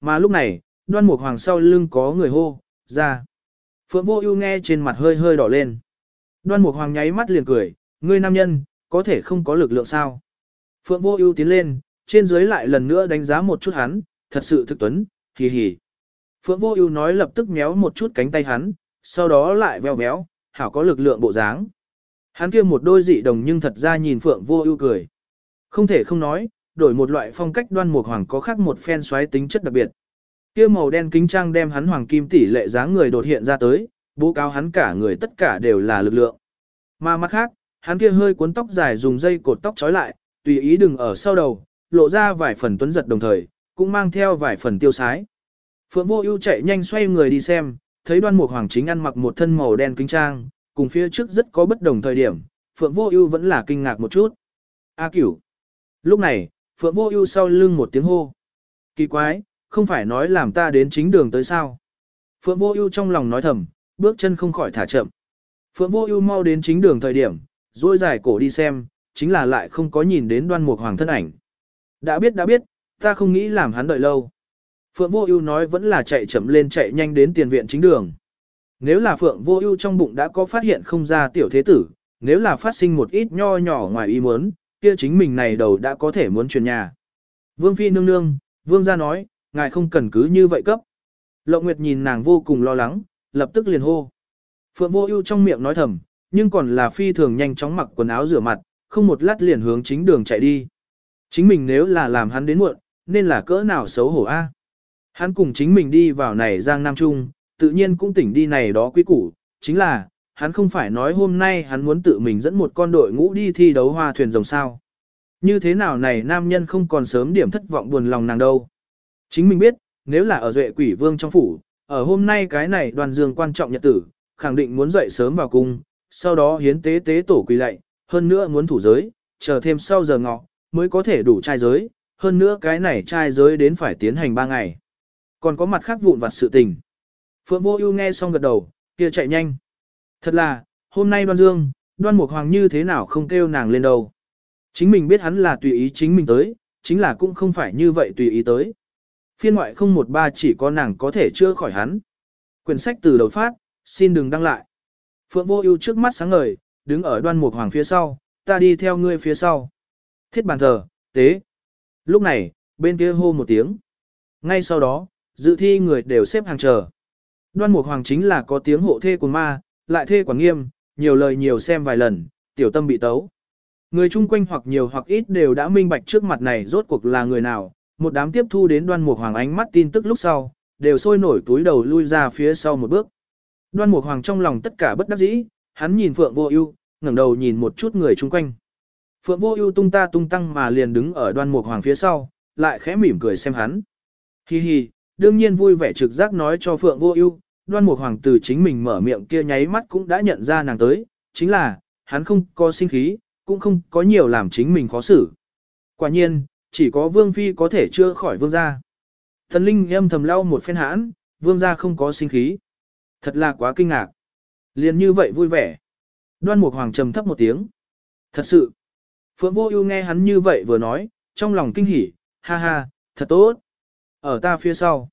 Mà lúc này, đoan mục hoàng sau lưng có người hô, ra. Phượng vô ưu nghe trên mặt hơi hơi đỏ lên. Đoan mục hoàng nháy mắt liền cười, ngươi nam nhân, có thể không có lực lượng sao. Phượng vô ưu tiến lên, trên dưới lại lần nữa đánh giá một chút hắn, thật sự thực tuấn, hì hì. Phượng vô ưu nói lập tức méo một chút cánh tay hắn, sau đó lại veo véo, hảo có lực lượng bộ dáng. Hắn kia một đôi dị đồng nhưng thật ra nhìn Phượng vô ưu cười. Không thể không nói, đổi một loại phong cách đoan mục hoàng có khác một phen xoáy tính chất đặc biệt. Kia màu đen kính trang đem hắn hoàng kim tỷ lệ dáng người đột hiện ra tới, bố cáo hắn cả người tất cả đều là lực lượng. Mà mặt khác, hắn kia hơi cuốn tóc dài dùng dây cột tóc trói lại, tùy ý đừng ở sau đầu, lộ ra vài phần tuấn giật đồng thời, cũng mang theo vài phần tiêu sái. Phượng Vô Ưu chạy nhanh xoay người đi xem, thấy Đoan Mục Hoàng chính ăn mặc một thân màu đen kính trang, cùng phía trước rất có bất đồng thời điểm, Phượng Vô Ưu vẫn là kinh ngạc một chút. A Cửu. Lúc này, Phượng Vô Ưu sau lưng một tiếng hô. Kỳ quái, không phải nói làm ta đến chính đường tới sao? Phượng Vô Ưu trong lòng nói thầm, bước chân không khỏi thả chậm. Phượng Vô Ưu mau đến chính đường thời điểm, duỗi dài cổ đi xem, chính là lại không có nhìn đến Đoan Mục Hoàng thân ảnh. Đã biết đã biết, ta không nghĩ làm hắn đợi lâu. Phượng Vô Ưu nói vẫn là chạy chậm lên chạy nhanh đến tiền viện chính đường. Nếu là Phượng Vô Ưu trong bụng đã có phát hiện không ra tiểu thế tử, nếu là phát sinh một ít nho nhỏ ngoài ý muốn, kia chính mình này đầu đã có thể muốn chuyển nhà. Vương phi nương nương, vương gia nói, ngài không cần cứ như vậy cấp. Lộng Nguyệt nhìn nàng vô cùng lo lắng, lập tức liền hô. Phượng Vô Ưu trong miệng nói thầm, nhưng còn là phi thường nhanh chóng mặc quần áo rửa mặt, không một lát liền hướng chính đường chạy đi. Chính mình nếu là làm hắn đến muộn, nên là cỡ nào xấu hổ a. Hắn cùng chính mình đi vào này Giang Nam Trung, tự nhiên cũng tỉnh đi này đó quý củ, chính là, hắn không phải nói hôm nay hắn muốn tự mình dẫn một con đội ngũ đi thi đấu hoa thuyền rồng sao. Như thế nào này nam nhân không còn sớm điểm thất vọng buồn lòng nàng đâu. Chính mình biết, nếu là ở duệ quỷ vương trong phủ, ở hôm nay cái này đoàn dương quan trọng nhật tử, khẳng định muốn dậy sớm vào cung, sau đó hiến tế tế tổ quỳ lạy, hơn nữa muốn thủ giới, chờ thêm sau giờ ngọ, mới có thể đủ trai giới, hơn nữa cái này trai giới đến phải tiến hành 3 ngày. Còn có mặt khác vụn vặt sự tình. Phượng Vô Ưu nghe xong gật đầu, kia chạy nhanh. Thật là, hôm nay Đoan Dương, Đoan Mục Hoàng như thế nào không kêu nàng lên đâu. Chính mình biết hắn là tùy ý chính mình tới, chính là cũng không phải như vậy tùy ý tới. Phiên ngoại không một ba chỉ có nàng có thể chữa khỏi hắn. Quyển sách từ đầu phát, xin đừng đăng lại. Phượng Vô Ưu trước mắt sáng ngời, đứng ở Đoan Mục Hoàng phía sau, ta đi theo ngươi phía sau. Thiết bàn thờ, tế. Lúc này, bên kia hô một tiếng. Ngay sau đó, dự thi người đều xếp hàng chờ. Đoan Mục Hoàng chính là có tiếng hộ thê của ma, lại thê quản nghiêm, nhiều lời nhiều xem vài lần, tiểu tâm bị tấu. Người chung quanh hoặc nhiều hoặc ít đều đã minh bạch trước mặt này rốt cuộc là người nào, một đám tiếp thu đến đoan mục hoàng ánh mắt tin tức lúc sau, đều sôi nổi túi đầu lui ra phía sau một bước. Đoan mục hoàng trong lòng tất cả bất đắc dĩ, hắn nhìn Phượng Vô Ưu, ngẩng đầu nhìn một chút người chung quanh. Phượng Vô Ưu tung ta tung tăng mà liền đứng ở Đoan Mục Hoàng phía sau, lại khẽ mỉm cười xem hắn. Hi hi, đương nhiên vui vẻ trực giác nói cho Phượng Vô Ưu, Đoan Mục Hoàng từ chính mình mở miệng kia nháy mắt cũng đã nhận ra nàng tới, chính là, hắn không có sinh khí, cũng không có nhiều làm chính mình khó xử. Quả nhiên, chỉ có Vương Phi có thể chưa khỏi Vương gia. Thần Linh âm thầm lau một phen hãn, Vương gia không có sinh khí. Thật là quá kinh ngạc. Liền như vậy vui vẻ. Đoan Mục Hoàng trầm thấp một tiếng. Thật sự. Phượng Vô Ưu nghe hắn như vậy vừa nói, trong lòng kinh hỉ, ha ha, thật tốt. Ở ta phía sau.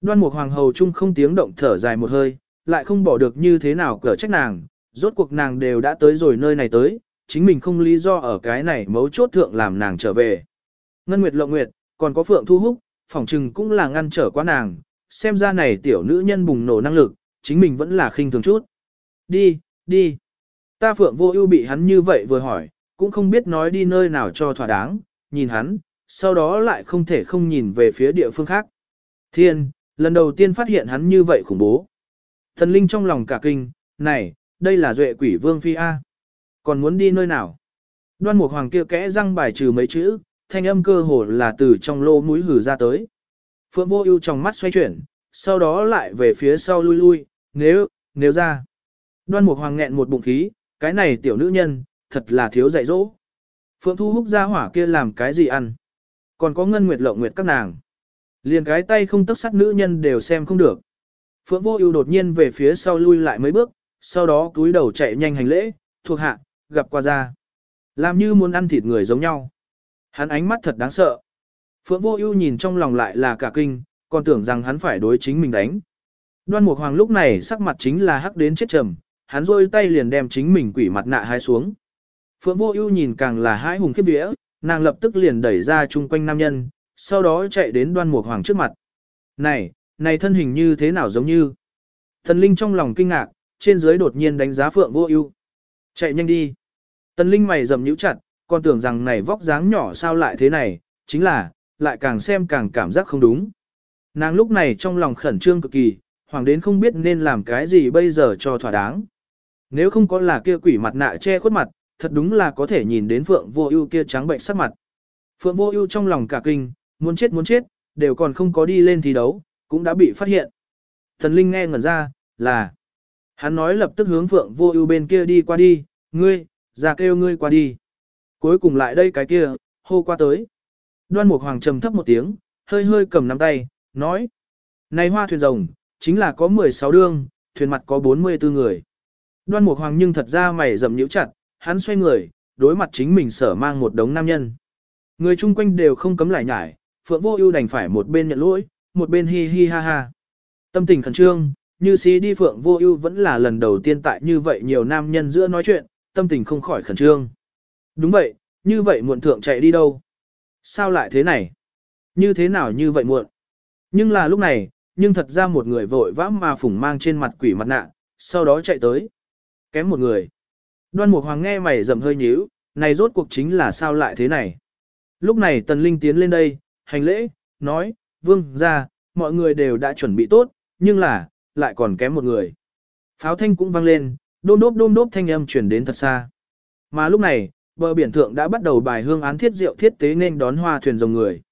Đoan Mục Hoàng hầu chung không tiếng động thở dài một hơi, lại không bỏ được như thế nào cỡ trách nàng, rốt cuộc nàng đều đã tới rồi nơi này tới, chính mình không lý do ở cái này mấu chốt thượng làm nàng trở về. Ngân Nguyệt Lộng Nguyệt, còn có Phượng Thu Húc, phỏng trừng cũng là ngăn trở quá nàng, xem ra này tiểu nữ nhân bùng nổ năng lực, chính mình vẫn là khinh thường chút. Đi, đi. Ta Phượng Vô Ưu bị hắn như vậy vừa hỏi, cũng không biết nói đi nơi nào cho thỏa đáng, nhìn hắn, sau đó lại không thể không nhìn về phía địa phương khác. Thiên, lần đầu tiên phát hiện hắn như vậy khủng bố. Thần linh trong lòng cả kinh, này, đây là duệ quỷ vương phi A. Còn muốn đi nơi nào? Đoan mục hoàng kia kẽ răng bài trừ mấy chữ, thanh âm cơ hồ là từ trong lô mũi hử ra tới. Phượng vô ưu trong mắt xoay chuyển, sau đó lại về phía sau lui lui, nếu, nếu ra. Đoan mục hoàng nghẹn một bụng khí, cái này tiểu nữ nhân, thật là thiếu dạy dỗ. Phượng Thu Húc ra hỏa kia làm cái gì ăn? Còn có ngân nguyệt lộng nguyệt các nàng. Liền cái tay không tức sắt nữ nhân đều xem không được. Phượng Vô Ưu đột nhiên về phía sau lui lại mấy bước, sau đó cúi đầu chạy nhanh hành lễ, thuộc hạ, gặp qua ra. Làm như muốn ăn thịt người giống nhau. Hắn ánh mắt thật đáng sợ. Phượng Vô Ưu nhìn trong lòng lại là cả kinh, còn tưởng rằng hắn phải đối chính mình đánh. Đoan Mục Hoàng lúc này sắc mặt chính là hắc đến chết trầm, hắn rôi tay liền đem chính mình quỷ mặt nạ hái xuống. Phượng Vô Ưu nhìn càng là hãi hùng khiếp vía, nàng lập tức liền đẩy ra chung quanh nam nhân, sau đó chạy đến Đoan Mục Hoàng trước mặt. "Này, này thân hình như thế nào giống như?" Thần Linh trong lòng kinh ngạc, trên dưới đột nhiên đánh giá Phượng Vô Ưu. "Chạy nhanh đi." Tần Linh mày rậm nhíu chặt, còn tưởng rằng này vóc dáng nhỏ sao lại thế này, chính là, lại càng xem càng cảm giác không đúng. Nàng lúc này trong lòng khẩn trương cực kỳ, hoàng đến không biết nên làm cái gì bây giờ cho thỏa đáng. Nếu không có là kia quỷ mặt nạ che khuất mặt, thật đúng là có thể nhìn đến Phượng Vô Ưu kia trắng bệnh sắc mặt. Phượng Vô Ưu trong lòng cả kinh, muốn chết muốn chết, đều còn không có đi lên thi đấu, cũng đã bị phát hiện. Thần Linh nghe ngẩn ra, là Hắn nói lập tức hướng Phượng Vô Ưu bên kia đi qua đi, "Ngươi, ra kêu ngươi qua đi." Cuối cùng lại đây cái kia, hô qua tới. Đoan Mục Hoàng trầm thấp một tiếng, hơi hơi cầm nắm tay, nói: "Này hoa thuyền rồng, chính là có 16 đương, thuyền mặt có 44 người." Đoan Mục Hoàng nhưng thật ra mày rậm nhíu chặt, hắn xoay người, đối mặt chính mình sở mang một đống nam nhân. Người chung quanh đều không cấm lại nhải, Phượng Vô Ưu đành phải một bên nhận lỗi, một bên hi hi ha ha. Tâm tình khẩn trương, như xí đi Phượng Vô Ưu vẫn là lần đầu tiên tại như vậy nhiều nam nhân giữa nói chuyện, tâm tình không khỏi khẩn trương. Đúng vậy, như vậy muộn thượng chạy đi đâu? Sao lại thế này? Như thế nào như vậy muộn? Nhưng là lúc này, nhưng thật ra một người vội vã mà phủng mang trên mặt quỷ mặt nạ, sau đó chạy tới. Kém một người. Đoan Mục Hoàng nghe mày rậm hơi nhíu, này rốt cuộc chính là sao lại thế này? Lúc này Tần Linh tiến lên đây, hành lễ, nói, vương ra, mọi người đều đã chuẩn bị tốt, nhưng là, lại còn kém một người. Pháo thanh cũng vang lên, đôm đốp đôm đốp thanh âm chuyển đến thật xa. Mà lúc này, bờ biển thượng đã bắt đầu bài hương án thiết rượu thiết tế nên đón hoa thuyền rồng người.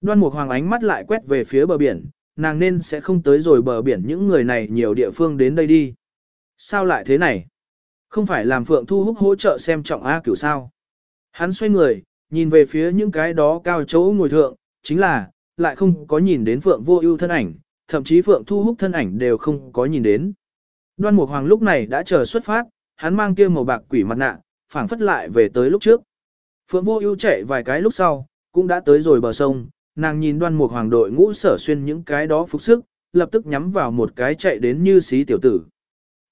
Đoan Mục Hoàng ánh mắt lại quét về phía bờ biển, nàng nên sẽ không tới rồi bờ biển những người này nhiều địa phương đến đây đi. Sao lại thế này? Không phải làm Phượng Thu Húc hỗ trợ xem trọng A cửu sao? Hắn xoay người, nhìn về phía những cái đó cao chỗ ngồi thượng, chính là, lại không có nhìn đến Phượng Vô Ưu thân ảnh, thậm chí Phượng Thu Húc thân ảnh đều không có nhìn đến. Đoan Mục Hoàng lúc này đã chờ xuất phát, hắn mang kia màu bạc quỷ mặt nạ, phảng phất lại về tới lúc trước. Phượng Vô Ưu chạy vài cái lúc sau, cũng đã tới rồi bờ sông, nàng nhìn Đoan Mục Hoàng đội ngũ sở xuyên những cái đó phục sức, lập tức nhắm vào một cái chạy đến như xí tiểu tử.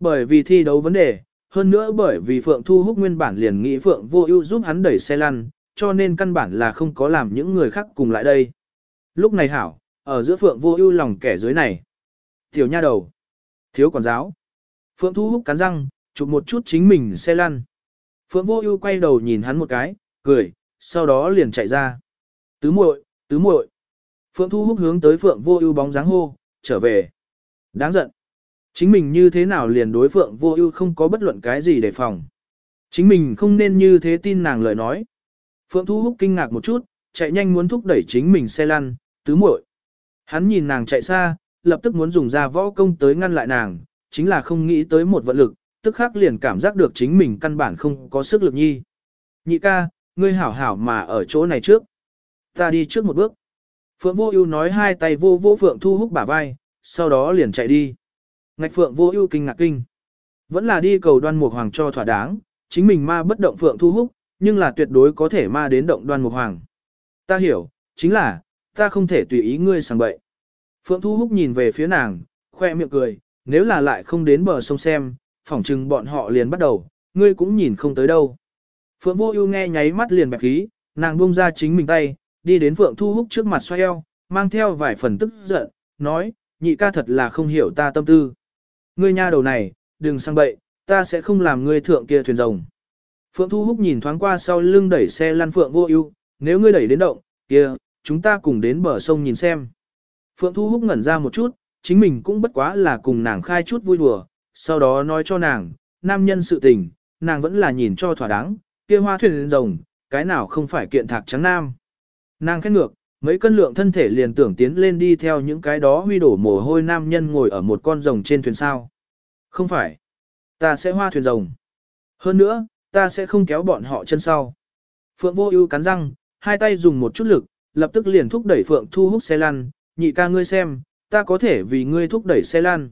Bởi vì thi đấu vấn đề, hơn nữa bởi vì Phượng Thu Húc nguyên bản liền nghĩ Phượng Vô Ưu giúp hắn đẩy xe lăn, cho nên căn bản là không có làm những người khác cùng lại đây. Lúc này hảo, ở giữa Phượng Vô Ưu lòng kẻ dưới này. Tiểu nha đầu, thiếu quản giáo. Phượng Thu Húc cắn răng, chụp một chút chính mình xe lăn. Phượng Vô Ưu quay đầu nhìn hắn một cái, cười, sau đó liền chạy ra. Tứ muội, tứ muội. Phượng Thu Húc hướng tới Phượng Vô Ưu bóng dáng hô, trở về. Đáng giận. Chính mình như thế nào liền đối Phượng Vô Ưu không có bất luận cái gì để phòng. Chính mình không nên như thế tin nàng lời nói. Phượng Thu Húc kinh ngạc một chút, chạy nhanh muốn thúc đẩy chính mình xe lăn, tứ muội. Hắn nhìn nàng chạy xa, lập tức muốn dùng ra võ công tới ngăn lại nàng, chính là không nghĩ tới một vận lực, tức khắc liền cảm giác được chính mình căn bản không có sức lực nhi. Nhị ca, ngươi hảo hảo mà ở chỗ này trước. Ta đi trước một bước. Phượng Vô Ưu nói hai tay vô vô Phượng Thu Húc bả vai, sau đó liền chạy đi. Ngạch Phượng Vô Ưu kinh ngạc kinh. Vẫn là đi cầu Đoan Mục Hoàng cho thỏa đáng, chính mình ma bất động Phượng Thu Húc, nhưng là tuyệt đối có thể ma đến động Đoan Mục Hoàng. Ta hiểu, chính là, ta không thể tùy ý ngươi sang bậy. Phượng Thu Húc nhìn về phía nàng, khoe miệng cười, nếu là lại không đến bờ sông xem, phỏng chừng bọn họ liền bắt đầu, ngươi cũng nhìn không tới đâu. Phượng Vô Ưu nghe nháy mắt liền bẹp khí, nàng buông ra chính mình tay, đi đến Phượng Thu Húc trước mặt xoay eo, mang theo vài phần tức giận, nói, nhị ca thật là không hiểu ta tâm tư. Ngươi nha đầu này, đừng sang bậy, ta sẽ không làm ngươi thượng kia thuyền rồng. Phượng Thu Húc nhìn thoáng qua sau lưng đẩy xe lăn Phượng Vô Ưu, nếu ngươi đẩy đến động, kia, chúng ta cùng đến bờ sông nhìn xem. Phượng Thu Húc ngẩn ra một chút, chính mình cũng bất quá là cùng nàng khai chút vui đùa, sau đó nói cho nàng, nam nhân sự tình, nàng vẫn là nhìn cho thỏa đáng, kia hoa thuyền rồng, cái nào không phải kiện thạc trắng nam. Nàng khét ngược, mấy cân lượng thân thể liền tưởng tiến lên đi theo những cái đó huy đổ mồ hôi nam nhân ngồi ở một con rồng trên thuyền sao. Không phải. Ta sẽ hoa thuyền rồng. Hơn nữa, ta sẽ không kéo bọn họ chân sau. Phượng vô ưu cắn răng, hai tay dùng một chút lực, lập tức liền thúc đẩy Phượng thu hút xe lăn, nhị ca ngươi xem, ta có thể vì ngươi thúc đẩy xe lăn.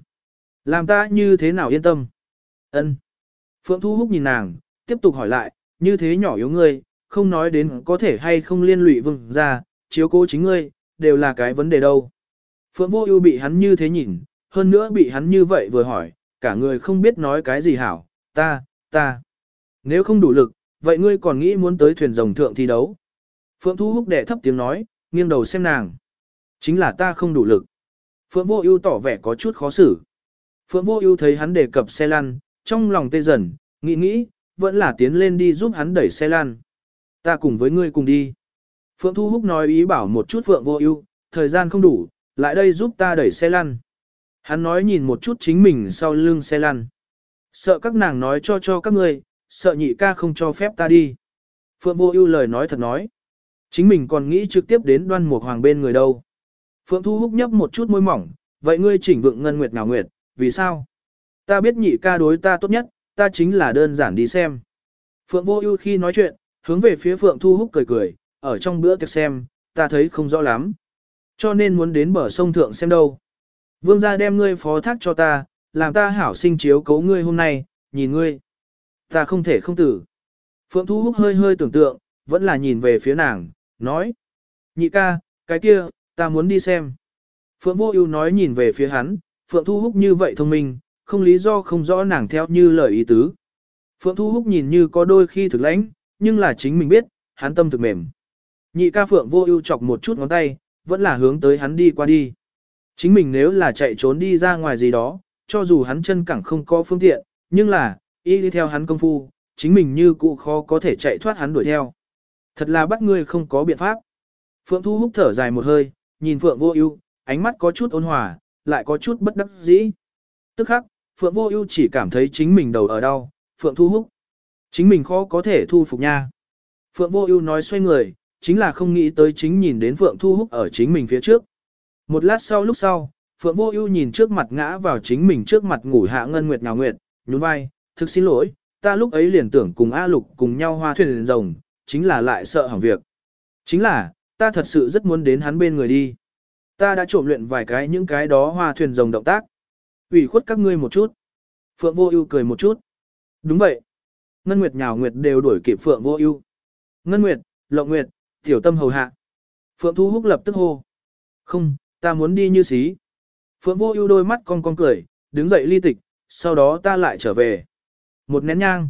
Làm ta như thế nào yên tâm? Ân. Phượng Thu Húc nhìn nàng, tiếp tục hỏi lại, như thế nhỏ yếu ngươi, không nói đến có thể hay không liên lụy vừng ra, chiếu cố chính ngươi, đều là cái vấn đề đâu. Phượng Vô Ưu bị hắn như thế nhìn, hơn nữa bị hắn như vậy vừa hỏi, cả người không biết nói cái gì hảo, ta, ta. Nếu không đủ lực, vậy ngươi còn nghĩ muốn tới thuyền rồng thượng thi đấu. Phượng Thu Húc đệ thấp tiếng nói, nghiêng đầu xem nàng. Chính là ta không đủ lực. Phượng Vô Ưu tỏ vẻ có chút khó xử. Phượng Vô Ưu thấy hắn đề cập xe lăn, trong lòng tê dần, nghĩ nghĩ, vẫn là tiến lên đi giúp hắn đẩy xe lăn. Ta cùng với ngươi cùng đi. Phượng Thu Húc nói ý bảo một chút Phượng Vô Ưu, thời gian không đủ, lại đây giúp ta đẩy xe lăn. Hắn nói nhìn một chút chính mình sau lưng xe lăn. Sợ các nàng nói cho cho các ngươi, sợ nhị ca không cho phép ta đi. Phượng Vô Ưu lời nói thật nói. Chính mình còn nghĩ trực tiếp đến đoan mục hoàng bên người đâu. Phượng Thu Húc nhấp một chút môi mỏng, vậy ngươi chỉnh vượng ngân nguyệt ngào nguyệt, vì sao? Ta biết nhị ca đối ta tốt nhất, ta chính là đơn giản đi xem. Phượng Vô Ưu khi nói chuyện, hướng về phía Phượng Thu Húc cười cười, ở trong bữa tiệc xem, ta thấy không rõ lắm. Cho nên muốn đến bờ sông thượng xem đâu. Vương gia đem ngươi phó thác cho ta, làm ta hảo sinh chiếu cố ngươi hôm nay, nhìn ngươi. Ta không thể không tử. Phượng Thu Húc hơi hơi tưởng tượng, vẫn là nhìn về phía nàng, nói. Nhị ca, cái kia, ta muốn đi xem. Phượng Vô Yêu nói nhìn về phía hắn, Phượng Thu Húc như vậy thông minh, không lý do không rõ nàng theo như lời ý tứ. Phượng Thu Húc nhìn như có đôi khi thực lãnh, nhưng là chính mình biết, hắn tâm thực mềm. Nhị ca Phượng Vô Yêu chọc một chút ngón tay, vẫn là hướng tới hắn đi qua đi. Chính mình nếu là chạy trốn đi ra ngoài gì đó, cho dù hắn chân cẳng không có phương tiện, nhưng là, y đi theo hắn công phu, chính mình như cụ khó có thể chạy thoát hắn đuổi theo. Thật là bắt ngươi không có biện pháp. Phượng Thu Húc thở dài một hơi, nhìn Phượng Vô Ưu, ánh mắt có chút ôn hòa, lại có chút bất đắc dĩ. Tức khắc, Phượng Vô Ưu chỉ cảm thấy chính mình đầu ở đau, Phượng Thu Húc, chính mình khó có thể thu phục nha. Phượng Vô Ưu nói xoay người, chính là không nghĩ tới chính nhìn đến Phượng Thu Húc ở chính mình phía trước. Một lát sau lúc sau, Phượng Vô Ưu nhìn trước mặt ngã vào chính mình trước mặt ngủ hạ ngân nguyệt ngào nguyệt, nhún vai, thực xin lỗi, ta lúc ấy liền tưởng cùng A Lục cùng nhau hoa thuyền rồng, chính là lại sợ hỏng việc. Chính là, ta thật sự rất muốn đến hắn bên người đi. Ta đã trộm luyện vài cái những cái đó hoa thuyền rồng động tác. ủy khuất các ngươi một chút. Phượng Vô Ưu cười một chút. Đúng vậy. Ngân Nguyệt nhào Nguyệt đều đuổi kịp Phượng Vô Ưu. Ngân Nguyệt, Lộng Nguyệt, Tiểu Tâm hầu hạ. Phượng Thu Húc lập tức hô. Không, ta muốn đi như xí. Phượng Vô Ưu đôi mắt cong cong cười, đứng dậy ly tịch, sau đó ta lại trở về. Một nén nhang.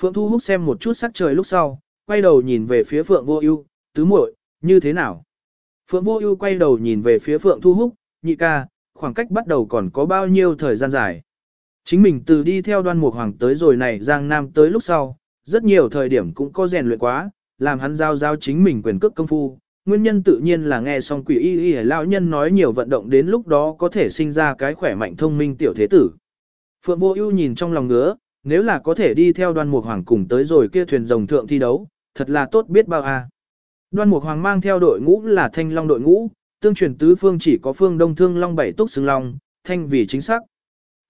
Phượng Thu Húc xem một chút sắc trời lúc sau, quay đầu nhìn về phía Phượng Vô Ưu, tứ muội, như thế nào? Phượng Vô Ưu quay đầu nhìn về phía Phượng Thu Húc, nhị ca, khoảng cách bắt đầu còn có bao nhiêu thời gian dài? Chính mình từ đi theo Đoan Mục Hoàng tới rồi này Giang Nam tới lúc sau, rất nhiều thời điểm cũng có rèn luyện quá, làm hắn giao giao chính mình quyền cước công phu. Nguyên nhân tự nhiên là nghe xong quỷ y y lão nhân nói nhiều vận động đến lúc đó có thể sinh ra cái khỏe mạnh thông minh tiểu thế tử. Phượng Vô Ưu nhìn trong lòng ngứa, nếu là có thể đi theo Đoan Mục Hoàng cùng tới rồi kia thuyền rồng thượng thi đấu, thật là tốt biết bao a. À. Đoan Mục Hoàng mang theo đội ngũ là Thanh Long đội ngũ, tương truyền tứ phương chỉ có phương Đông Thương Long bảy túc xứng long, thanh vì chính xác.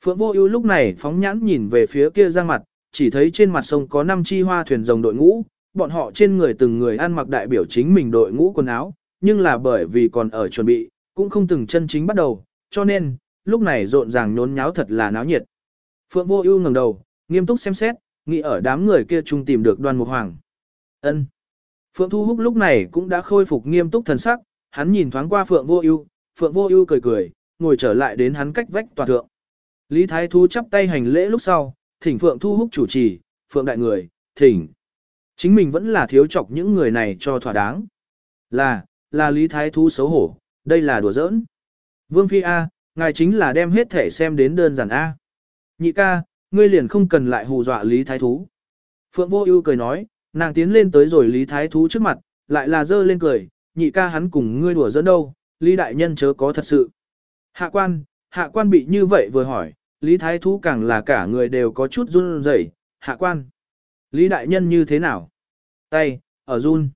Phượng Vô Ưu lúc này phóng nhãn nhìn về phía kia giang mặt, chỉ thấy trên mặt sông có năm chi hoa thuyền rồng đội ngũ, bọn họ trên người từng người ăn mặc đại biểu chính mình đội ngũ quần áo, nhưng là bởi vì còn ở chuẩn bị, cũng không từng chân chính bắt đầu, cho nên, lúc này rộn ràng nhốn nháo thật là náo nhiệt. Phượng Vô Ưu ngẩng đầu, nghiêm túc xem xét, nghĩ ở đám người kia chung tìm được Đoan Mục Hoàng. Ân. Phượng Thu Húc lúc này cũng đã khôi phục nghiêm túc thần sắc, hắn nhìn thoáng qua Phượng Vô Ưu, Phượng Vô Ưu cười cười, ngồi trở lại đến hắn cách vách tòa thượng. Lý Thái thu chắp tay hành lễ lúc sau, thỉnh Phượng Thu Húc chủ trì, Phượng đại người, thỉnh. Chính mình vẫn là thiếu chọc những người này cho thỏa đáng. Là, là Lý Thái thu xấu hổ, đây là đùa giỡn. Vương Phi A, ngài chính là đem hết thể xem đến đơn giản A. Nhị ca, ngươi liền không cần lại hù dọa Lý Thái Thú. Phượng Vô Ưu cười nói, nàng tiến lên tới rồi Lý Thái Thú trước mặt, lại là dơ lên cười, nhị ca hắn cùng ngươi đùa giỡn đâu, Lý đại nhân chớ có thật sự. Hạ quan, hạ quan bị như vậy vừa hỏi, Lý Thái Thú càng là cả người đều có chút run rẩy, hạ quan. Lý đại nhân như thế nào? Tay, ở run.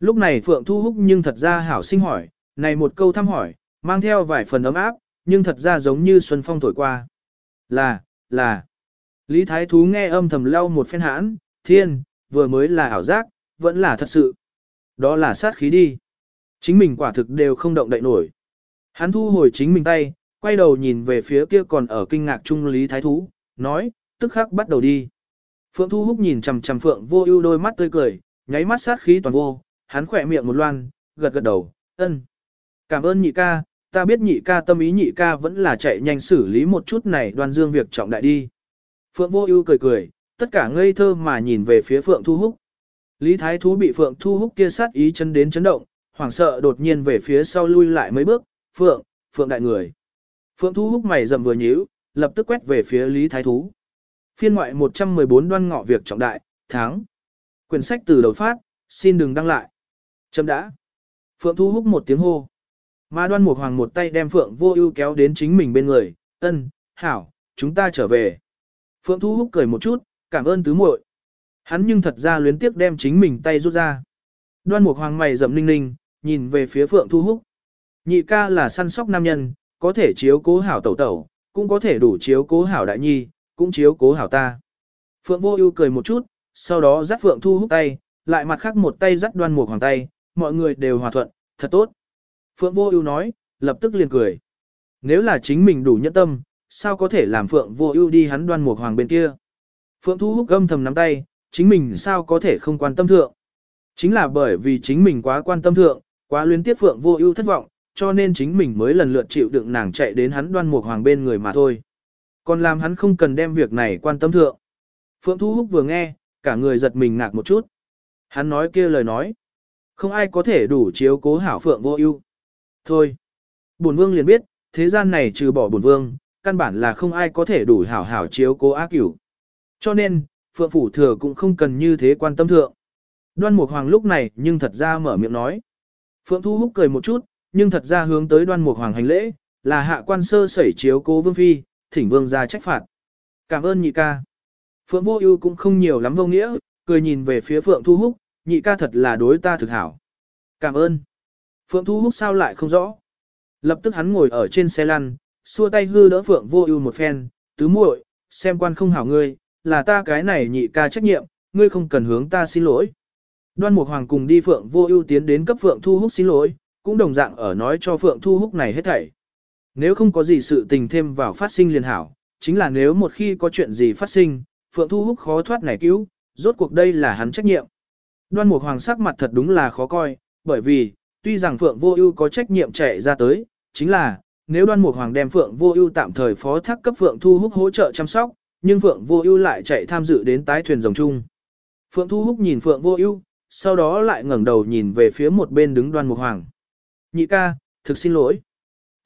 Lúc này Phượng Thu Húc nhưng thật ra hảo sinh hỏi, này một câu thăm hỏi, mang theo vài phần ấm áp, nhưng thật ra giống như xuân phong thổi qua. Là, là. Lý Thái Thú nghe âm thầm lau một phen hãn, thiên, vừa mới là ảo giác, vẫn là thật sự. Đó là sát khí đi. Chính mình quả thực đều không động đậy nổi. Hắn thu hồi chính mình tay, quay đầu nhìn về phía kia còn ở kinh ngạc trung Lý Thái Thú, nói, tức khắc bắt đầu đi. Phượng Thu Húc nhìn chằm chằm Phượng Vô Ưu đôi mắt tươi cười, nháy mắt sát khí toàn vô, hắn khỏe miệng một loan, gật gật đầu, "Ân. Cảm ơn nhị ca, ta biết nhị ca tâm ý nhị ca vẫn là chạy nhanh xử lý một chút này đoan dương việc trọng đại đi. Phượng vô ưu cười cười, tất cả ngây thơ mà nhìn về phía Phượng Thu Húc. Lý Thái Thú bị Phượng Thu Húc kia sát ý chân đến chấn động, hoảng sợ đột nhiên về phía sau lui lại mấy bước, Phượng, Phượng đại người. Phượng Thu Húc mày rậm vừa nhíu, lập tức quét về phía Lý Thái Thú. Phiên ngoại 114 đoan ngọ việc trọng đại, tháng. Quyển sách từ đầu phát, xin đừng đăng lại. Chấm đã. Phượng Thu Húc một tiếng hô. Mà đoan mục hoàng một tay đem Phượng vô ưu kéo đến chính mình bên người, ân, hảo, chúng ta trở về. Phượng Thu Húc cười một chút, cảm ơn tứ muội. Hắn nhưng thật ra luyến tiếc đem chính mình tay rút ra. Đoan mục hoàng mày rậm ninh ninh, nhìn về phía Phượng Thu Húc. Nhị ca là săn sóc nam nhân, có thể chiếu cố hảo tẩu tẩu, cũng có thể đủ chiếu cố hảo đại nhi, cũng chiếu cố hảo ta. Phượng vô ưu cười một chút, sau đó dắt Phượng Thu Húc tay, lại mặt khác một tay dắt đoan mục hoàng tay, mọi người đều hòa thuận, thật tốt. Phượng vô ưu nói, lập tức liền cười. Nếu là chính mình đủ nhẫn tâm, sao có thể làm Phượng vô ưu đi hắn đoan mục hoàng bên kia. Phượng Thu Húc gâm thầm nắm tay, chính mình sao có thể không quan tâm thượng. Chính là bởi vì chính mình quá quan tâm thượng, quá luyến tiếc Phượng vô ưu thất vọng, cho nên chính mình mới lần lượt chịu đựng nàng chạy đến hắn đoan mục hoàng bên người mà thôi. Còn làm hắn không cần đem việc này quan tâm thượng. Phượng Thu Húc vừa nghe, cả người giật mình ngạc một chút. Hắn nói kia lời nói. Không ai có thể đủ chiếu cố hảo Phượng vô ưu. Thôi. Bổn vương liền biết, thế gian này trừ bỏ bổn vương, căn bản là không ai có thể đủ hảo hảo chiếu cố ác cửu. Cho nên, Phượng Phủ Thừa cũng không cần như thế quan tâm thượng. Đoan Mục Hoàng lúc này nhưng thật ra mở miệng nói. Phượng Thu Húc cười một chút, nhưng thật ra hướng tới Đoan Mục Hoàng hành lễ, là hạ quan sơ sẩy chiếu cố vương phi, thỉnh vương ra trách phạt. Cảm ơn nhị ca. Phượng Vô Ưu cũng không nhiều lắm vô nghĩa, cười nhìn về phía Phượng Thu Húc, nhị ca thật là đối ta thực hảo. Cảm ơn. Phượng Thu Húc sao lại không rõ. Lập tức hắn ngồi ở trên xe lăn, xua tay hư đỡ Phượng Vô Ưu một phen, tứ muội, xem quan không hảo ngươi, là ta cái này nhị ca trách nhiệm, ngươi không cần hướng ta xin lỗi. Đoan Mục Hoàng cùng đi Phượng Vô Ưu tiến đến cấp Phượng Thu Húc xin lỗi, cũng đồng dạng ở nói cho Phượng Thu Húc này hết thảy. Nếu không có gì sự tình thêm vào phát sinh liền hảo, chính là nếu một khi có chuyện gì phát sinh, Phượng Thu Húc khó thoát này cứu, rốt cuộc đây là hắn trách nhiệm. Đoan Mục Hoàng sắc mặt thật đúng là khó coi, bởi vì, tuy rằng Phượng Vô Ưu có trách nhiệm chạy ra tới, chính là, nếu Đoan Mục Hoàng đem Phượng Vô Ưu tạm thời phó thác cấp Phượng Thu Húc hỗ trợ chăm sóc, nhưng Phượng Vô Ưu lại chạy tham dự đến tái thuyền rồng chung. Phượng Thu Húc nhìn Phượng Vô Ưu, sau đó lại ngẩng đầu nhìn về phía một bên đứng Đoan Mục Hoàng. "Nhị ca, thực xin lỗi."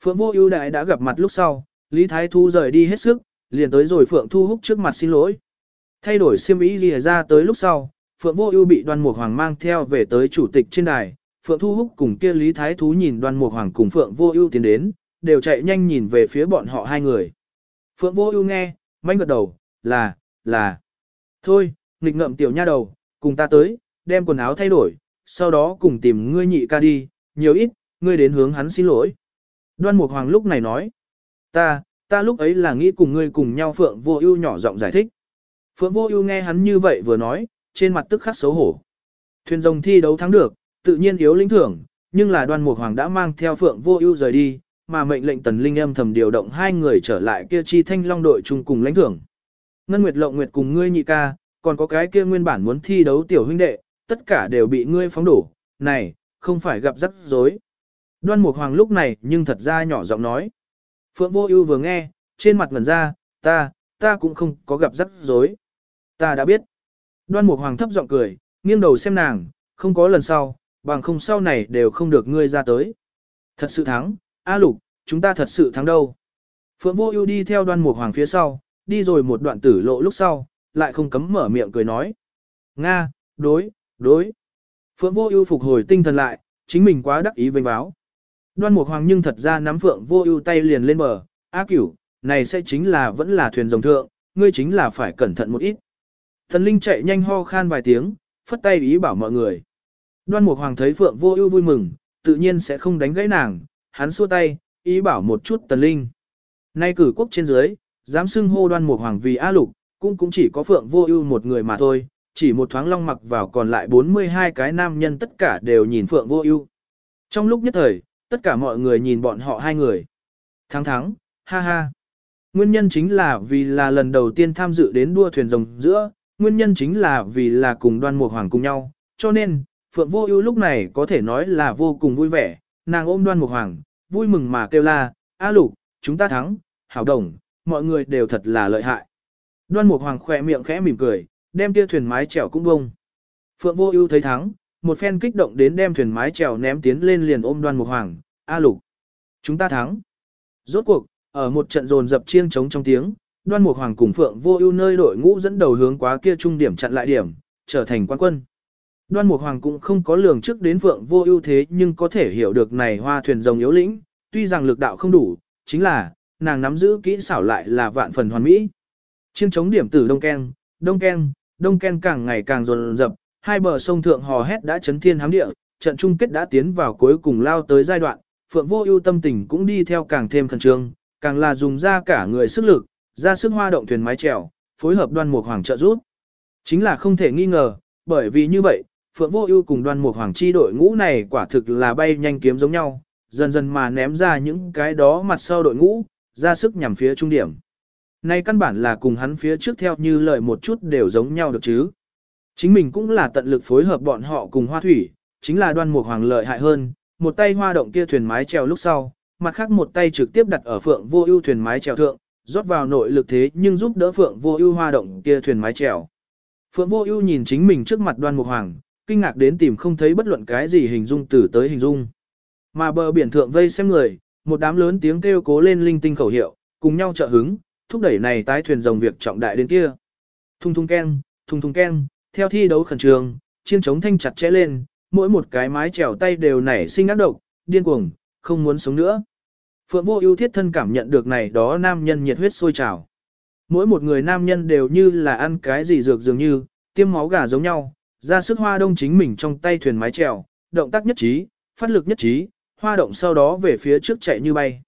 Phượng Vô Ưu đại đã gặp mặt lúc sau, Lý Thái Thu rời đi hết sức, liền tới rồi Phượng Thu Húc trước mặt xin lỗi. Thay đổi xiêm ý lìa ra tới lúc sau, Phượng Vô Ưu bị Đoan Mục Hoàng mang theo về tới chủ tịch trên đài, Phượng Thu Húc cùng kia Lý Thái Thú nhìn Đoan Mục Hoàng cùng Phượng Vô Ưu tiến đến, đều chạy nhanh nhìn về phía bọn họ hai người. Phượng Vô Ưu nghe, manh gật đầu, là, là. Thôi, nghịch ngợm tiểu nha đầu, cùng ta tới, đem quần áo thay đổi, sau đó cùng tìm ngươi nhị ca đi, nhiều ít, ngươi đến hướng hắn xin lỗi. Đoan Mục Hoàng lúc này nói, ta, ta lúc ấy là nghĩ cùng ngươi cùng nhau Phượng Vô Ưu nhỏ giọng giải thích. Phượng Vô Ưu nghe hắn như vậy vừa nói, trên mặt tức khắc xấu hổ. Thuyền rồng thi đấu thắng được, tự nhiên yếu lĩnh thưởng, nhưng là Đoan Mục Hoàng đã mang theo Phượng Vô Ưu rời đi, mà mệnh lệnh Tần Linh âm thầm điều động hai người trở lại kia chi Thanh Long đội chung cùng lãnh thưởng. Ngân Nguyệt Lộng Nguyệt cùng ngươi nhị ca, còn có cái kia nguyên bản muốn thi đấu tiểu huynh đệ, tất cả đều bị ngươi phóng đổ, này, không phải gặp rắc rối. Đoan Mục Hoàng lúc này nhưng thật ra nhỏ giọng nói. Phượng Vô Ưu vừa nghe, trên mặt ngẩn ra, ta, ta cũng không có gặp rắc rối. Ta đã biết. Đoan Mục Hoàng thấp giọng cười, nghiêng đầu xem nàng, không có lần sau, bằng không sau này đều không được ngươi ra tới. Thật sự thắng, A Lục, chúng ta thật sự thắng đâu. Phượng Vô Ưu đi theo Đoan Mục Hoàng phía sau, đi rồi một đoạn tử lộ lúc sau, lại không cấm mở miệng cười nói. Nga, đối, đối. Phượng Vô Ưu phục hồi tinh thần lại, chính mình quá đắc ý vênh váo. Đoan Mục Hoàng nhưng thật ra nắm Phượng Vô Ưu tay liền lên bờ, "A Cửu, này sẽ chính là vẫn là thuyền rồng thượng, ngươi chính là phải cẩn thận một ít." Thần Linh chạy nhanh ho khan vài tiếng, phất tay ý bảo mọi người. Đoan Mục Hoàng thấy Phượng Vô Ưu vui mừng, tự nhiên sẽ không đánh gãy nàng, hắn xua tay, ý bảo một chút Tần Linh. Nay cử quốc trên dưới, dám xưng hô Đoan Mục Hoàng vì A Lục, cũng cũng chỉ có Phượng Vô Ưu một người mà thôi, chỉ một thoáng long mặc vào còn lại 42 cái nam nhân tất cả đều nhìn Phượng Vô Ưu. Trong lúc nhất thời, tất cả mọi người nhìn bọn họ hai người. Thắng thắng, ha ha. Nguyên nhân chính là vì là lần đầu tiên tham dự đến đua thuyền rồng giữa, nguyên nhân chính là vì là cùng đoan mục hoàng cùng nhau, cho nên, Phượng Vô Ưu lúc này có thể nói là vô cùng vui vẻ, nàng ôm đoan mục hoàng, vui mừng mà kêu la, A lục, chúng ta thắng, hảo đồng, mọi người đều thật là lợi hại. Đoan Mục Hoàng khỏe miệng khẽ mỉm cười, đem kia thuyền mái chèo cũng bông. Phượng Vô Ưu thấy thắng, một phen kích động đến đem thuyền mái chèo ném tiến lên liền ôm Đoan Mục Hoàng, "A Lục, chúng ta thắng." Rốt cuộc, ở một trận dồn dập chiêng trống trong tiếng, Đoan Mục Hoàng cùng Phượng Vô Ưu nơi đội ngũ dẫn đầu hướng quá kia trung điểm chặn lại điểm, trở thành quan quân. Đoan Mục Hoàng cũng không có lường trước đến Phượng Vô Ưu thế, nhưng có thể hiểu được này hoa thuyền rồng yếu lĩnh, tuy rằng lực đạo không đủ, chính là nàng nắm giữ kỹ xảo lại là vạn phần hoàn mỹ. Chiêng chống điểm tử Đông Ken, Đông Ken, Đông Ken càng ngày càng dồn dập, hai bờ sông thượng hò hét đã chấn thiên hám địa, trận chung kết đã tiến vào cuối cùng lao tới giai đoạn, Phượng Vô Ưu tâm tình cũng đi theo càng thêm khẩn trương, càng là dùng ra cả người sức lực, ra sức hoa động thuyền mái chèo, phối hợp Đoan Mục Hoàng trợ giúp. Chính là không thể nghi ngờ, bởi vì như vậy, Phượng Vô Ưu cùng Đoan Mục Hoàng chi đội ngũ này quả thực là bay nhanh kiếm giống nhau, dần dần mà ném ra những cái đó mặt sau đội ngũ, ra sức nhằm phía trung điểm. Nay căn bản là cùng hắn phía trước theo như lời một chút đều giống nhau được chứ. Chính mình cũng là tận lực phối hợp bọn họ cùng hoa thủy, chính là đoan mục hoàng lợi hại hơn, một tay hoa động kia thuyền mái chèo lúc sau, mặt khác một tay trực tiếp đặt ở phượng vô ưu thuyền mái chèo thượng, rót vào nội lực thế nhưng giúp đỡ phượng vô ưu hoa động kia thuyền mái chèo. Phượng vô ưu nhìn chính mình trước mặt đoan mục hoàng, kinh ngạc đến tìm không thấy bất luận cái gì hình dung từ tới hình dung. Mà bờ biển thượng vây xem người, một đám lớn tiếng kêu cố lên linh tinh khẩu hiệu, cùng nhau trợ hứng, thúc đẩy này tái thuyền rồng việc trọng đại đến kia. Thung thung keng, thung thung keng, theo thi đấu khẩn trương, chiên chống thanh chặt chẽ lên, mỗi một cái mái chèo tay đều nảy sinh ác độc, điên cuồng, không muốn sống nữa. Phượng vô ưu thiết thân cảm nhận được này đó nam nhân nhiệt huyết sôi trào. Mỗi một người nam nhân đều như là ăn cái gì dược dường như, tiêm máu gà giống nhau, ra sức hoa đông chính mình trong tay thuyền mái trèo, động tác nhất trí, phát lực nhất trí, hoa động sau đó về phía trước chạy như bay.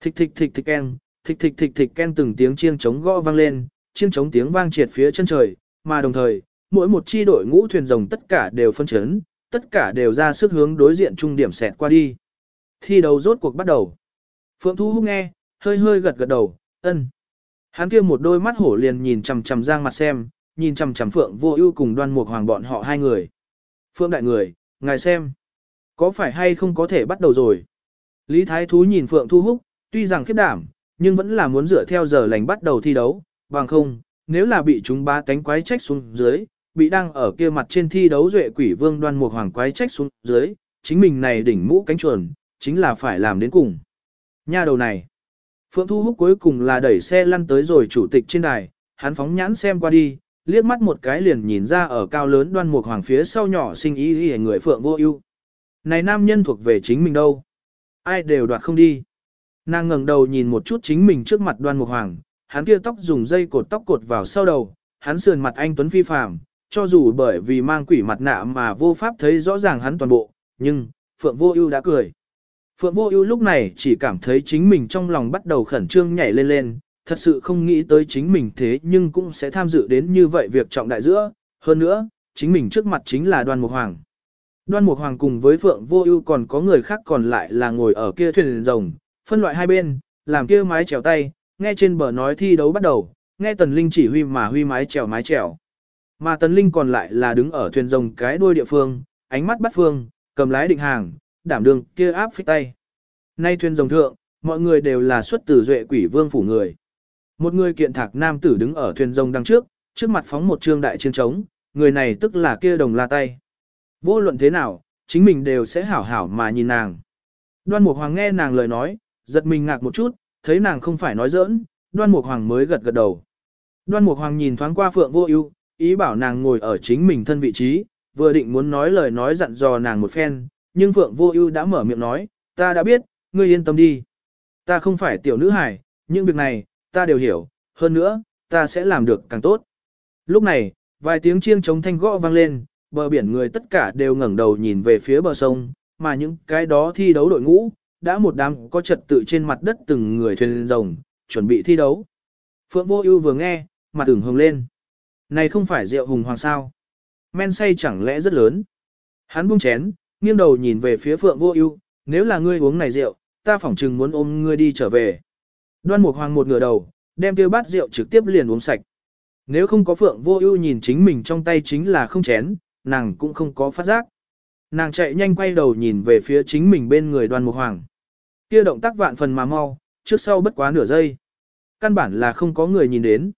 Thịch thịch thịch thịch ken, thịch thịch thịch thịch ken từng tiếng chiêng trống gõ vang lên, chiêng trống tiếng vang triệt phía chân trời, mà đồng thời, mỗi một chi đội ngũ thuyền rồng tất cả đều phân chấn, tất cả đều ra sức hướng đối diện trung điểm xẹt qua đi. Thi đấu rốt cuộc bắt đầu. Phượng Thu Húc nghe, hơi hơi gật gật đầu, ân. Hắn kia một đôi mắt hổ liền nhìn chằm chằm Giang mặt xem, nhìn chằm chằm Phượng Vô Ưu cùng Đoan Mục Hoàng bọn họ hai người. Phượng đại người, ngài xem, có phải hay không có thể bắt đầu rồi? Lý Thái Thú nhìn Phượng Thu Húc, tuy rằng khiếp đảm, nhưng vẫn là muốn dựa theo giờ lành bắt đầu thi đấu, bằng không, nếu là bị chúng ba cánh quái trách xuống dưới, bị đang ở kia mặt trên thi đấu duệ quỷ vương đoan Mục hoàng quái trách xuống dưới, chính mình này đỉnh mũ cánh chuồn, chính là phải làm đến cùng. Nha đầu này, Phượng Thu Húc cuối cùng là đẩy xe lăn tới rồi chủ tịch trên đài, hắn phóng nhãn xem qua đi, liếc mắt một cái liền nhìn ra ở cao lớn đoan mục hoàng phía sau nhỏ sinh ý ý người Phượng vô ưu. Này nam nhân thuộc về chính mình đâu? Ai đều đoạt không đi. Nàng ngẩng đầu nhìn một chút chính mình trước mặt đoan mục hoàng, hắn kia tóc dùng dây cột tóc cột vào sau đầu, hắn sườn mặt anh Tuấn Phi phàm, cho dù bởi vì mang quỷ mặt nạ mà vô pháp thấy rõ ràng hắn toàn bộ, nhưng, Phượng Vô Ưu đã cười. Phượng Vô Ưu lúc này chỉ cảm thấy chính mình trong lòng bắt đầu khẩn trương nhảy lên lên, thật sự không nghĩ tới chính mình thế nhưng cũng sẽ tham dự đến như vậy việc trọng đại giữa, hơn nữa, chính mình trước mặt chính là Đoan Mục Hoàng. Đoan Mục Hoàng cùng với Phượng Vô Ưu còn có người khác còn lại là ngồi ở kia thuyền rồng, phân loại hai bên, làm kia mái chèo tay, nghe trên bờ nói thi đấu bắt đầu, nghe Tần Linh chỉ huy mà huy mái chèo mái chèo. Mà Tần Linh còn lại là đứng ở thuyền rồng cái đuôi địa phương, ánh mắt bắt phương, cầm lái định hàng, đảm đường kia áp phích tay. Nay thuyền rồng thượng, mọi người đều là xuất từ duệ quỷ vương phủ người. Một người kiện thạc nam tử đứng ở thuyền rồng đằng trước, trước mặt phóng một trương đại chiến trống, người này tức là kia đồng la tay. Vô luận thế nào, chính mình đều sẽ hảo hảo mà nhìn nàng. Đoan Mục Hoàng nghe nàng lời nói, giật mình ngạc một chút, thấy nàng không phải nói giỡn, đoan mục hoàng mới gật gật đầu. Đoan mục hoàng nhìn thoáng qua phượng vô ưu, ý bảo nàng ngồi ở chính mình thân vị trí, vừa định muốn nói lời nói dặn dò nàng một phen, nhưng phượng vô ưu đã mở miệng nói, ta đã biết, ngươi yên tâm đi. Ta không phải tiểu nữ hài, những việc này, ta đều hiểu, hơn nữa, ta sẽ làm được càng tốt. Lúc này, vài tiếng chiêng trống thanh gõ vang lên, bờ biển người tất cả đều ngẩng đầu nhìn về phía bờ sông, mà những cái đó thi đấu đội ngũ, đã một đám có trật tự trên mặt đất từng người thuyền rồng, chuẩn bị thi đấu. Phượng Vô Ưu vừa nghe, mặt tưởng hồng lên. Này không phải rượu hùng hoàng sao? Men say chẳng lẽ rất lớn? Hắn buông chén, nghiêng đầu nhìn về phía Phượng Vô Ưu, nếu là ngươi uống này rượu, ta phỏng chừng muốn ôm ngươi đi trở về. Đoan Mục Hoàng một ngửa đầu, đem kia bát rượu trực tiếp liền uống sạch. Nếu không có Phượng Vô Ưu nhìn chính mình trong tay chính là không chén, nàng cũng không có phát giác. Nàng chạy nhanh quay đầu nhìn về phía chính mình bên người Đoan Mục Hoàng. Kia động tác vạn phần mà mau, trước sau bất quá nửa giây. Căn bản là không có người nhìn đến.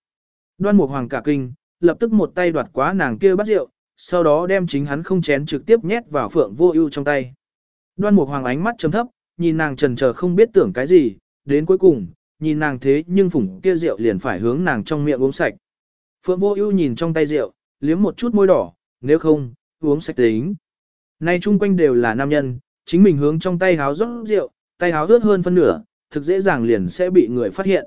Đoan Mục Hoàng cả kinh, lập tức một tay đoạt quá nàng kia bát rượu, sau đó đem chính hắn không chén trực tiếp nhét vào Phượng Vô Ưu trong tay. Đoan Mục Hoàng ánh mắt trầm thấp, nhìn nàng chần chờ không biết tưởng cái gì, đến cuối cùng, nhìn nàng thế nhưng phủng kia rượu liền phải hướng nàng trong miệng uống sạch. Phượng Vô Ưu nhìn trong tay rượu, liếm một chút môi đỏ, nếu không, uống sạch tính. Nay chung quanh đều là nam nhân, chính mình hướng trong tay háo rót rượu, tay háo ướt hơn phân nửa, thực dễ dàng liền sẽ bị người phát hiện.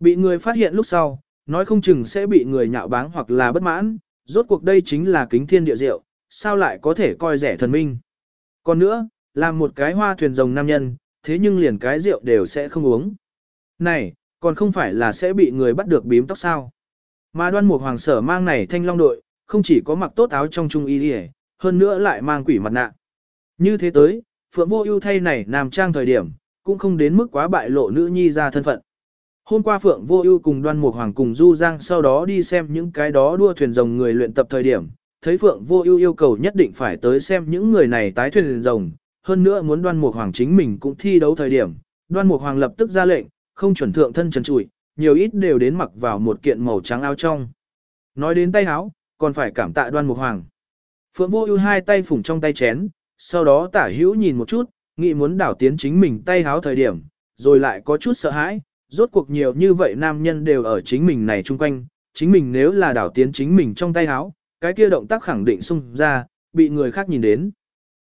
Bị người phát hiện lúc sau, nói không chừng sẽ bị người nhạo báng hoặc là bất mãn, rốt cuộc đây chính là kính thiên địa rượu, sao lại có thể coi rẻ thần minh. Còn nữa, làm một cái hoa thuyền rồng nam nhân, thế nhưng liền cái rượu đều sẽ không uống. Này, còn không phải là sẽ bị người bắt được bím tóc sao. Mà đoan mục hoàng sở mang này thanh long đội, không chỉ có mặc tốt áo trong trung y đi hơn nữa lại mang quỷ mặt nạ. Như thế tới, Phượng Vô Ưu thay này nam trang thời điểm, cũng không đến mức quá bại lộ nữ nhi ra thân phận. Hôm qua Phượng Vô Ưu cùng Đoan Mục Hoàng cùng Du Giang sau đó đi xem những cái đó đua thuyền rồng người luyện tập thời điểm, thấy Phượng Vô Ưu yêu cầu nhất định phải tới xem những người này tái thuyền rồng, hơn nữa muốn Đoan Mục Hoàng chính mình cũng thi đấu thời điểm, Đoan Mục Hoàng lập tức ra lệnh, không chuẩn thượng thân trần trụi, nhiều ít đều đến mặc vào một kiện màu trắng áo trong. Nói đến tay áo, còn phải cảm tạ Đoan Mục Hoàng. Phượng Vô Ưu hai tay phủng trong tay chén, sau đó Tả Hữu nhìn một chút, nghĩ muốn đảo tiến chính mình tay áo thời điểm, rồi lại có chút sợ hãi, rốt cuộc nhiều như vậy nam nhân đều ở chính mình này chung quanh, chính mình nếu là đảo tiến chính mình trong tay áo, cái kia động tác khẳng định xung ra, bị người khác nhìn đến.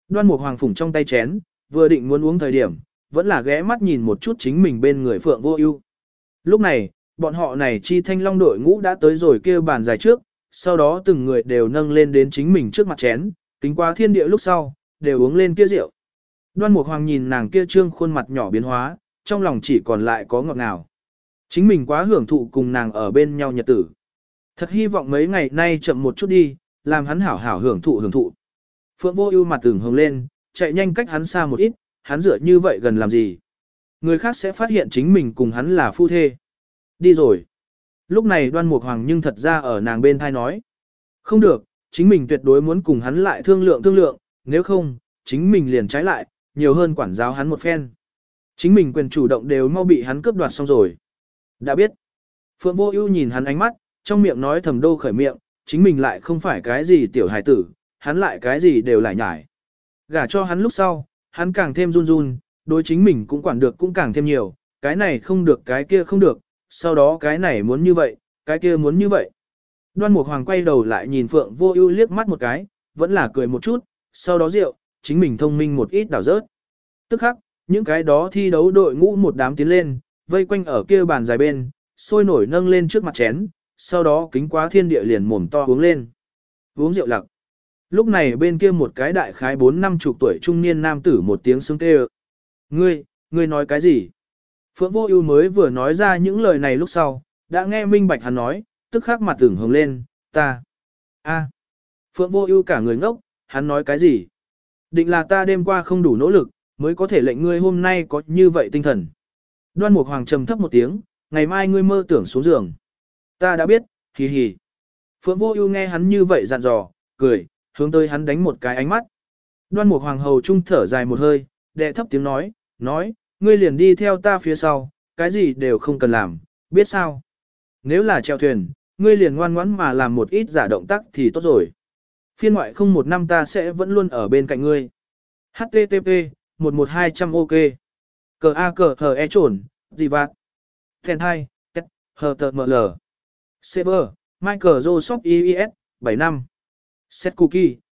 Đoan Mục Hoàng phủng trong tay chén, vừa định muốn uống thời điểm, vẫn là ghé mắt nhìn một chút chính mình bên người Phượng Vô Ưu. Lúc này, bọn họ này chi thanh long đội ngũ đã tới rồi kia bàn dài trước, sau đó từng người đều nâng lên đến chính mình trước mặt chén, kính qua thiên địa lúc sau, đều uống lên kia rượu. Đoan Mục Hoàng nhìn nàng kia trương khuôn mặt nhỏ biến hóa, trong lòng chỉ còn lại có ngọt ngào. Chính mình quá hưởng thụ cùng nàng ở bên nhau nhật tử. Thật hy vọng mấy ngày nay chậm một chút đi, làm hắn hảo hảo hưởng thụ hưởng thụ. Phượng vô ưu mặt tưởng hồng lên, chạy nhanh cách hắn xa một ít, hắn dựa như vậy gần làm gì. Người khác sẽ phát hiện chính mình cùng hắn là phu thê. Đi rồi. Lúc này đoan mục hoàng nhưng thật ra ở nàng bên thai nói. Không được, chính mình tuyệt đối muốn cùng hắn lại thương lượng thương lượng, nếu không, chính mình liền trái lại, nhiều hơn quản giáo hắn một phen. Chính mình quyền chủ động đều mau bị hắn cướp đoạt xong rồi. Đã biết. Phượng Vô Ưu nhìn hắn ánh mắt, trong miệng nói thầm đô khởi miệng, chính mình lại không phải cái gì tiểu hài tử, hắn lại cái gì đều lại nhải. Gả cho hắn lúc sau, hắn càng thêm run run, đối chính mình cũng quản được cũng càng thêm nhiều, cái này không được cái kia không được, sau đó cái này muốn như vậy, cái kia muốn như vậy. Đoan Mục Hoàng quay đầu lại nhìn Phượng Vô Ưu liếc mắt một cái, vẫn là cười một chút, sau đó rượu, chính mình thông minh một ít đảo rớt. Tức khắc, những cái đó thi đấu đội ngũ một đám tiến lên, vây quanh ở kia bàn dài bên, sôi nổi nâng lên trước mặt chén, sau đó kính quá thiên địa liền mồm to uống lên. Uống rượu lặc. Lúc này bên kia một cái đại khái bốn năm chục tuổi trung niên nam tử một tiếng sướng kêu. Ngươi, ngươi nói cái gì? Phượng Vô Ưu mới vừa nói ra những lời này lúc sau, đã nghe minh bạch hắn nói, tức khắc mặt tưởng hồng lên, ta. a Phượng Vô Ưu cả người ngốc, hắn nói cái gì? Định là ta đêm qua không đủ nỗ lực, mới có thể lệnh ngươi hôm nay có như vậy tinh thần. Đoan Mục Hoàng trầm thấp một tiếng, ngày mai ngươi mơ tưởng xuống giường. Ta đã biết, hì hì. Phượng Vô Ưu nghe hắn như vậy dặn dò, cười, hướng tới hắn đánh một cái ánh mắt. Đoan Mục Hoàng hầu trung thở dài một hơi, đệ thấp tiếng nói, nói, ngươi liền đi theo ta phía sau, cái gì đều không cần làm, biết sao? Nếu là treo thuyền, ngươi liền ngoan ngoãn mà làm một ít giả động tác thì tốt rồi. Phiên ngoại không một năm ta sẽ vẫn luôn ở bên cạnh ngươi. HTTP, 11200 OK. Cờ A cờ hờ e trồn, gì vạt. Thèn 2, kết, hờ tờ mờ lờ. Server, Michael Joseph IIS, 7 năm. Set cookie,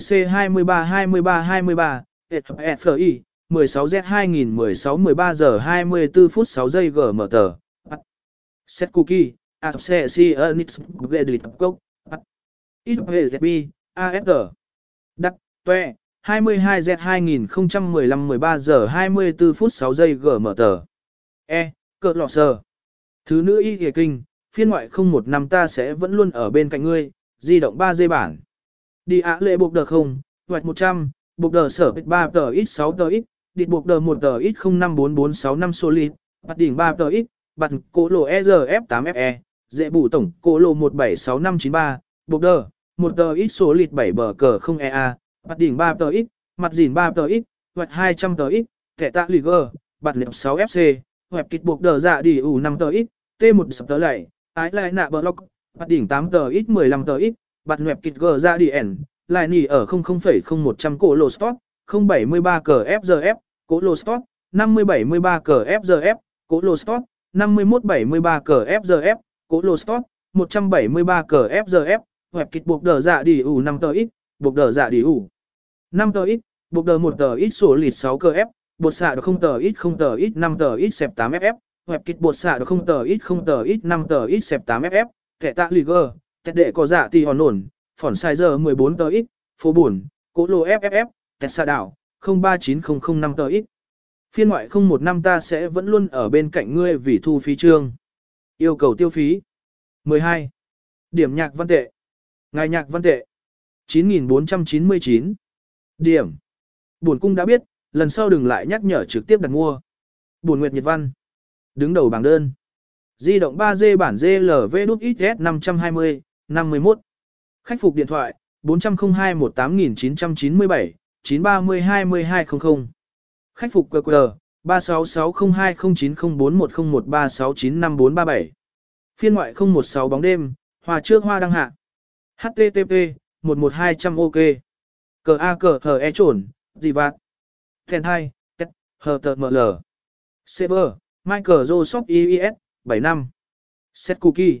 cờ 9AE4B880E790B4E59CA8E4BGA0E83AB E8BB97C1 7C232323, FI, 16Z2016 13 giờ 24 phút 6 giây GMT. Set cookie, Cốc, IPZB, Đắc, 22Z 2015 13 giờ 24 phút 6 giây E, cỡ lọ sờ. Thứ nữ y kìa kinh, phiên ngoại không một năm ta sẽ vẫn luôn ở bên cạnh ngươi, di động 3 dây bản. Đi ạ lệ buộc đờ không, hoạch 100, buộc đờ sở 3 tờ ít 6 tờ ít, địt buộc đờ 1 tờ ít 054465 solid, bắt đỉnh 3 tờ ít, bật cổ lộ ERF8FE, dễ bù tổng cổ lộ 176593, buộc đờ, 1 tờ ít solid 7 bờ cờ 0 EA, bắt đỉnh 3 tờ ít, mặt dỉn 3 tờ ít, hoạch 200 tờ ít, thẻ tạ lì gờ, bật liệp 6 FC, hoạch kịch buộc đờ dạ đi ủ 5 tờ ít, T1 sập tờ lệ, ái lại nạ block, bắt đỉnh 8 tờ ít 15 tờ ít, bạt nẹp kịch gờ ra đi ẻn, lại nỉ ở 00,0100 cổ lô stop, 073 cờ FGF, cổ lô stop, 5073 cờ FGF, cổ lô stop, 5173 cờ FGF, cổ lô stop, 173 cờ FGF, hoẹp kịch buộc đờ dạ đi ủ 5 tờ ít, buộc đờ dạ đi ủ. 5 tờ ít, buộc đờ 1 tờ ít sổ lịt 6 cờ F, bột xạ được 0 tờ ít 0 tờ ít 5 tờ ít xẹp 8 FF, hoẹp kịch bột xạ được 0 tờ ít 0 tờ ít 5 tờ ít xẹp 8 FF, kẻ tạ lì gờ, tẹt đệ có dạ thì hòn nổn, phỏn sai giờ 14 tờ ít, phố buồn, cỗ lô FFF, tẹt xa đảo, 039005 tờ ít. Phiên ngoại 015 ta sẽ vẫn luôn ở bên cạnh ngươi vì thu phí trương. Yêu cầu tiêu phí. 12. Điểm nhạc văn tệ. Ngài nhạc văn tệ. 9499. Điểm. Buồn cung đã biết, lần sau đừng lại nhắc nhở trực tiếp đặt mua. Buồn Nguyệt Nhật Văn. Đứng đầu bảng đơn. Di động 3G bản GLV đút XS 520, 51. Khách phục điện thoại, 402 18997, 930 2200. Khách phục QR, 36602090410136954437. Phiên ngoại 016 bóng đêm, hòa trước hoa đăng hạ. HTTP, 11200 OK. Cờ A cờ hờ e trồn, gì vạn. Thèn 2, tết, hờ tờ mờ lờ. Server, Microsoft IIS, 7 năm. Set cookie,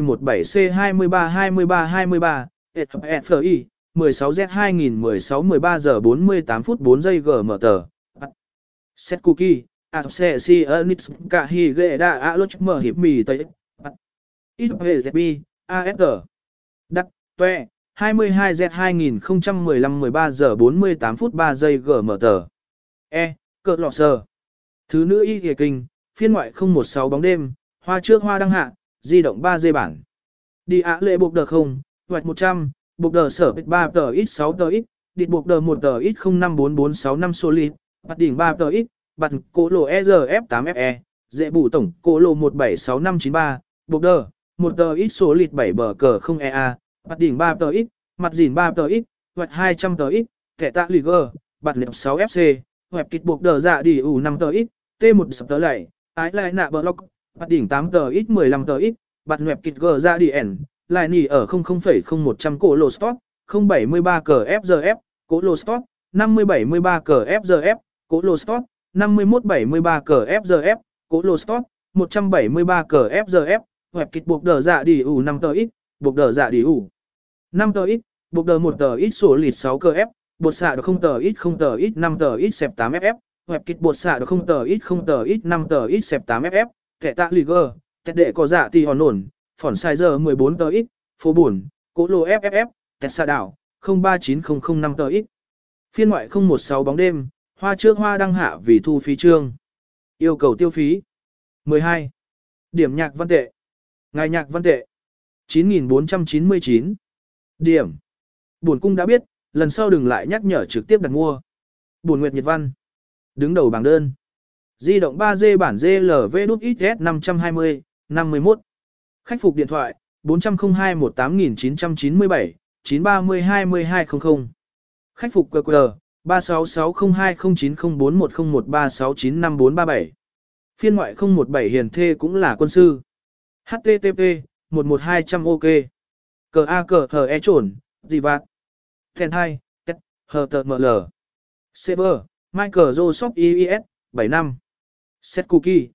17C232323, FI, 16Z2016 13 giờ 48 phút 4 giây GMT. Set cookie, Apse si Unix cả hi ghệ đa a lốt mở hiệp mì tây. IPZB, ASG. Đắc, tuệ, 22Z2015 13 giờ 48 phút 3 giây GMT. E, cờ lọ sờ. Thứ nữ y kìa kinh, phiên ngoại 016 bóng đêm, hoa trước hoa đăng hạ, di động 3G bản. Đi ạ lệ buộc đờ không, hoạch 100, buộc đờ sở 3 tờ ít 6 tờ ít, đi buộc đờ 1 tờ ít 054465 solid, bắt đỉnh 3 tờ ít, bật cổ lộ ERF8FE, e, dễ bù tổng cổ lộ 176593, buộc đờ, 1 tờ ít solid 7 bờ cờ 0 EA, bắt đỉnh 3 tờ ít, mặt dỉn 3 tờ ít, hoạch 200 tờ ít, thẻ tạ lì gờ, bật liệp 6 FC, hoạch kịch buộc đờ dạ đi ủ 5 tờ ít, T1 sập tờ lạy, ái lại nạ block, bắt đỉnh 8 tờ ít 15 tờ ít, bật web kịch gờ ra đi ẩn, lại nỉ ở 0,0100 cổ lô stop, 073 cờ FGF, cổ lô stop, 5073 cờ FGF, cổ lô stop, 5173 cờ FGF, cổ lô stop, 173 cờ FGF, web kịch buộc đờ dạ đi ủ 5 tờ ít, buộc đờ dạ đi ủ. 5 tờ ít, buộc đờ 1 tờ ít sổ lịt 6 cờ F, bột xạ được 0 tờ ít 0 tờ ít 5 tờ ít xẹp 8 FF, web kịch bột xạ được 0 tờ ít 0 tờ ít 5 tờ ít xẹp 8 FF, kẻ tạ lì gơ, tẹt đệ có dạ thì hòn nổn, phỏn sai giờ 14 tờ ít, phố buồn, cỗ lô FFF, tẹt xa đảo, 039005 tờ ít. Phiên ngoại 016 bóng đêm, hoa trước hoa đăng hạ vì thu phí trương. Yêu cầu tiêu phí. 12. Điểm nhạc văn tệ. Ngài nhạc văn tệ. 9499. Điểm. Buồn cung đã biết, lần sau đừng lại nhắc nhở trực tiếp đặt mua. Buồn Nguyệt Nhật Văn. Đứng đầu bảng đơn. Di động 3G bản GLV đút XS 520, 51. Khách phục điện thoại, 402 18997, 930 2200. Khách phục QR, 36602090410136954437. Phiên ngoại 017 hiền thê cũng là quân sư. HTTP, 11200 OK. Cờ A cờ hờ e trồn, gì vạt. Thèn 2, hờ tờ mờ lờ. Server, Microsoft IIS, 7 năm. Set cookie,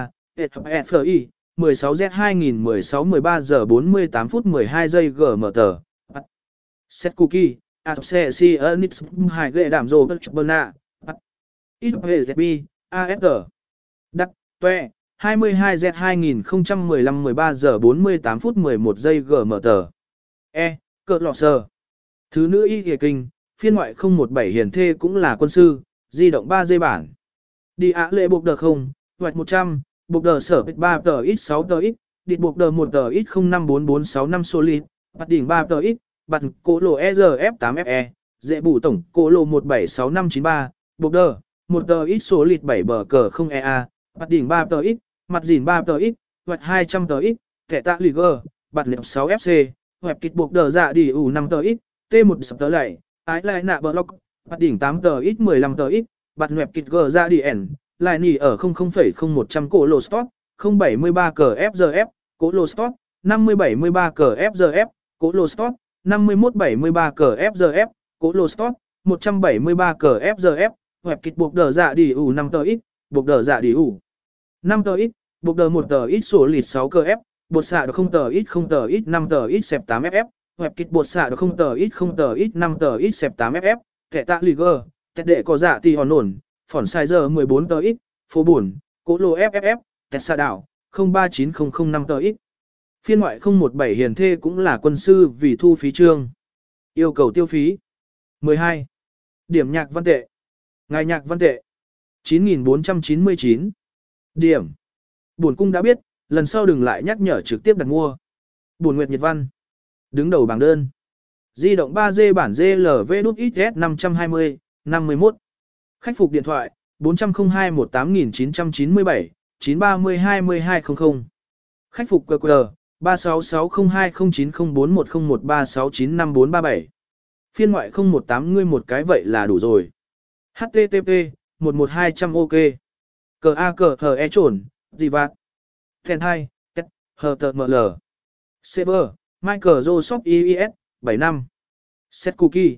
FI 16Z 2016 13 48 phút 12 giây GM tờ. Set cookie, AFC si Unix hai ghệ đảm rồ bất nạ. XPZB, AFG. Đắc, tuệ, 22Z 2015 13 giờ 48 phút 11 giây GM tờ. E, cờ lọ sờ. Thứ nữ y kìa kinh, phiên ngoại 017 hiển thê cũng là quân sư, di động 3 dây bản. Đi ạ lệ buộc được không, hoạch 100, buộc đờ sở 3 tờ ít 6 tờ ít, địt buộc đờ 1 tờ ít 054465 solid, bắt đỉnh 3 tờ ít, bật cổ lộ ERF8FE, dễ bù tổng cổ lộ 176593, buộc đờ, 1 tờ ít solid 7 bờ cờ 0 EA, bắt đỉnh 3 tờ ít, mặt dỉn 3 tờ ít, hoạch 200 tờ ít, thẻ tạ lì gờ, bật liệp 6 FC, hoạch kịch buộc đờ dạ đi ủ 5 tờ ít, T1 sập tờ lệ, ái lại nạ block, bắt đỉnh 8 tờ ít 15 tờ ít, bật hoạch kịch gờ ra đi ẩn lại nỉ ở 00,0100 cổ lô stop, 073 cờ FGF, cổ lô stop, 5073 cờ FGF, cổ lô stop, 5173 cờ FGF, cổ lô stop, 173 cờ FGF, hoẹp kịch buộc đờ dạ đi ủ 5 tờ ít, buộc đờ dạ đi ủ. 5 tờ ít, buộc đờ 1 tờ ít sổ lịt 6 cờ F, bột xạ được 0 tờ ít 0 tờ ít 5 tờ ít xẹp 8 FF, hoẹp kịch bột xạ được 0 tờ ít 0 tờ ít 5 tờ ít xẹp 8 FF, kẻ tạ lì gơ, kẻ đệ có dạ thì hòn ổn, phỏn sai giờ 14 tờ ít, phố buồn, cố lô FFF, tẹt xa đảo, 039005 tờ ít. Phiên ngoại 017 hiền thê cũng là quân sư vì thu phí trương. Yêu cầu tiêu phí. 12. Điểm nhạc văn tệ. Ngài nhạc văn tệ. 9499. Điểm. Buồn cung đã biết, lần sau đừng lại nhắc nhở trực tiếp đặt mua. Buồn Nguyệt Nhật Văn. Đứng đầu bảng đơn. Di động 3G bản GLV đút XS 520, 51. Khách phục điện thoại 402 18997 930 2200. Khách phục QR 36602090410136954437. Phiên ngoại 018 ngươi một cái vậy là đủ rồi. HTTP 11200 OK. Cờ A cờ hờ e trồn, gì vạt. Thèn 2, T, hờ tờ mờ lờ. Server, Microsoft IIS, 7 năm. Set cookie,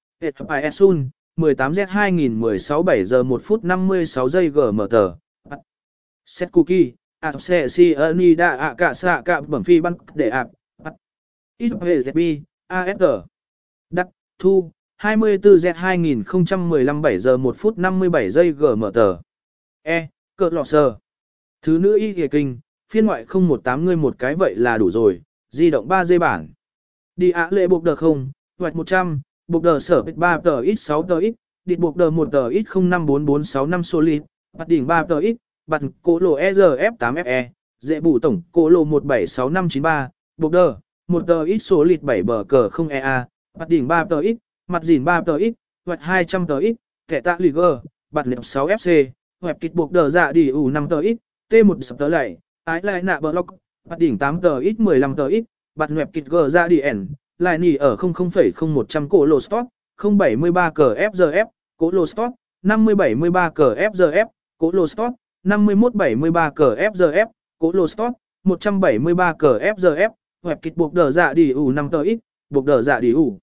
E533B6E588C BB8A7E6B0B4E5A496C17C117C232323 Sun, 18Z 2016 7 giờ 1 phút 56 giây GMT. Set cookie, ạp xe si ơ đa ạ cả xạ cả bẩm phi băng để ạp. Bi, ASG. Đắc, thu, 24Z 2015 7 giờ 1 phút 57 giây GMT. E, Cờ lọ sờ. Thứ nữ y kìa kinh, phiên ngoại 018 ngươi một cái vậy là đủ rồi, di động 3 giây bản. Đi ạ lệ buộc được không, hoạch 100, buộc đờ sở 3 tờ ít 6 tờ ít, địt buộc đờ 1 tờ ít 054465 solid, bắt đỉnh 3 tờ ít, bật cổ lộ ERF8FE, dễ bù tổng cổ lộ 176593, buộc đờ, 1 tờ ít solid 7 bờ cờ 0 EA, bắt đỉnh 3 tờ ít, mặt dỉn 3 tờ ít, hoạch 200 tờ ít, kẻ tạ liger, bật liệp 6 FC, hoạch kịch buộc đờ dạ đi ủ 5 tờ ít, T1 sập tờ lệ, ái lại nạ block, bắt đỉnh 8 tờ ít 15 tờ ít, bật hoạch kịch gờ dạ đi ẻn, lại nỉ ở 0,0100 cổ lô stop, 073 cờ FGF, cổ lô stop, 5073 cờ FGF, cổ lô stop, 5173 cờ FGF, cổ lô stop, 173 cờ FGF, hoẹp kịch buộc đờ dạ đi ủ 5 tờ ít, buộc đờ dạ đi ủ.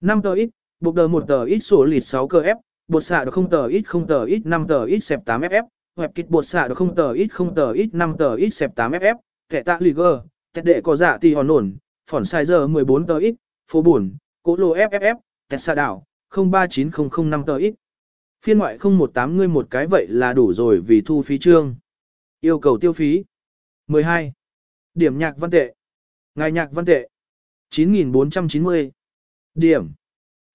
5 tờ ít, buộc đờ 1 tờ ít sổ lịt 6 cờ F, bột xạ được 0 tờ ít 0 tờ ít 5 tờ ít xẹp 8 FF, hoẹp kịch bột xạ được 0 tờ ít 0 tờ ít 5 tờ ít xẹp 8 FF, kẻ tạ lì gơ, kẻ đệ có dạ thì hòn ổn, phỏn sai giờ 14 tờ ít, phố buồn, cố lô FFF, tẹt xa đảo, 039005 tờ ít. Phiên ngoại 018 ngươi một cái vậy là đủ rồi vì thu phí trương. Yêu cầu tiêu phí. 12. Điểm nhạc văn tệ. Ngài nhạc văn tệ. 9490 Điểm.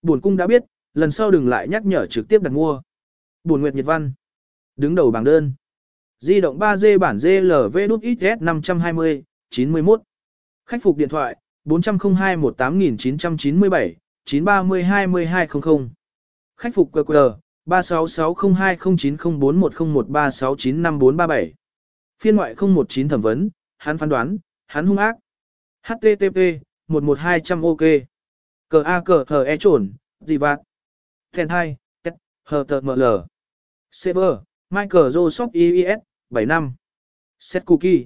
Buồn cung đã biết, lần sau đừng lại nhắc nhở trực tiếp đặt mua. Buồn Nguyệt Nhật Văn. Đứng đầu bảng đơn. Di động 3G bản GLV đút XS 520, 91. Khách phục điện thoại, 402 18997, 930 2200. Khách phục QQ, 36602090410136954437. Phiên ngoại 019 thẩm vấn, hắn phán đoán, hắn hung ác. HTTP, 11200 OK. Cờ A cờ hờ e trồn, gì vạn. Thèn 2, tết, hờ tờ mờ lờ. Server, Michael Joseph IES, 75. Set cookie,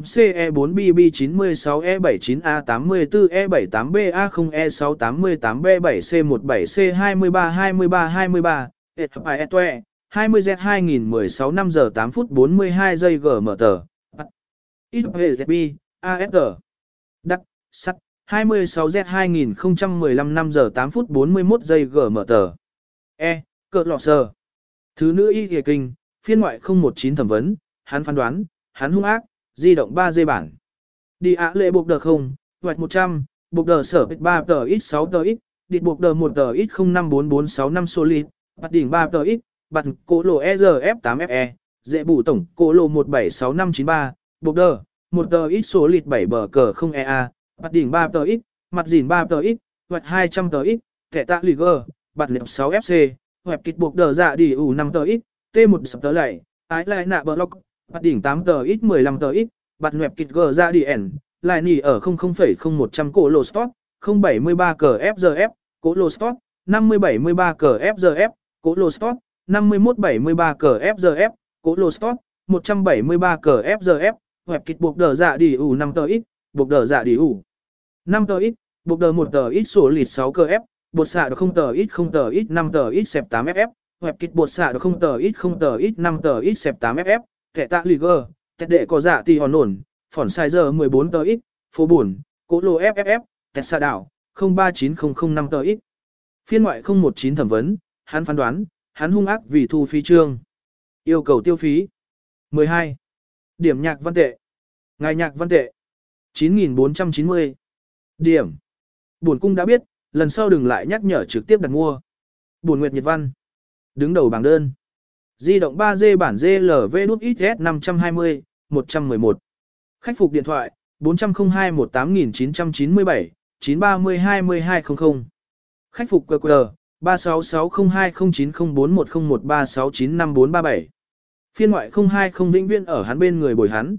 E797A8E8B996E79A8E8B96AZEFBG 8C4BB96E79A84E788B3E688B7C17C232323 ETOE 20Z2016 5 giờ 8 phút 42 giây GMT IPZB ASG Đắc Sắt 26Z 2015 5 giờ 8 phút 41 giây GMT E Cờ lọ sờ Thứ nữ y kìa kinh Phiên ngoại 019 thẩm vấn Hắn phán đoán Hắn hung ác di động 3G bản. Đi ạ lệ buộc đờ không, hoạch 100, buộc đờ sở 3 tờ ít 6 tờ ít, địt buộc đờ 1 tờ ít 054465 solid, bắt đỉnh 3 tờ ít, bật cổ lộ ERF8FE, dễ bù tổng cổ lộ 176593, buộc đờ, 1 tờ ít solid 7 bờ cờ 0 EA, bắt đỉnh 3 tờ ít, mặt dìn 3 tờ ít, hoạch 200 tờ ít, thẻ tạ lì gờ, bật liệp 6 FC, hoạch kịch buộc đờ dạ đi ủ 5 tờ ít, T1 sập tờ lệ, ái lại nạ bờ lọc, Bắt đỉnh 8 tờ ít 15 tờ ít, bắt nẹp kịch gờ ra đi ẻn, lại nỉ ở 0,0100 cổ lô stop, 073 cờ FGF, cổ lô stop, 5073 cờ FGF, cổ lô stop, 5173 cờ FGF, cổ lô stop, 173 cờ FGF, hẹp kịch buộc đờ dạ đi ủ 5 tờ ít, buộc đờ dạ đi ủ. 5 tờ ít, buộc đờ 1 tờ ít sổ lịt 6 cờ F, bột xạ được 0 tờ ít 0 tờ ít 5 tờ ít xẹp 8 FF, hẹp kịch bột xạ được 0 tờ ít 0 tờ ít 5 tờ ít xẹp 8 FF, kẻ tạ lì gơ, tẹt đệ có dạ thì hòn nổn, phỏn sai giờ 14 tờ ít, phố buồn, cố lô FFF, tẹt xa đảo, 039005 tờ ít. Phiên ngoại 019 thẩm vấn, hắn phán đoán, hắn hung ác vì thu phí trương. Yêu cầu tiêu phí. 12. Điểm nhạc văn tệ. Ngài nhạc văn tệ. 9.490. Điểm. Buồn cung đã biết, lần sau đừng lại nhắc nhở trực tiếp đặt mua. Buồn Nguyệt Nhật Văn. Đứng đầu bảng đơn. Di động 3G bản GLV đút XS 520, 111. Khách phục điện thoại, 402 18997, 930 2200. Khách phục QR, 36602090410136954437. Phiên ngoại 020 vĩnh viên ở hắn bên người bồi hắn.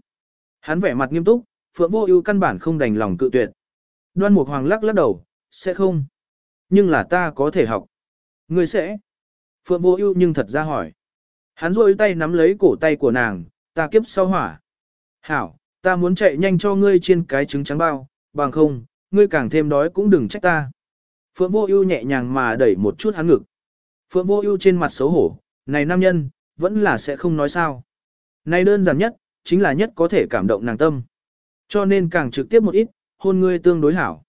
Hắn vẻ mặt nghiêm túc, Phượng Vô Ưu căn bản không đành lòng cự tuyệt. Đoan Mục Hoàng lắc lắc đầu, sẽ không. Nhưng là ta có thể học. Ngươi sẽ. Phượng Vô Ưu nhưng thật ra hỏi. Hắn rôi tay nắm lấy cổ tay của nàng, ta kiếp sau hỏa. Hảo, ta muốn chạy nhanh cho ngươi chiên cái trứng trắng bao, bằng không, ngươi càng thêm đói cũng đừng trách ta. Phượng vô ưu nhẹ nhàng mà đẩy một chút hắn ngực. Phượng vô ưu trên mặt xấu hổ, này nam nhân, vẫn là sẽ không nói sao. Này đơn giản nhất, chính là nhất có thể cảm động nàng tâm. Cho nên càng trực tiếp một ít, hôn ngươi tương đối hảo.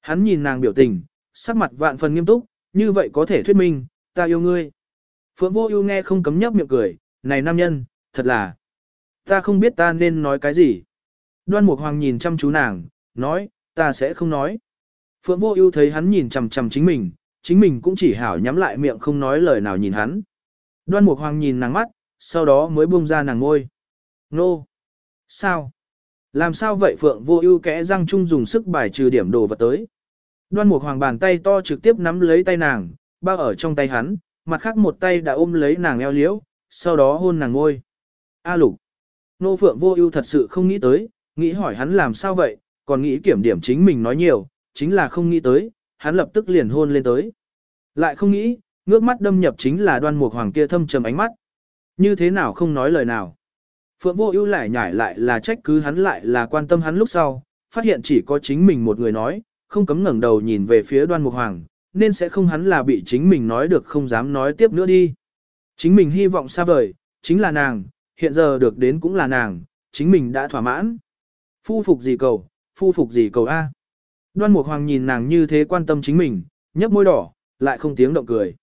Hắn nhìn nàng biểu tình, sắc mặt vạn phần nghiêm túc, như vậy có thể thuyết minh, ta yêu ngươi. Phượng vô ưu nghe không cấm nhấp miệng cười, này nam nhân, thật là, ta không biết ta nên nói cái gì. Đoan Mục Hoàng nhìn chăm chú nàng, nói, ta sẽ không nói. Phượng vô ưu thấy hắn nhìn chằm chằm chính mình, chính mình cũng chỉ hảo nhắm lại miệng không nói lời nào nhìn hắn. Đoan Mục Hoàng nhìn nàng mắt, sau đó mới buông ra nàng ngôi. Nô! Sao? Làm sao vậy Phượng vô ưu kẽ răng chung dùng sức bài trừ điểm đồ vật tới. Đoan Mục Hoàng bàn tay to trực tiếp nắm lấy tay nàng, bao ở trong tay hắn, mặt khác một tay đã ôm lấy nàng eo liễu, sau đó hôn nàng ngôi. A lục. Nô Phượng vô ưu thật sự không nghĩ tới, nghĩ hỏi hắn làm sao vậy, còn nghĩ kiểm điểm chính mình nói nhiều, chính là không nghĩ tới, hắn lập tức liền hôn lên tới. Lại không nghĩ, ngước mắt đâm nhập chính là đoan mục hoàng kia thâm trầm ánh mắt. Như thế nào không nói lời nào. Phượng vô ưu lại nhảy lại là trách cứ hắn lại là quan tâm hắn lúc sau, phát hiện chỉ có chính mình một người nói, không cấm ngẩng đầu nhìn về phía đoan mục hoàng, nên sẽ không hắn là bị chính mình nói được không dám nói tiếp nữa đi. Chính mình hy vọng xa vời, chính là nàng, hiện giờ được đến cũng là nàng, chính mình đã thỏa mãn. Phu phục gì cầu, phu phục gì cầu A. Đoan Mục Hoàng nhìn nàng như thế quan tâm chính mình, nhấp môi đỏ, lại không tiếng động cười.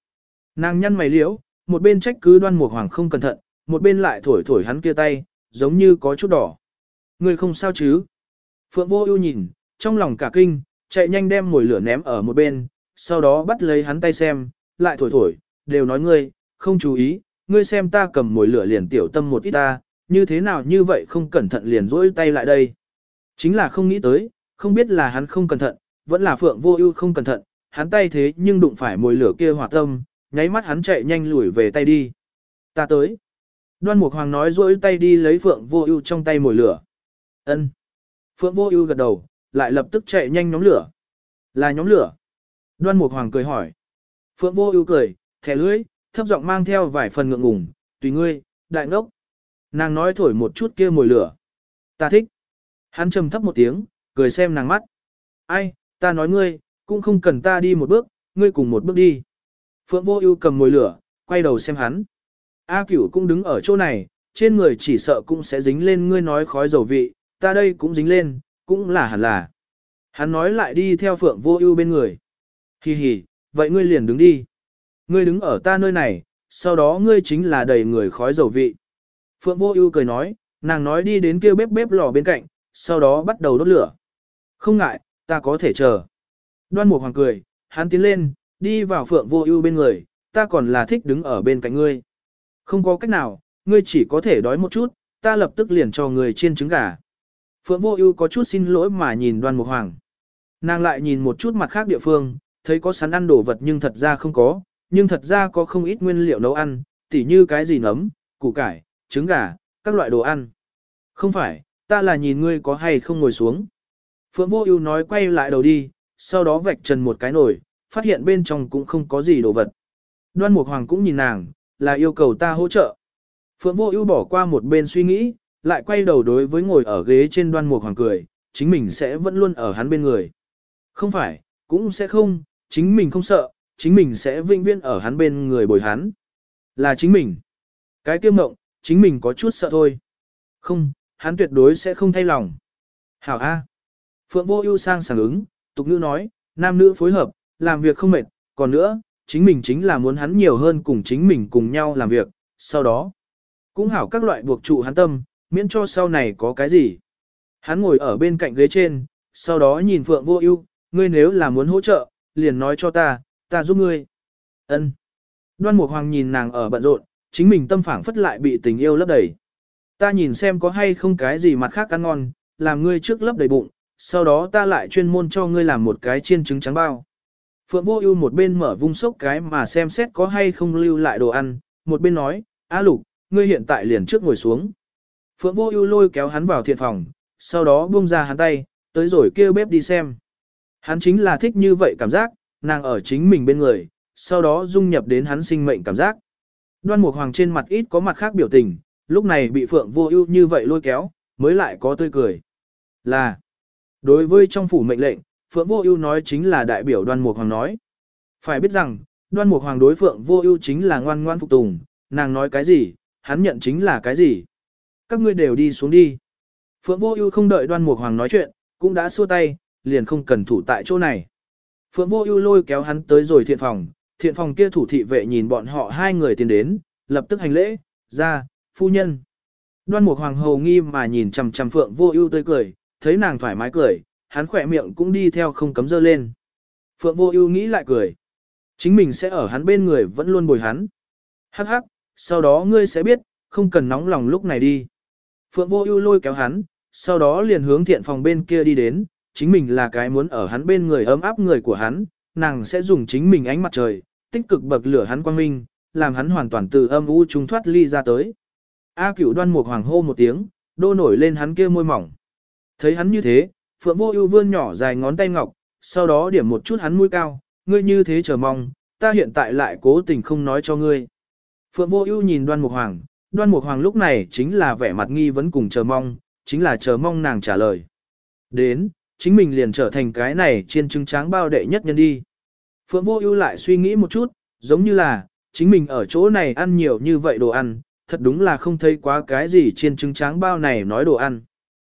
Nàng nhăn mày liễu, một bên trách cứ Đoan Mục Hoàng không cẩn thận, một bên lại thổi thổi hắn kia tay, giống như có chút đỏ. Người không sao chứ? Phượng Vô Ưu nhìn, trong lòng cả kinh, chạy nhanh đem mồi lửa ném ở một bên, sau đó bắt lấy hắn tay xem, lại thổi thổi, đều nói ngươi, không chú ý, ngươi xem ta cầm mồi lửa liền tiểu tâm một ít ta, như thế nào như vậy không cẩn thận liền rỗi tay lại đây. Chính là không nghĩ tới, không biết là hắn không cẩn thận, vẫn là Phượng Vô Ưu không cẩn thận, hắn tay thế nhưng đụng phải mồi lửa kia hỏa tâm, nháy mắt hắn chạy nhanh lùi về tay đi. Ta tới. Đoan Mục Hoàng nói rỗi tay đi lấy Phượng Vô Ưu trong tay mồi lửa. Ân. Phượng Vô Ưu gật đầu, lại lập tức chạy nhanh nhóm lửa. Là nhóm lửa. Đoan Mục Hoàng cười hỏi. Phượng Vô Ưu cười, thẻ lưỡi, thấp giọng mang theo vài phần ngượng ngùng, "Tùy ngươi, đại ngốc." Nàng nói thổi một chút kia mùi lửa. "Ta thích." Hắn trầm thấp một tiếng, cười xem nàng mắt. "Ai, ta nói ngươi, cũng không cần ta đi một bước, ngươi cùng một bước đi." Phượng Vô Ưu cầm mùi lửa, quay đầu xem hắn. A Cửu cũng đứng ở chỗ này, trên người chỉ sợ cũng sẽ dính lên ngươi nói khói dầu vị, ta đây cũng dính lên, cũng là hẳn là. Hắn nói lại đi theo Phượng Vô Ưu bên người. Hi hi, vậy ngươi liền đứng đi. Ngươi đứng ở ta nơi này, sau đó ngươi chính là đầy người khói dầu vị. Phượng Vô Ưu cười nói, nàng nói đi đến kia bếp bếp lò bên cạnh, sau đó bắt đầu đốt lửa. Không ngại, ta có thể chờ. Đoan Mục Hoàng cười, hắn tiến lên, đi vào Phượng Vô Ưu bên người, ta còn là thích đứng ở bên cạnh ngươi. Không có cách nào, ngươi chỉ có thể đói một chút, ta lập tức liền cho ngươi chiên trứng gà. Phượng Vô Ưu có chút xin lỗi mà nhìn Đoan Mục Hoàng. Nàng lại nhìn một chút mặt khác địa phương, thấy có sắn ăn đồ vật nhưng thật ra không có, nhưng thật ra có không ít nguyên liệu nấu ăn, tỉ như cái gì nấm, củ cải, trứng gà, các loại đồ ăn. Không phải, ta là nhìn ngươi có hay không ngồi xuống. Phượng Vô Ưu nói quay lại đầu đi, sau đó vạch trần một cái nồi, phát hiện bên trong cũng không có gì đồ vật. Đoan Mục Hoàng cũng nhìn nàng, là yêu cầu ta hỗ trợ. Phượng Vô Ưu bỏ qua một bên suy nghĩ, lại quay đầu đối với ngồi ở ghế trên Đoan Mục Hoàng cười, chính mình sẽ vẫn luôn ở hắn bên người. Không phải, cũng sẽ không, chính mình không sợ, chính mình sẽ vinh viên ở hắn bên người bồi hắn. Là chính mình. Cái kiêm mộng, chính mình có chút sợ thôi. Không, hắn tuyệt đối sẽ không thay lòng. Hảo A. Phượng vô ưu sang sảng ứng, tục ngữ nói, nam nữ phối hợp, làm việc không mệt, còn nữa, chính mình chính là muốn hắn nhiều hơn cùng chính mình cùng nhau làm việc, sau đó, cũng hảo các loại buộc trụ hắn tâm, miễn cho sau này có cái gì. Hắn ngồi ở bên cạnh ghế trên, sau đó nhìn Phượng vô ưu, ngươi nếu là muốn hỗ trợ, liền nói cho ta, ta giúp ngươi. Ân. Đoan Mục Hoàng nhìn nàng ở bận rộn, chính mình tâm phảng phất lại bị tình yêu lấp đầy. Ta nhìn xem có hay không cái gì mặt khác ăn ngon, làm ngươi trước lấp đầy bụng, sau đó ta lại chuyên môn cho ngươi làm một cái chiên trứng trắng bao. Phượng Vô Ưu một bên mở vung sốc cái mà xem xét có hay không lưu lại đồ ăn, một bên nói, "A Lục, ngươi hiện tại liền trước ngồi xuống." Phượng Vô Ưu lôi kéo hắn vào thiện phòng, sau đó buông ra hắn tay, tới rồi kêu bếp đi xem. Hắn chính là thích như vậy cảm giác, nàng ở chính mình bên người, sau đó dung nhập đến hắn sinh mệnh cảm giác. Đoan Mục Hoàng trên mặt ít có mặt khác biểu tình, lúc này bị Phượng Vô Ưu như vậy lôi kéo, mới lại có tươi cười. Là Đối với trong phủ mệnh lệnh, Phượng Vô Ưu nói chính là đại biểu Đoan Mục Hoàng nói. Phải biết rằng, Đoan Mục Hoàng đối Phượng Vô Ưu chính là ngoan ngoãn phục tùng, nàng nói cái gì, hắn nhận chính là cái gì. Các ngươi đều đi xuống đi. Phượng Vô Ưu không đợi Đoan Mục Hoàng nói chuyện, cũng đã xua tay, liền không cần thủ tại chỗ này. Phượng Vô Ưu lôi kéo hắn tới rồi thiện phòng, thiện phòng kia thủ thị vệ nhìn bọn họ hai người tiến đến, lập tức hành lễ, "Ra, phu nhân." Đoan Mục Hoàng hầu nghi mà nhìn chằm chằm Phượng Vô Ưu tươi cười, thấy nàng thoải mái cười, hắn khẽ miệng cũng đi theo không cấm dơ lên. Phượng Vô Ưu nghĩ lại cười, chính mình sẽ ở hắn bên người vẫn luôn bồi hắn. Hắc hắc, sau đó ngươi sẽ biết, không cần nóng lòng lúc này đi. Phượng Vô Ưu lôi kéo hắn, sau đó liền hướng thiện phòng bên kia đi đến, chính mình là cái muốn ở hắn bên người ấm áp người của hắn, nàng sẽ dùng chính mình ánh mặt trời, tích cực bậc lửa hắn quang minh, làm hắn hoàn toàn từ âm u trung thoát ly ra tới. A Cửu Đoan Mục Hoàng hô một tiếng, đô nổi lên hắn kia môi mỏng. Thấy hắn như thế, Phượng Vô Ưu vươn nhỏ dài ngón tay ngọc, sau đó điểm một chút hắn mũi cao, ngươi như thế chờ mong, ta hiện tại lại cố tình không nói cho ngươi. Phượng Vô Ưu nhìn Đoan Mục Hoàng, Đoan Mục Hoàng lúc này chính là vẻ mặt nghi vấn cùng chờ mong, chính là chờ mong nàng trả lời. Đến, chính mình liền trở thành cái này trên trứng tráng bao đệ nhất nhân đi. Phượng Vô Ưu lại suy nghĩ một chút, giống như là, chính mình ở chỗ này ăn nhiều như vậy đồ ăn, thật đúng là không thấy quá cái gì trên trứng tráng bao này nói đồ ăn.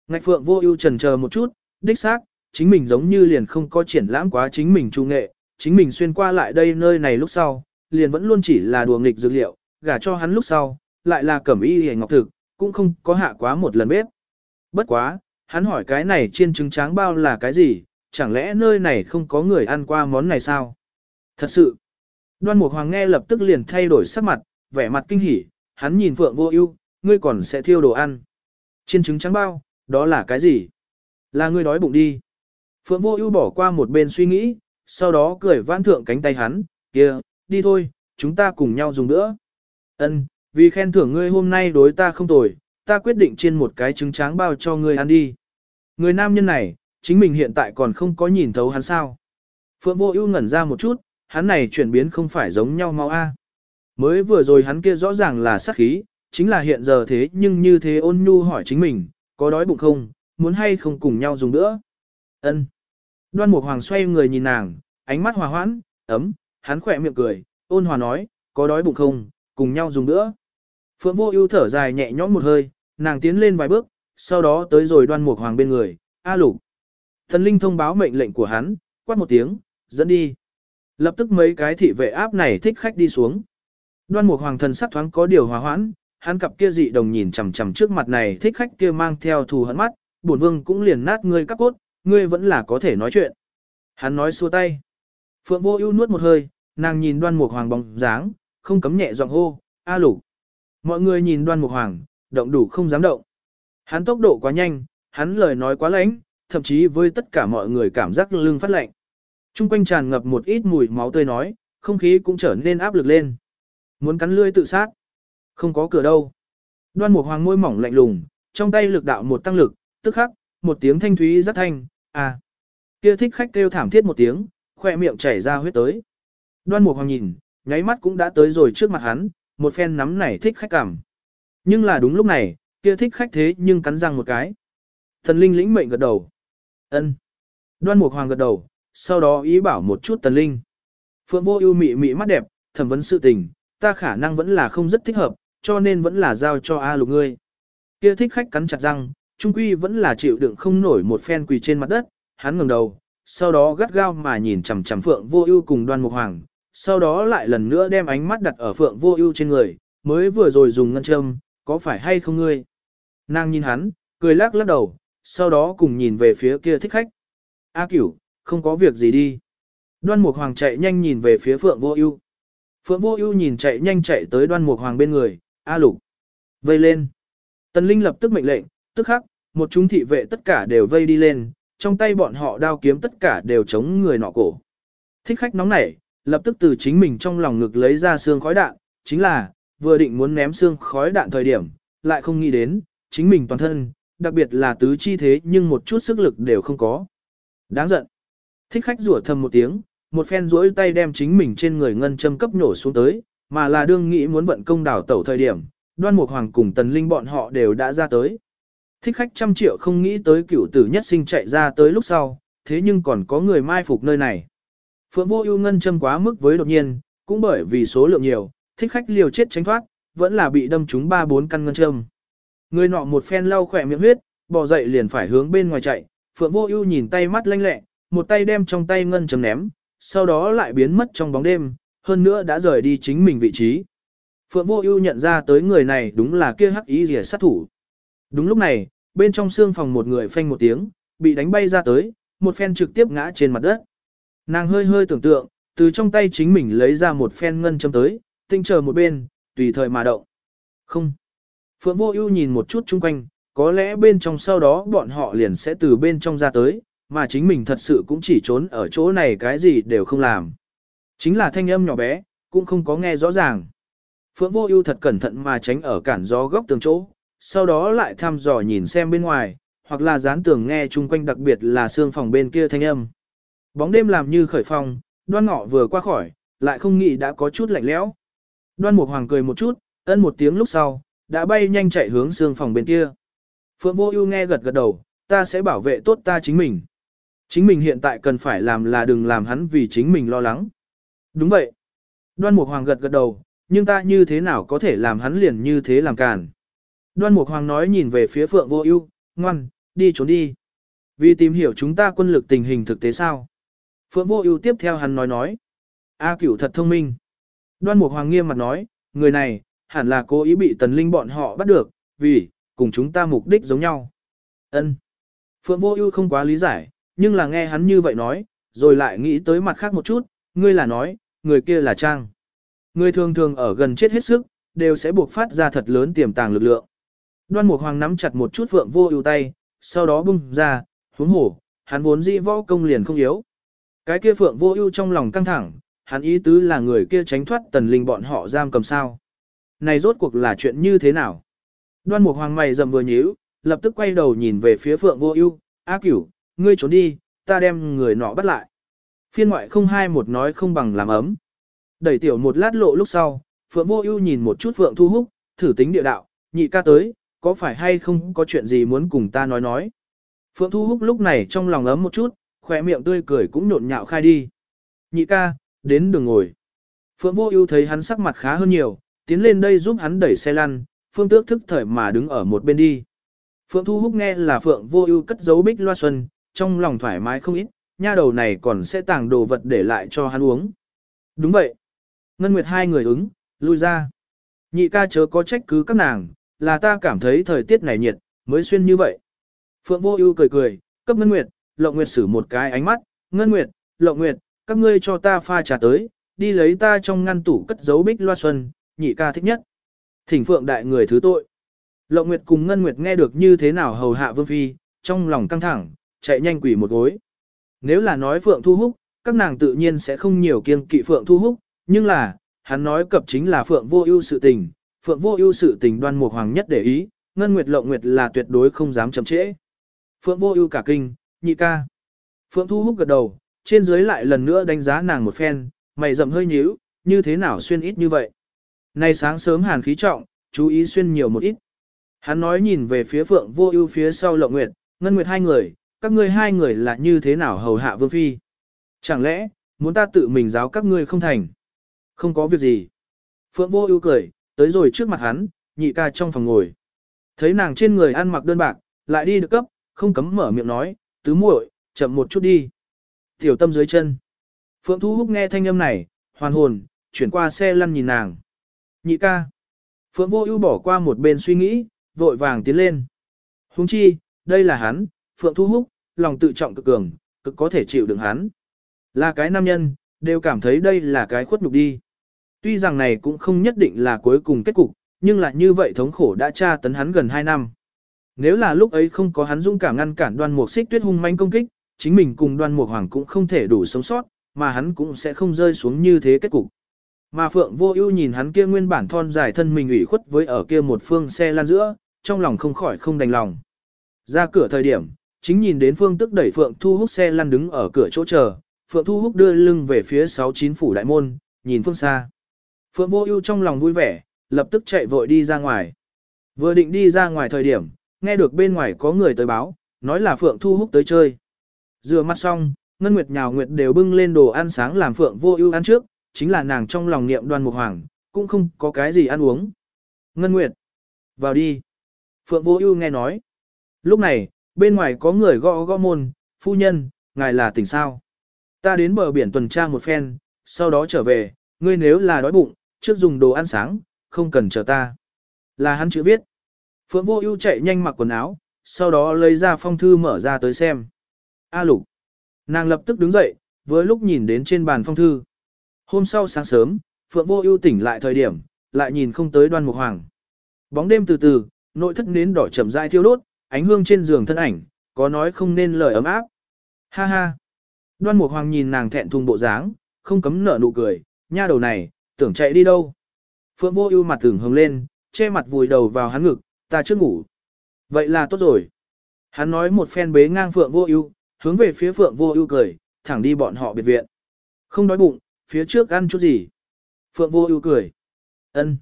Ngạch Phượng Vô Ưu chần chờ một chút, đích xác, chính mình giống như liền không có triển lãm quá chính mình trung nghệ, chính mình xuyên qua lại đây nơi này lúc sau, liền vẫn luôn chỉ là đùa nghịch dược liệu, gả cho hắn lúc sau, lại là cẩm y hề ngọc thực, cũng không có hạ quá một lần bếp. Bất quá, hắn hỏi cái này chiên trứng tráng bao là cái gì, chẳng lẽ nơi này không có người ăn qua món này sao? Thật sự, đoan mục hoàng nghe lập tức liền thay đổi sắc mặt, vẻ mặt kinh hỉ, hắn nhìn Phượng Vô Ưu, ngươi còn sẽ thiêu đồ ăn. Chiên trứng trắng bao, đó là cái gì? Là ngươi đói bụng đi. Phượng Vô Ưu bỏ qua một bên suy nghĩ, sau đó cười vãn thượng cánh tay hắn, "Kia, đi thôi, chúng ta cùng nhau dùng nữa." "Ân, vì khen thưởng ngươi hôm nay đối ta không tồi, ta quyết định chiên một cái trứng tráng bao cho ngươi ăn đi." Người nam nhân này, chính mình hiện tại còn không có nhìn thấu hắn sao? Phượng Vô Ưu ngẩn ra một chút, hắn này chuyển biến không phải giống nhau mau a. Mới vừa rồi hắn kia rõ ràng là sát khí, chính là hiện giờ thế nhưng như thế ôn nhu hỏi chính mình, có đói bụng không, muốn hay không cùng nhau dùng nữa. Ân. Đoan Mục Hoàng xoay người nhìn nàng, ánh mắt hòa hoãn, ấm, hắn khỏe miệng cười, ôn hòa nói, có đói bụng không, cùng nhau dùng nữa. Phượng Vô Ưu thở dài nhẹ nhõm một hơi, nàng tiến lên vài bước, sau đó tới rồi Đoan Mục Hoàng bên người, "A Lục." Thần linh thông báo mệnh lệnh của hắn, quát một tiếng, "Dẫn đi." Lập tức mấy cái thị vệ áp này thích khách đi xuống. Đoan Mục Hoàng thần sắc thoáng có điều hòa hoãn, hắn cặp kia dị đồng nhìn chằm chằm trước mặt này thích khách kia mang theo thù hận mắt, bổn vương cũng liền nát ngươi các cốt, ngươi vẫn là có thể nói chuyện. Hắn nói xua tay. Phượng Vô Ưu nuốt một hơi, nàng nhìn Đoan Mục Hoàng bóng dáng, không cấm nhẹ giọng hô, "A Lục." Mọi người nhìn Đoan Mục Hoàng, động đủ không dám động. Hắn tốc độ quá nhanh, hắn lời nói quá lãnh, thậm chí với tất cả mọi người cảm giác lưng phát lạnh. Trung quanh tràn ngập một ít mùi máu tươi nói, không khí cũng trở nên áp lực lên. Muốn cắn lươi tự sát. Không có cửa đâu. Đoan một Hoàng môi mỏng lạnh lùng, trong tay lực đạo một tăng lực, tức khắc, một tiếng thanh thúy rất thanh, à. Kia thích khách kêu thảm thiết một tiếng, khỏe miệng chảy ra huyết tới. Đoan một Hoàng nhìn, nháy mắt cũng đã tới rồi trước mặt hắn, một phen nắm nảy thích khách cảm. Nhưng là đúng lúc này, kia thích khách thế nhưng cắn răng một cái. Thần linh lĩnh mệnh gật đầu. Ân. Đoan Mục Hoàng gật đầu, sau đó ý bảo một chút tần linh. Phượng Vô Ưu mị mị mắt đẹp, thẩm vấn sự tình, ta khả năng vẫn là không rất thích hợp, cho nên vẫn là giao cho A Lục ngươi. Kia thích khách cắn chặt răng, trung quy vẫn là chịu đựng không nổi một phen quỳ trên mặt đất, hắn ngẩng đầu, sau đó gắt gao mà nhìn chằm chằm Phượng Vô Ưu cùng Đoan Mục Hoàng, sau đó lại lần nữa đem ánh mắt đặt ở Phượng Vô Ưu trên người, mới vừa rồi dùng ngân châm, có phải hay không ngươi? Nàng nhìn hắn, cười lắc lắc đầu, sau đó cùng nhìn về phía kia thích khách. A Cửu, không có việc gì đi. Đoan Mục Hoàng chạy nhanh nhìn về phía Phượng Vô Ưu. Phượng Vô Ưu nhìn chạy nhanh chạy tới Đoan Mục Hoàng bên người, "A Lục, vây lên." Tần Linh lập tức mệnh lệnh, tức khắc, một chúng thị vệ tất cả đều vây đi lên, trong tay bọn họ đao kiếm tất cả đều chống người nọ cổ. Thích khách nóng nảy, lập tức từ chính mình trong lòng ngực lấy ra xương khói đạn, chính là, vừa định muốn ném xương khói đạn thời điểm, lại không nghĩ đến, chính mình toàn thân, đặc biệt là tứ chi thế nhưng một chút sức lực đều không có. Đáng giận. Thích khách rủa thầm một tiếng, một phen duỗi tay đem chính mình trên người ngân châm cấp nổ xuống tới, mà là đương nghĩ muốn vận công đảo tẩu thời điểm, đoan mục hoàng cùng tần linh bọn họ đều đã ra tới. Thích khách trăm triệu không nghĩ tới cửu tử nhất sinh chạy ra tới lúc sau, thế nhưng còn có người mai phục nơi này. Phượng vô ưu ngân châm quá mức với đột nhiên, cũng bởi vì số lượng nhiều, thích khách liều chết tránh thoát, vẫn là bị đâm trúng ba bốn căn ngân châm. Người nọ một phen lau khỏe miệng huyết, bò dậy liền phải hướng bên ngoài chạy, Phượng Vô Ưu nhìn tay mắt lanh lẹ, một tay đem trong tay ngân chấm ném, sau đó lại biến mất trong bóng đêm, hơn nữa đã rời đi chính mình vị trí. Phượng Vô Ưu nhận ra tới người này đúng là kia hắc ý rìa sát thủ. Đúng lúc này, bên trong xương phòng một người phanh một tiếng, bị đánh bay ra tới, một phen trực tiếp ngã trên mặt đất. Nàng hơi hơi tưởng tượng, từ trong tay chính mình lấy ra một phen ngân châm tới, tinh chờ một bên, tùy thời mà động. Không. Phượng Vô Ưu nhìn một chút xung quanh, có lẽ bên trong sau đó bọn họ liền sẽ từ bên trong ra tới, mà chính mình thật sự cũng chỉ trốn ở chỗ này cái gì đều không làm. Chính là thanh âm nhỏ bé, cũng không có nghe rõ ràng. Phượng Vô Ưu thật cẩn thận mà tránh ở cản gió góc tường chỗ, sau đó lại thăm dò nhìn xem bên ngoài, hoặc là dán tường nghe chung quanh đặc biệt là xương phòng bên kia thanh âm. Bóng đêm làm như khởi phòng, đoan ngọ vừa qua khỏi, lại không nghĩ đã có chút lạnh lẽo. Đoan Mục Hoàng cười một chút, ân một tiếng lúc sau, đã bay nhanh chạy hướng xương phòng bên kia. Phượng Vô Ưu nghe gật gật đầu, ta sẽ bảo vệ tốt ta chính mình. Chính mình hiện tại cần phải làm là đừng làm hắn vì chính mình lo lắng. Đúng vậy. Đoan Mục Hoàng gật gật đầu, nhưng ta như thế nào có thể làm hắn liền như thế làm càn. Đoan Mục Hoàng nói nhìn về phía Phượng Vô Ưu, ngoan, đi trốn đi. Vì tìm hiểu chúng ta quân lực tình hình thực tế sao. Phượng Vô Ưu tiếp theo hắn nói nói. A Cửu thật thông minh. Đoan Mục Hoàng nghiêm mặt nói, người này, hẳn là cố ý bị tần linh bọn họ bắt được, vì, cùng chúng ta mục đích giống nhau. Ân. Phượng Vô Ưu không quá lý giải, nhưng là nghe hắn như vậy nói, rồi lại nghĩ tới mặt khác một chút, ngươi là nói, người kia là Trang. Người thường thường ở gần chết hết sức, đều sẽ buộc phát ra thật lớn tiềm tàng lực lượng. Đoan Mục Hoàng nắm chặt một chút Phượng Vô Ưu tay, sau đó bung ra, huống hổ, hắn vốn dĩ võ công liền không yếu. Cái kia Phượng Vô Ưu trong lòng căng thẳng, hắn ý tứ là người kia tránh thoát tần linh bọn họ giam cầm sao. Này rốt cuộc là chuyện như thế nào? Đoan Mục Hoàng mày rậm vừa nhíu, lập tức quay đầu nhìn về phía Phượng Vô Ưu, "A Cửu, ngươi trốn đi, ta đem người nọ bắt lại." Phiên ngoại không hai một nói không bằng làm ấm. Đẩy tiểu một lát lộ lúc sau, Phượng Vô Ưu nhìn một chút Phượng Thu Húc, thử tính địa đạo, "Nhị ca tới, có phải hay không có chuyện gì muốn cùng ta nói nói?" Phượng Thu Húc lúc này trong lòng ấm một chút, khóe miệng tươi cười cũng nhộn nhạo khai đi. "Nhị ca, đến đường ngồi." Phượng Vô Ưu thấy hắn sắc mặt khá hơn nhiều, tiến lên đây giúp hắn đẩy xe lăn, Phương Tước thức thời mà đứng ở một bên đi. Phượng Thu Húc nghe là Phượng Vô Ưu cất giấu bích loa xuân, trong lòng thoải mái không ít, nha đầu này còn sẽ tàng đồ vật để lại cho hắn uống. Đúng vậy. Ngân Nguyệt hai người ứng, lui ra. Nhị ca chớ có trách cứ các nàng, là ta cảm thấy thời tiết này nhiệt, mới xuyên như vậy. Phượng Vô Ưu cười cười, cấp Ngân Nguyệt, Lộng Nguyệt sử một cái ánh mắt, "Ngân Nguyệt, Lộng Nguyệt, các ngươi cho ta pha trà tới, đi lấy ta trong ngăn tủ cất giấu bích loa xuân, nhị ca thích nhất." Thỉnh Phượng đại người thứ tội. Lộng Nguyệt cùng Ngân Nguyệt nghe được như thế nào hầu hạ Vương phi, trong lòng căng thẳng, chạy nhanh quỷ một gối. Nếu là nói Phượng Thu Húc, các nàng tự nhiên sẽ không nhiều kiêng kỵ Phượng Thu Húc, nhưng là, hắn nói cập chính là Phượng Vô Ưu sự tình, Phượng Vô Ưu sự tình Đoan Mục Hoàng nhất để ý, Ngân Nguyệt Lộng Nguyệt là tuyệt đối không dám chậm trễ. Phượng Vô Ưu cả kinh, nhị ca. Phượng Thu Húc gật đầu, trên dưới lại lần nữa đánh giá nàng một phen, mày rậm hơi nhíu, như thế nào xuyên ít như vậy. Nay sáng sớm hàn khí trọng, chú ý xuyên nhiều một ít. Hắn nói nhìn về phía Phượng Vô Ưu phía sau Lộng Nguyệt, Ngân Nguyệt hai người, các ngươi hai người là như thế nào hầu hạ vương phi? Chẳng lẽ, muốn ta tự mình giáo các ngươi không thành? Không có việc gì. Phượng Vô Ưu cười, tới rồi trước mặt hắn, nhị ca trong phòng ngồi. Thấy nàng trên người ăn mặc đơn bạc, lại đi được cấp, không cấm mở miệng nói, "Tứ muội, chậm một chút đi." Tiểu Tâm dưới chân. Phượng Thu Húc nghe thanh âm này, hoàn hồn, chuyển qua xe lăn nhìn nàng. Nhị ca. Phượng Vô Ưu bỏ qua một bên suy nghĩ, vội vàng tiến lên. Huống chi, đây là hắn, Phượng Thu Húc, lòng tự trọng cực cường, cực có thể chịu đựng hắn. Là cái nam nhân, đều cảm thấy đây là cái khuất nhục đi. Tuy rằng này cũng không nhất định là cuối cùng kết cục, nhưng là như vậy thống khổ đã tra tấn hắn gần 2 năm. Nếu là lúc ấy không có hắn dũng cảm ngăn cản đoan mục xích tuyết hung manh công kích, chính mình cùng đoan mục hoàng cũng không thể đủ sống sót, mà hắn cũng sẽ không rơi xuống như thế kết cục. Mà Phượng Vô Ưu nhìn hắn kia nguyên bản thon dài thân mình ủy khuất với ở kia một phương xe lan giữa, trong lòng không khỏi không đành lòng. Ra cửa thời điểm, chính nhìn đến Phương Tức đẩy Phượng Thu Húc xe lăn đứng ở cửa chỗ chờ, Phượng Thu Húc đưa lưng về phía sáu chín phủ đại môn, nhìn phương xa. Phượng Vô Ưu trong lòng vui vẻ, lập tức chạy vội đi ra ngoài. Vừa định đi ra ngoài thời điểm, nghe được bên ngoài có người tới báo, nói là Phượng Thu Húc tới chơi. Rửa mặt xong, Ngân Nguyệt nhào Nguyệt đều bưng lên đồ ăn sáng làm Phượng Vô Ưu ăn trước, chính là nàng trong lòng niệm Đoan Mục Hoàng, cũng không có cái gì ăn uống. Ngân Nguyệt, vào đi. Phượng Vô Ưu nghe nói. Lúc này, bên ngoài có người gõ gõ môn, phu nhân, ngài là tỉnh sao? Ta đến bờ biển tuần tra một phen, sau đó trở về, ngươi nếu là đói bụng, trước dùng đồ ăn sáng, không cần chờ ta. Là hắn chữ viết. Phượng Vô Ưu chạy nhanh mặc quần áo, sau đó lấy ra phong thư mở ra tới xem. A Lục. Nàng lập tức đứng dậy, vừa lúc nhìn đến trên bàn phong thư. Hôm sau sáng sớm, Phượng Vô Ưu tỉnh lại thời điểm, lại nhìn không tới Đoan Mục Hoàng. Bóng đêm từ từ, nội thất nến đỏ chậm rãi thiêu đốt, ánh hương trên giường thân ảnh, có nói không nên lời ấm áp. Ha ha. Đoan Mục Hoàng nhìn nàng thẹn thùng bộ dáng, không cấm nở nụ cười, nha đầu này, tưởng chạy đi đâu. Phượng Vô Ưu mặt tưởng hồng lên, che mặt vùi đầu vào hắn ngực, ta chưa ngủ. Vậy là tốt rồi. Hắn nói một phen bế ngang Phượng Vô Ưu, hướng về phía Phượng Vô Ưu cười, thẳng đi bọn họ biệt viện. Không đói bụng, phía trước ăn chút gì? Phượng vô ưu cười. ân.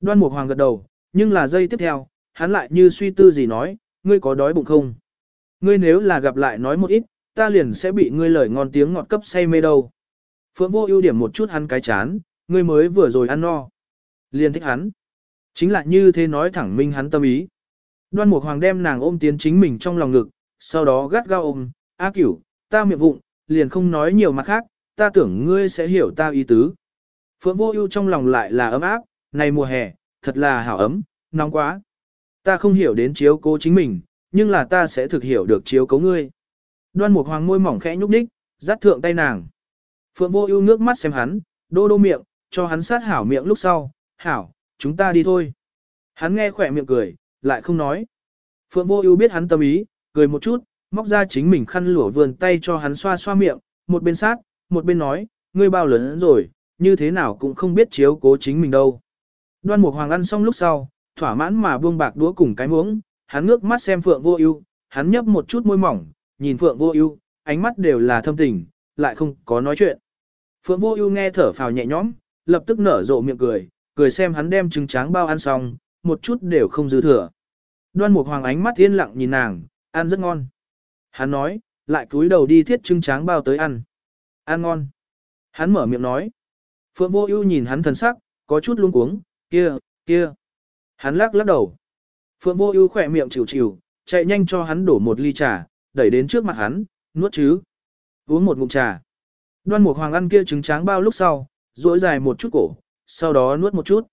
Đoan Mục Hoàng gật đầu, nhưng là giây tiếp theo, hắn lại như suy tư gì nói, ngươi có đói bụng không? Ngươi nếu là gặp lại nói một ít, ta liền sẽ bị ngươi lời ngon tiếng ngọt cấp say mê đâu. Phượng vô ưu điểm một chút hắn cái chán, ngươi mới vừa rồi ăn no. Liền thích hắn. Chính là như thế nói thẳng minh hắn tâm ý. Đoan Mục Hoàng đem nàng ôm tiến chính mình trong lòng ngực, sau đó gắt gao ôm, A cửu, ta miệng vụng, liền không nói nhiều mặt khác, ta tưởng ngươi sẽ hiểu ta ý tứ. Phượng vô ưu trong lòng lại là ấm áp, này mùa hè, thật là hảo ấm, nóng quá. Ta không hiểu đến chiếu cố chính mình, nhưng là ta sẽ thực hiểu được chiếu cố ngươi. Đoan Mục Hoàng môi mỏng khẽ nhúc nhích, dắt thượng tay nàng. Phượng Vô Ưu nước mắt xem hắn, đô đô miệng, cho hắn sát hảo miệng lúc sau, "Hảo, chúng ta đi thôi." Hắn nghe khỏe miệng cười, lại không nói. Phượng Vô Ưu biết hắn tâm ý, cười một chút, móc ra chính mình khăn lụa vườn tay cho hắn xoa xoa miệng, một bên sát, một bên nói, "Ngươi bao lớn rồi, như thế nào cũng không biết chiếu cố chính mình đâu." Đoan Mục Hoàng ăn xong lúc sau, thỏa mãn mà buông bạc đũa cùng cái muỗng, hắn ngước mắt xem Phượng Vô Ưu, hắn nhấp một chút môi mỏng, nhìn Phượng Vô Ưu, ánh mắt đều là thâm tình, lại không có nói chuyện. Phượng Vô Ưu nghe thở phào nhẹ nhõm, lập tức nở rộ miệng cười, cười xem hắn đem trứng tráng bao ăn xong, một chút đều không dư thừa. Đoan Mục Hoàng ánh mắt yên lặng nhìn nàng, ăn rất ngon. Hắn nói, lại cúi đầu đi thiết trứng tráng bao tới ăn. Ăn ngon. Hắn mở miệng nói. Phượng Vô Ưu nhìn hắn thần sắc, có chút luống cuống, kia, kia. Hắn lắc lắc đầu. Phượng Vô Ưu khẽ miệng chịu chịu, chạy nhanh cho hắn đổ một ly trà, đẩy đến trước mặt hắn, nuốt chứ. Uống một ngụm trà. Đoan Mục Hoàng ăn kia trứng tráng bao lúc sau, duỗi dài một chút cổ, sau đó nuốt một chút.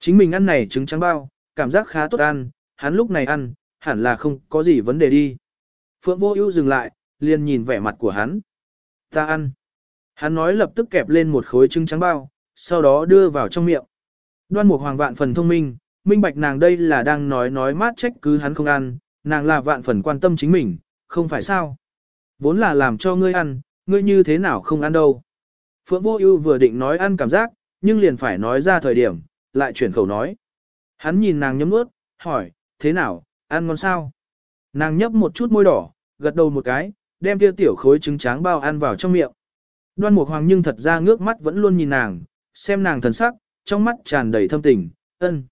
Chính mình ăn này trứng trắng bao, cảm giác khá tốt ăn, hắn lúc này ăn, hẳn là không có gì vấn đề đi. Phượng Vô Ưu dừng lại, liền nhìn vẻ mặt của hắn. Ta ăn. Hắn nói lập tức kẹp lên một khối trứng trắng bao, sau đó đưa vào trong miệng. Đoan Mục Hoàng vạn phần thông minh, minh bạch nàng đây là đang nói nói mát trách cứ hắn không ăn, nàng là vạn phần quan tâm chính mình, không phải sao. Vốn là làm cho ngươi ăn, ngươi như thế nào không ăn đâu. Phượng Vô Ưu vừa định nói ăn cảm giác, nhưng liền phải nói ra thời điểm, lại chuyển khẩu nói. Hắn nhìn nàng nhấm nuốt, hỏi, thế nào, ăn ngon sao? Nàng nhấp một chút môi đỏ, gật đầu một cái, đem kia tiểu khối trứng tráng bao ăn vào trong miệng. Đoan Mục Hoàng nhưng thật ra ngước mắt vẫn luôn nhìn nàng, xem nàng thần sắc, trong mắt tràn đầy thâm tình, ân.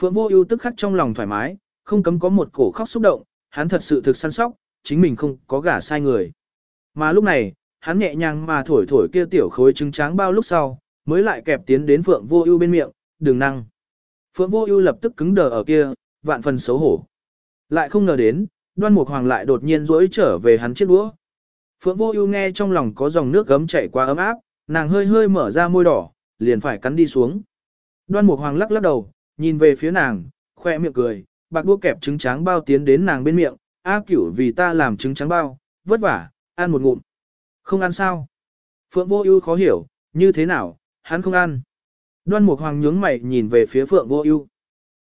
Phượng Vô Ưu tức khắc trong lòng thoải mái, không cấm có một cổ khóc xúc động, hắn thật sự thực săn sóc, chính mình không có gả sai người. Mà lúc này, hắn nhẹ nhàng mà thổi thổi kia tiểu khối trứng tráng bao lúc sau, mới lại kẹp tiến đến Phượng Vô Ưu bên miệng, "Đừng năng." Phượng Vô Ưu lập tức cứng đờ ở kia, vạn phần xấu hổ. Lại không ngờ đến, Đoan Mục Hoàng lại đột nhiên rỗi trở về hắn chiếc đũa. Phượng Vô Ưu nghe trong lòng có dòng nước gấm chảy qua ấm áp, nàng hơi hơi mở ra môi đỏ, liền phải cắn đi xuống. Đoan Mục Hoàng lắc lắc đầu, nhìn về phía nàng, khoe miệng cười, bạc đũa kẹp trứng trắng bao tiến đến nàng bên miệng, "A Cửu vì ta làm trứng trắng bao, vất vả, ăn một ngụm." "Không ăn sao?" Phượng Vô Ưu khó hiểu, "Như thế nào, hắn không ăn?" Đoan Mục Hoàng nhướng mày nhìn về phía Phượng Vô Ưu.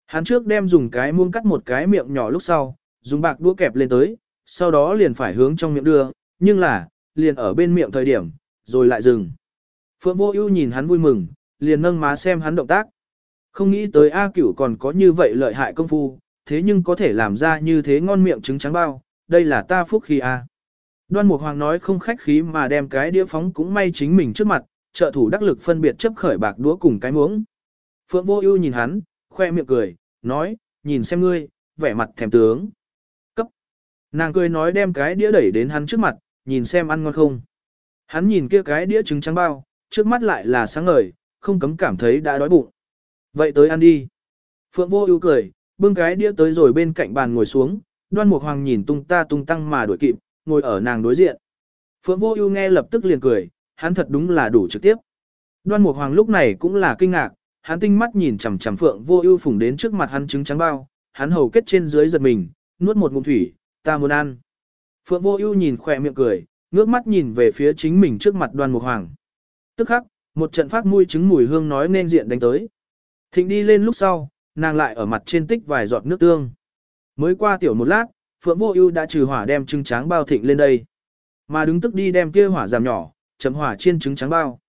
Hắn trước đem dùng cái muỗng cắt một cái miệng nhỏ lúc sau, dùng bạc đũa kẹp lên tới, sau đó liền phải hướng trong miệng đưa, nhưng là, liền ở bên miệng thời điểm, rồi lại dừng. Phượng Vô Ưu nhìn hắn vui mừng, liền nâng má xem hắn động tác. Không nghĩ tới A Cửu còn có như vậy lợi hại công phu, thế nhưng có thể làm ra như thế ngon miệng trứng trắng bao, đây là ta phúc khí a. Đoan Mục Hoàng nói không khách khí mà đem cái đĩa phóng cũng may chính mình trước mặt, trợ thủ đắc lực phân biệt chấp khởi bạc đũa cùng cái muỗng. Phượng Vô Ưu nhìn hắn, khoe miệng cười, nói, nhìn xem ngươi, vẻ mặt thèm tướng. Cấp. Nàng cười nói đem cái đĩa đẩy đến hắn trước mặt, nhìn xem ăn ngon không. Hắn nhìn kia cái đĩa trứng trắng bao, trước mắt lại là sáng ngời, không cấm cảm thấy đã đói bụng. Vậy tới ăn đi. Phượng Vô Ưu cười, bưng cái đĩa tới rồi bên cạnh bàn ngồi xuống, Đoan Mục Hoàng nhìn tung ta tung tăng mà đuổi kịp, ngồi ở nàng đối diện. Phượng Vô Ưu nghe lập tức liền cười, hắn thật đúng là đủ trực tiếp. Đoan Mục Hoàng lúc này cũng là kinh ngạc, hắn tinh mắt nhìn chằm chằm Phượng Vô Ưu phùng đến trước mặt hắn trứng trắng bao, hắn hầu kết trên dưới giật mình, nuốt một ngụm thủy, ta muốn ăn. Phượng Vô Ưu nhìn khóe miệng cười, ngước mắt nhìn về phía chính mình trước mặt Đoan Mục Hoàng. Tức khắc, một trận phát mũi trứng mùi hương nói nên diện đánh tới. Thịnh đi lên lúc sau, nàng lại ở mặt trên tích vài giọt nước tương. Mới qua tiểu một lát, Phượng Vô Ưu đã trừ hỏa đem trứng trắng bao thịnh lên đây. Mà đứng tức đi đem kia hỏa giảm nhỏ, chấm hỏa chiên trứng trắng bao.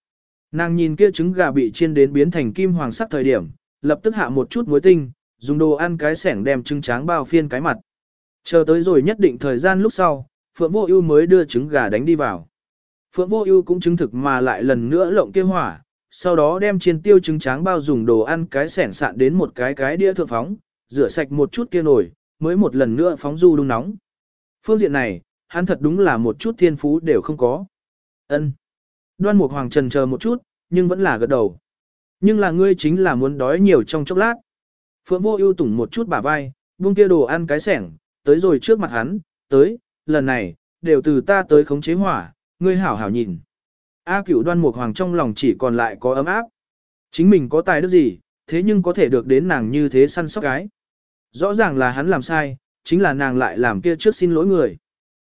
Nàng nhìn kia trứng gà bị chiên đến biến thành kim hoàng sắc thời điểm, lập tức hạ một chút muối tinh, dùng đồ ăn cái sẻng đem trứng trắng bao phiên cái mặt. Chờ tới rồi nhất định thời gian lúc sau, Phượng Vô Ưu mới đưa trứng gà đánh đi vào. Phượng Vô Ưu cũng chứng thực mà lại lần nữa lộng kia hỏa, sau đó đem chiên tiêu trứng tráng bao dùng đồ ăn cái sẻn sạn đến một cái cái đĩa thượng phóng, rửa sạch một chút kia nồi, mới một lần nữa phóng du đun nóng. Phương diện này, hắn thật đúng là một chút thiên phú đều không có. Ân. Đoan Mục Hoàng trần chờ một chút, nhưng vẫn là gật đầu. Nhưng là ngươi chính là muốn đói nhiều trong chốc lát. Phượng Vô Ưu tủng một chút bả vai, buông kia đồ ăn cái sẻng, tới rồi trước mặt hắn, tới, lần này, đều từ ta tới khống chế hỏa, ngươi hảo hảo nhìn. A cửu đoan mục hoàng trong lòng chỉ còn lại có ấm áp. Chính mình có tài đức gì, thế nhưng có thể được đến nàng như thế săn sóc gái. Rõ ràng là hắn làm sai, chính là nàng lại làm kia trước xin lỗi người.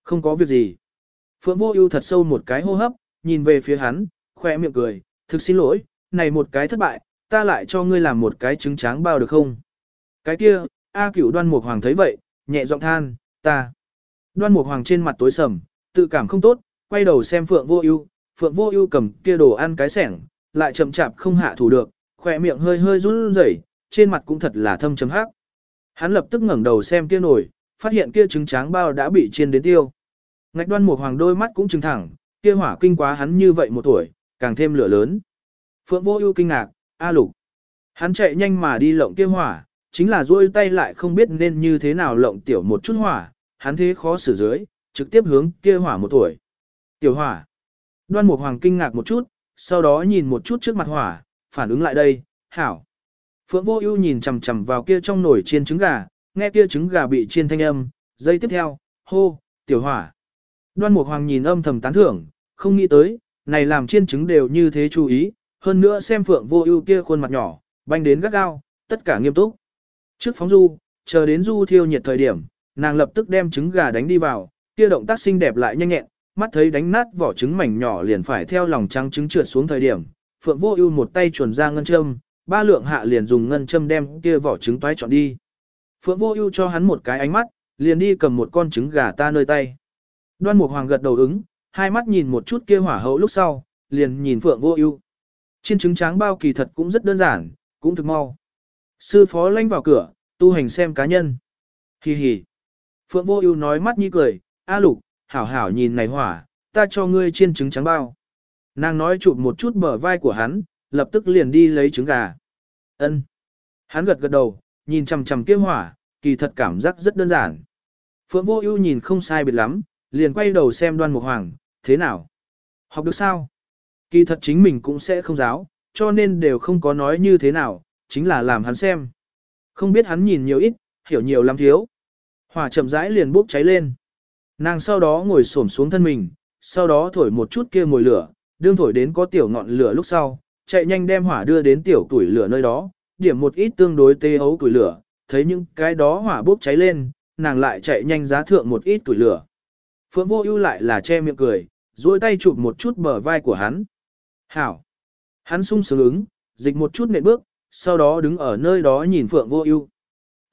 Không có việc gì. Phượng vô ưu thật sâu một cái hô hấp, nhìn về phía hắn, khoe miệng cười, thực xin lỗi, này một cái thất bại, ta lại cho ngươi làm một cái trứng tráng bao được không? Cái kia, A cửu đoan mục hoàng thấy vậy, nhẹ giọng than, ta. Đoan mục hoàng trên mặt tối sầm, tự cảm không tốt, quay đầu xem Phượng Vô Ưu, Phượng Vô Ưu cầm kia đồ ăn cái sẻng, lại chậm chạp không hạ thủ được, khóe miệng hơi hơi run rẩy, trên mặt cũng thật là thâm trầm hắc. Hắn lập tức ngẩng đầu xem kia nồi, phát hiện kia trứng tráng bao đã bị chiên đến tiêu. Ngạch Đoan Mục Hoàng đôi mắt cũng trừng thẳng, kia hỏa kinh quá hắn như vậy một tuổi, càng thêm lửa lớn. Phượng Vô Ưu kinh ngạc, "A Lục." Hắn chạy nhanh mà đi lộng kia hỏa, chính là duỗi tay lại không biết nên như thế nào lộng tiểu một chút hỏa, hắn thế khó xử dưới, trực tiếp hướng kia hỏa một tuổi. Tiểu hỏa. Đoan Mục Hoàng kinh ngạc một chút, sau đó nhìn một chút trước mặt hỏa, phản ứng lại đây, hảo. Phượng Vô Ưu nhìn chằm chằm vào kia trong nồi chiên trứng gà, nghe kia trứng gà bị chiên thanh âm, giây tiếp theo, hô, tiểu hỏa. Đoan Mục Hoàng nhìn âm thầm tán thưởng, không nghĩ tới, này làm chiên trứng đều như thế chú ý, hơn nữa xem Phượng Vô Ưu kia khuôn mặt nhỏ, banh đến gắt gao, tất cả nghiêm túc. Trước phóng du, chờ đến du thiêu nhiệt thời điểm, nàng lập tức đem trứng gà đánh đi vào, kia động tác xinh đẹp lại nhanh nhẹn, mắt thấy đánh nát vỏ trứng mảnh nhỏ liền phải theo lòng trắng trứng trượt xuống thời điểm, Phượng Vô Ưu một tay chuẩn ra ngân châm, ba lượng hạ liền dùng ngân châm đem kia vỏ trứng toái chọn đi. Phượng Vô Ưu cho hắn một cái ánh mắt, liền đi cầm một con trứng gà ta nơi tay. Đoan Mục Hoàng gật đầu ứng, hai mắt nhìn một chút kia hỏa hậu lúc sau, liền nhìn Phượng Vô Ưu. Chiên trứng tráng bao kỳ thật cũng rất đơn giản, cũng thực mau. Sư phó lanh vào cửa, tu hành xem cá nhân. Hi hi. Phượng Vô Ưu nói mắt như cười, "A Lục, hảo hảo nhìn này hỏa, ta cho ngươi chiên trứng trắng bao. Nàng nói chụp một chút bờ vai của hắn, lập tức liền đi lấy trứng gà. Ân. Hắn gật gật đầu, nhìn chằm chằm kia hỏa, kỳ thật cảm giác rất đơn giản. Phượng Vô Ưu nhìn không sai biệt lắm, liền quay đầu xem Đoan Mục Hoàng, thế nào? Học được sao? Kỳ thật chính mình cũng sẽ không giáo, cho nên đều không có nói như thế nào, chính là làm hắn xem. Không biết hắn nhìn nhiều ít, hiểu nhiều lắm thiếu. Hỏa chậm rãi liền bốc cháy lên. Nàng sau đó ngồi xổm xuống thân mình, sau đó thổi một chút kia mồi lửa, đương thổi đến có tiểu ngọn lửa lúc sau, chạy nhanh đem hỏa đưa đến tiểu tuổi lửa nơi đó, điểm một ít tương đối tê ấu tuổi lửa, thấy những cái đó hỏa bốc cháy lên, nàng lại chạy nhanh giá thượng một ít tuổi lửa. Phượng vô ưu lại là che miệng cười, duỗi tay chụp một chút bờ vai của hắn. Hảo! Hắn sung sướng ứng, dịch một chút nện bước, sau đó đứng ở nơi đó nhìn Phượng vô ưu.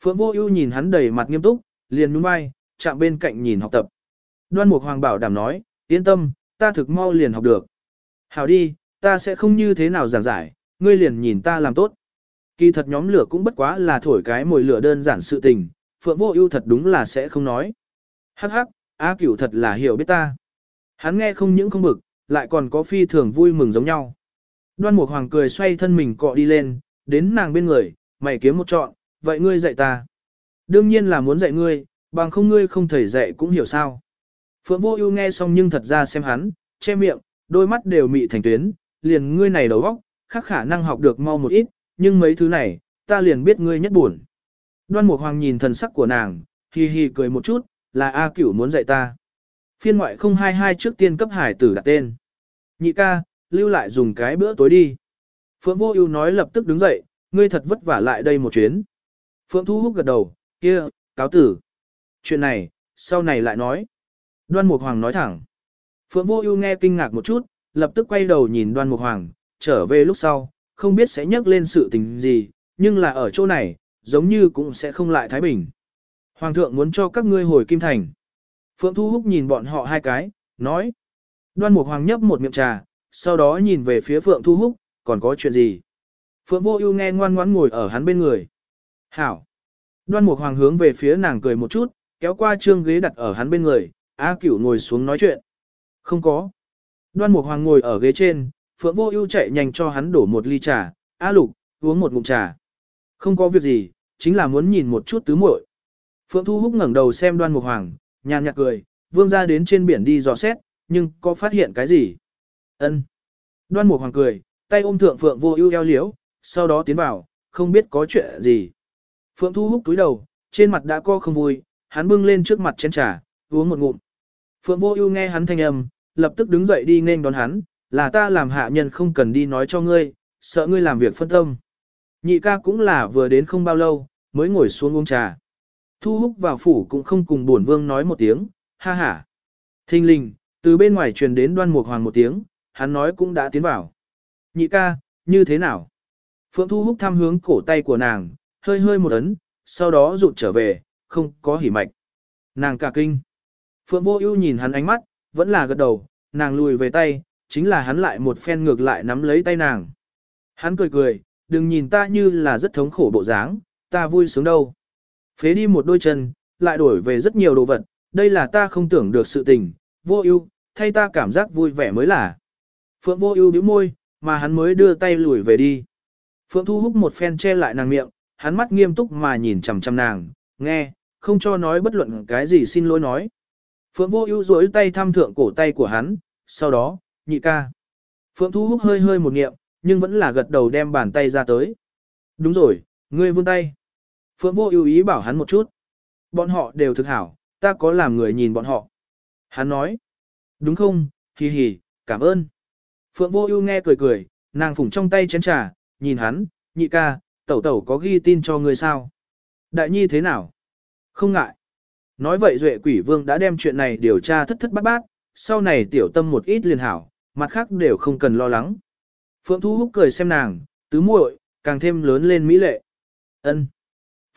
Phượng vô ưu nhìn hắn đầy mặt nghiêm túc, liền nhún vai, chạm bên cạnh nhìn học tập. Đoan Mục Hoàng bảo đảm nói, yên tâm, ta thực mau liền học được. Hảo đi, ta sẽ không như thế nào giảng giải, ngươi liền nhìn ta làm tốt. Kỳ thật nhóm lửa cũng bất quá là thổi cái mồi lửa đơn giản sự tình, Phượng Vô Ưu thật đúng là sẽ không nói. Hắc hắc, A Cửu thật là hiểu biết ta. Hắn nghe không những không bực, lại còn có phi thường vui mừng giống nhau. Đoan Mục Hoàng cười xoay thân mình cọ đi lên, đến nàng bên người, mày kiếm một chọn, vậy ngươi dạy ta. Đương nhiên là muốn dạy ngươi, bằng không ngươi không thầy dạy cũng hiểu sao. Phượng Vô Ưu nghe xong nhưng thật ra xem hắn, che miệng, đôi mắt đều mị thành tuyến, liền ngươi này đầu óc, khác khả năng học được mau một ít, nhưng mấy thứ này, ta liền biết ngươi nhất buồn. Đoan Mục Hoàng nhìn thần sắc của nàng, hi hi cười một chút, là A Cửu muốn dạy ta. Phiên ngoại 022 trước tiên cấp hải tử đặt tên. Nhị ca, lưu lại dùng cái bữa tối đi. Phượng Vô Ưu nói lập tức đứng dậy, ngươi thật vất vả lại đây một chuyến. Phượng Thu Húc gật đầu, kia, cáo tử. Chuyện này, sau này lại nói. Đoan Mục Hoàng nói thẳng. Phượng Vô Ưu nghe kinh ngạc một chút, lập tức quay đầu nhìn Đoan Mục Hoàng, trở về lúc sau, không biết sẽ nhắc lên sự tình gì, nhưng là ở chỗ này, giống như cũng sẽ không lại thái bình. Hoàng thượng muốn cho các ngươi hồi Kim Thành. Phượng Thu Húc nhìn bọn họ hai cái, nói. Đoan Mục Hoàng nhấp một miệng trà, sau đó nhìn về phía Phượng Thu Húc, còn có chuyện gì? Phượng Vô Ưu nghe ngoan ngoãn ngồi ở hắn bên người. "Hảo." Đoan Mục Hoàng hướng về phía nàng cười một chút, kéo qua trương ghế đặt ở hắn bên người, A Cửu ngồi xuống nói chuyện. Không có. Đoan Mục Hoàng ngồi ở ghế trên, Phượng Vô Ưu chạy nhanh cho hắn đổ một ly trà, "A Lục, uống một ngụm trà." "Không có việc gì, chính là muốn nhìn một chút tứ muội." Phượng Thu Húc ngẩng đầu xem Đoan Mục Hoàng, nhàn nhạt cười, "Vương gia đến trên biển đi dò xét, nhưng có phát hiện cái gì?" "Ân." Đoan Mục Hoàng cười, tay ôm thượng Phượng Vô Ưu eo liễu, sau đó tiến vào, không biết có chuyện gì. Phượng Thu Húc túi đầu, trên mặt đã co không vui, hắn bưng lên trước mặt chén trà, uống một ngụm. Phượng Vô Ưu nghe hắn thanh âm, lập tức đứng dậy đi nên đón hắn, là ta làm hạ nhân không cần đi nói cho ngươi, sợ ngươi làm việc phân tâm. Nhị ca cũng là vừa đến không bao lâu, mới ngồi xuống uống trà. Thu húc vào phủ cũng không cùng bổn vương nói một tiếng, ha ha. Thinh linh, từ bên ngoài truyền đến đoan mục hoàng một tiếng, hắn nói cũng đã tiến vào. Nhị ca, như thế nào? Phượng Thu Húc tham hướng cổ tay của nàng, hơi hơi một ấn, sau đó rụt trở về, không có hỉ mạch. Nàng cả kinh. Phượng Vô Ưu nhìn hắn ánh mắt, vẫn là gật đầu, nàng lùi về tay, chính là hắn lại một phen ngược lại nắm lấy tay nàng. Hắn cười cười, đừng nhìn ta như là rất thống khổ bộ dáng, ta vui sướng đâu. Phế đi một đôi chân, lại đổi về rất nhiều đồ vật, đây là ta không tưởng được sự tình, vô ưu, thay ta cảm giác vui vẻ mới là. Phượng vô ưu bĩu môi, mà hắn mới đưa tay lùi về đi. Phượng thu hút một phen che lại nàng miệng, hắn mắt nghiêm túc mà nhìn chằm chằm nàng, nghe, không cho nói bất luận cái gì xin lỗi nói. Phượng vô ưu duỗi tay thăm thượng cổ tay của hắn, sau đó, nhị ca. Phượng Thu Húc hơi hơi một niệm, nhưng vẫn là gật đầu đem bàn tay ra tới. Đúng rồi, ngươi vươn tay. Phượng vô ưu ý bảo hắn một chút. Bọn họ đều thực hảo, ta có làm người nhìn bọn họ. Hắn nói. Đúng không, hì hì, cảm ơn. Phượng vô ưu nghe cười cười, nàng phủng trong tay chén trà, nhìn hắn, nhị ca, tẩu tẩu có ghi tin cho ngươi sao? Đại nhi thế nào? Không ngại. Nói vậy Duệ quỷ vương đã đem chuyện này điều tra thất thất bát bát, sau này tiểu tâm một ít liền hảo, mặt khác đều không cần lo lắng. Phượng Thu Húc cười xem nàng, tứ muội, càng thêm lớn lên mỹ lệ. Ân.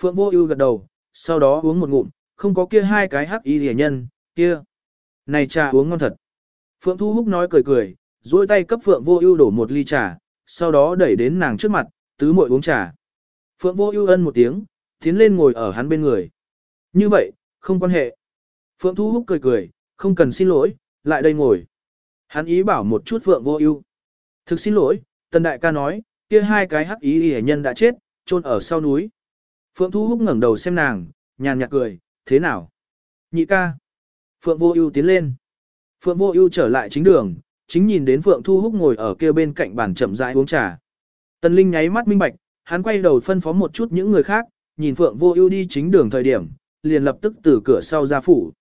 Phượng Vô Ưu gật đầu, sau đó uống một ngụm, không có kia hai cái hắc y liễu nhân, kia. Này trà uống ngon thật. Phượng Thu Húc nói cười cười, duỗi tay cấp Phượng Vô Ưu đổ một ly trà, sau đó đẩy đến nàng trước mặt, tứ muội uống trà. Phượng Vô Ưu ân một tiếng, tiến lên ngồi ở hắn bên người. Như vậy, không quan hệ. Phượng Thu Húc cười cười, không cần xin lỗi, lại đây ngồi. Hắn ý bảo một chút Phượng Vô Ưu. Thực xin lỗi, Tần Đại ca nói, kia hai cái hắc ý y nhân đã chết, chôn ở sau núi. Phượng Thu Húc ngẩng đầu xem nàng, nhàn nhạt cười, thế nào? Nhị ca. Phượng Vô Ưu tiến lên. Phượng Vô Ưu trở lại chính đường, chính nhìn đến Phượng Thu Húc ngồi ở kia bên cạnh bàn chậm rãi uống trà. Tần Linh nháy mắt minh bạch, hắn quay đầu phân phó một chút những người khác, nhìn Phượng Vô Ưu đi chính đường thời điểm, liền lập tức từ cửa sau ra phủ.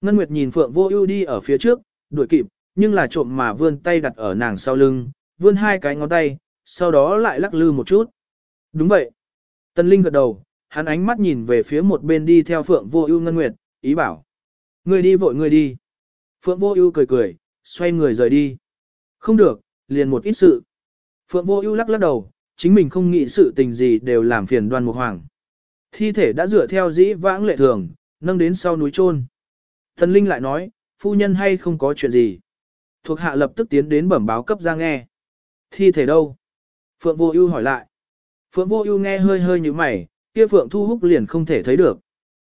Ngân Nguyệt nhìn Phượng Vô Ưu đi ở phía trước, đuổi kịp, nhưng là trộm mà vươn tay đặt ở nàng sau lưng, vươn hai cái ngón tay, sau đó lại lắc lư một chút. Đúng vậy. Tần Linh gật đầu, hắn ánh mắt nhìn về phía một bên đi theo Phượng Vô Ưu Ngân Nguyệt, ý bảo: "Ngươi đi vội ngươi đi." Phượng Vô Ưu cười cười, xoay người rời đi. "Không được, liền một ít sự." Phượng Vô Ưu lắc lắc đầu, chính mình không nghĩ sự tình gì đều làm phiền Đoan Mục Hoàng. Thi thể đã dựa theo dĩ vãng lệ thường, nâng đến sau núi chôn. Thần Linh lại nói, phu nhân hay không có chuyện gì. Thuộc hạ lập tức tiến đến bẩm báo cấp ra nghe. Thi thể đâu? Phượng Vô Ưu hỏi lại. Phượng Vô Ưu nghe hơi hơi như mày, kia Phượng Thu Húc liền không thể thấy được.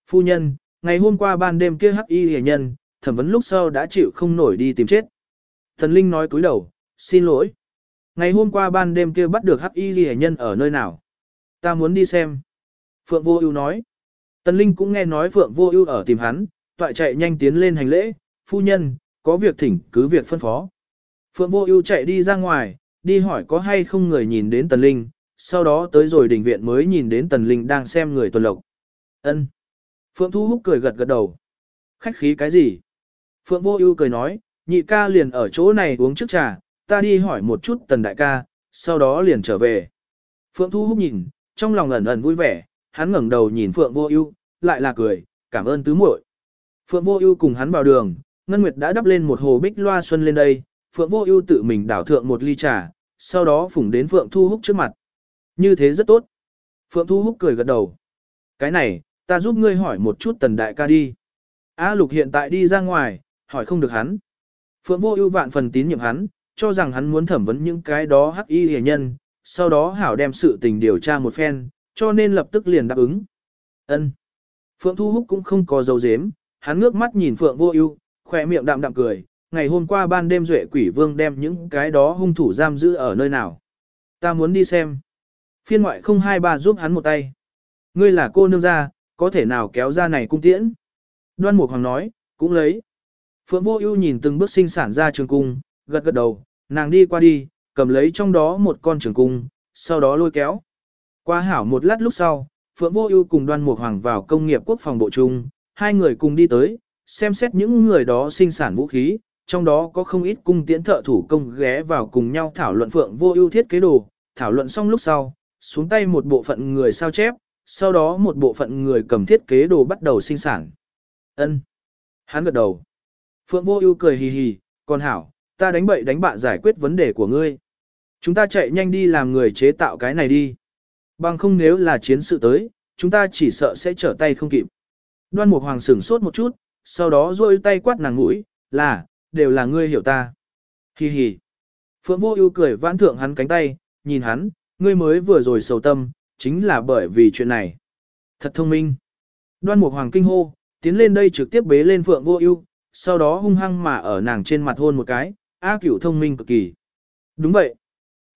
Phu nhân, ngày hôm qua ban đêm kia hắc y hề nhân, thẩm vấn lúc sau đã chịu không nổi đi tìm chết. Thần Linh nói cúi đầu, xin lỗi. Ngày hôm qua ban đêm kia bắt được hắc y hề nhân ở nơi nào? Ta muốn đi xem. Phượng Vô Ưu nói. Tần Linh cũng nghe nói Phượng Vô Ưu ở tìm hắn, toại chạy nhanh tiến lên hành lễ, "Phu nhân, có việc thỉnh cứ việc phân phó." Phượng Vô Ưu chạy đi ra ngoài, đi hỏi có hay không người nhìn đến Tần Linh, sau đó tới rồi đình viện mới nhìn đến Tần Linh đang xem người tuần lộc. Ân. Phượng Thu Húc cười gật gật đầu. Khách khí cái gì? Phượng Vô Ưu cười nói, nhị ca liền ở chỗ này uống trước trà, ta đi hỏi một chút Tần đại ca, sau đó liền trở về. Phượng Thu Húc nhìn, trong lòng ẩn ẩn vui vẻ, hắn ngẩng đầu nhìn Phượng Vô Ưu, lại là cười, cảm ơn tứ muội. Phượng Vô Ưu cùng hắn vào đường, Ngân Nguyệt đã đắp lên một hồ bích loa xuân lên đây, Phượng Vô Ưu tự mình đảo thượng một ly trà, sau đó phụng đến Phượng Thu Húc trước mặt. Như thế rất tốt. Phượng Thu Húc cười gật đầu. Cái này, ta giúp ngươi hỏi một chút Tần đại ca đi. A Lục hiện tại đi ra ngoài, hỏi không được hắn. Phượng Vô Ưu vạn phần tín nhiệm hắn, cho rằng hắn muốn thẩm vấn những cái đó hắc y hề nhân, sau đó hảo đem sự tình điều tra một phen, cho nên lập tức liền đáp ứng. Ân. Phượng Thu Húc cũng không có dấu dếm, hắn ngước mắt nhìn Phượng Vô Ưu, khóe miệng đạm đạm cười, ngày hôm qua ban đêm duệ quỷ vương đem những cái đó hung thủ giam giữ ở nơi nào. Ta muốn đi xem. Phiên ngoại 023 giúp hắn một tay. Ngươi là cô nương gia, có thể nào kéo ra này cung tiễn? Đoan Mục Hoàng nói, cũng lấy. Phượng Vô Ưu nhìn từng bước sinh sản ra trường cung, gật gật đầu, nàng đi qua đi, cầm lấy trong đó một con trường cung, sau đó lôi kéo. Qua hảo một lát lúc sau, Phượng Vô Ưu cùng Đoan Mục Hoàng vào công nghiệp quốc phòng bộ trung, hai người cùng đi tới, xem xét những người đó sinh sản vũ khí, trong đó có không ít cung tiễn thợ thủ công ghé vào cùng nhau thảo luận Phượng Vô Ưu thiết kế đồ, thảo luận xong lúc sau, xuống tay một bộ phận người sao chép, sau đó một bộ phận người cầm thiết kế đồ bắt đầu sinh sản. Ân. Hắn gật đầu. Phượng Vô Ưu cười hì hì, "Con hảo, ta đánh bậy đánh bạ giải quyết vấn đề của ngươi. Chúng ta chạy nhanh đi làm người chế tạo cái này đi. Bằng không nếu là chiến sự tới, chúng ta chỉ sợ sẽ trở tay không kịp." Đoan Mục Hoàng sửng sốt một chút, sau đó duỗi tay quát nàng mũi, "Là, đều là ngươi hiểu ta." Hì hì. Phượng Vô Ưu cười vãn thượng hắn cánh tay, nhìn hắn, "Ngươi mới vừa rồi sầu tâm, chính là bởi vì chuyện này." Thật thông minh. Đoan Mục Hoàng kinh hô, tiến lên đây trực tiếp bế lên Phượng Vô Ưu, sau đó hung hăng mà ở nàng trên mặt hôn một cái, A Cửu thông minh cực kỳ. Đúng vậy.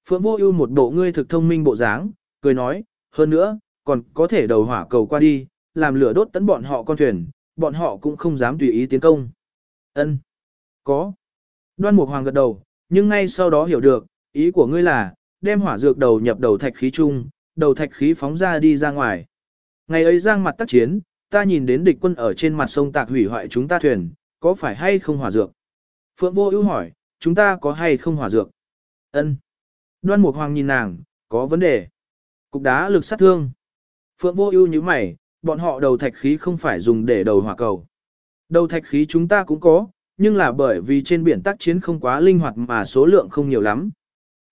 Phượng Vô Ưu một bộ ngươi thực thông minh bộ dáng, cười nói, hơn nữa, còn có thể đầu hỏa cầu qua đi, làm lửa đốt tấn bọn họ con thuyền, bọn họ cũng không dám tùy ý tiến công. Ân, Có. Đoan Mục Hoàng gật đầu, nhưng ngay sau đó hiểu được, ý của ngươi là, đem hỏa dược đầu nhập đầu thạch khí chung, đầu thạch khí phóng ra đi ra ngoài. Ngày ấy giang mặt tác chiến, ta nhìn đến địch quân ở trên mặt sông tạc hủy hoại chúng ta thuyền, có phải hay không hỏa dược? Phượng Vô Ưu hỏi, chúng ta có hay không hỏa dược? Ân. Đoan Mục Hoàng nhìn nàng, có vấn đề. Cục đá lực sát thương. Phượng Vô Ưu nhíu mày, bọn họ đầu thạch khí không phải dùng để đầu hỏa cầu. Đầu thạch khí chúng ta cũng có, nhưng là bởi vì trên biển tác chiến không quá linh hoạt mà số lượng không nhiều lắm.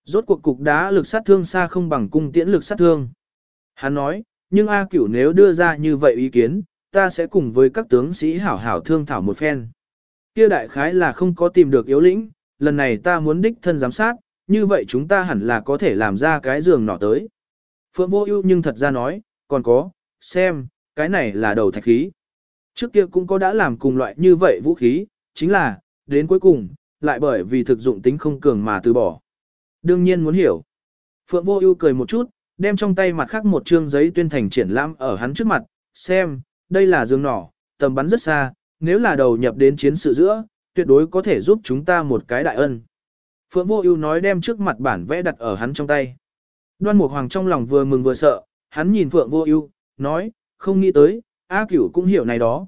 Rốt cuộc cục đá lực sát thương xa không bằng cung tiễn lực sát thương. Hắn nói, nhưng A Cửu nếu đưa ra như vậy ý kiến, ta sẽ cùng với các tướng sĩ hảo hảo thương thảo một phen. Kia đại khái là không có tìm được yếu lĩnh, lần này ta muốn đích thân giám sát, như vậy chúng ta hẳn là có thể làm ra cái giường nọ tới. Phượng vô ưu nhưng thật ra nói, còn có, xem, cái này là đầu thạch khí. Trước kia cũng có đã làm cùng loại như vậy vũ khí, chính là, đến cuối cùng, lại bởi vì thực dụng tính không cường mà từ bỏ. Đương nhiên muốn hiểu. Phượng vô ưu cười một chút, đem trong tay mặt khác một trương giấy tuyên thành triển lãm ở hắn trước mặt, xem, đây là giường nỏ, tầm bắn rất xa, nếu là đầu nhập đến chiến sự giữa, tuyệt đối có thể giúp chúng ta một cái đại ân. Phượng Vô Ưu nói đem trước mặt bản vẽ đặt ở hắn trong tay. Đoan Mục Hoàng trong lòng vừa mừng vừa sợ, hắn nhìn Phượng Vô Ưu, nói, không nghĩ tới, A Cửu cũng hiểu này đó.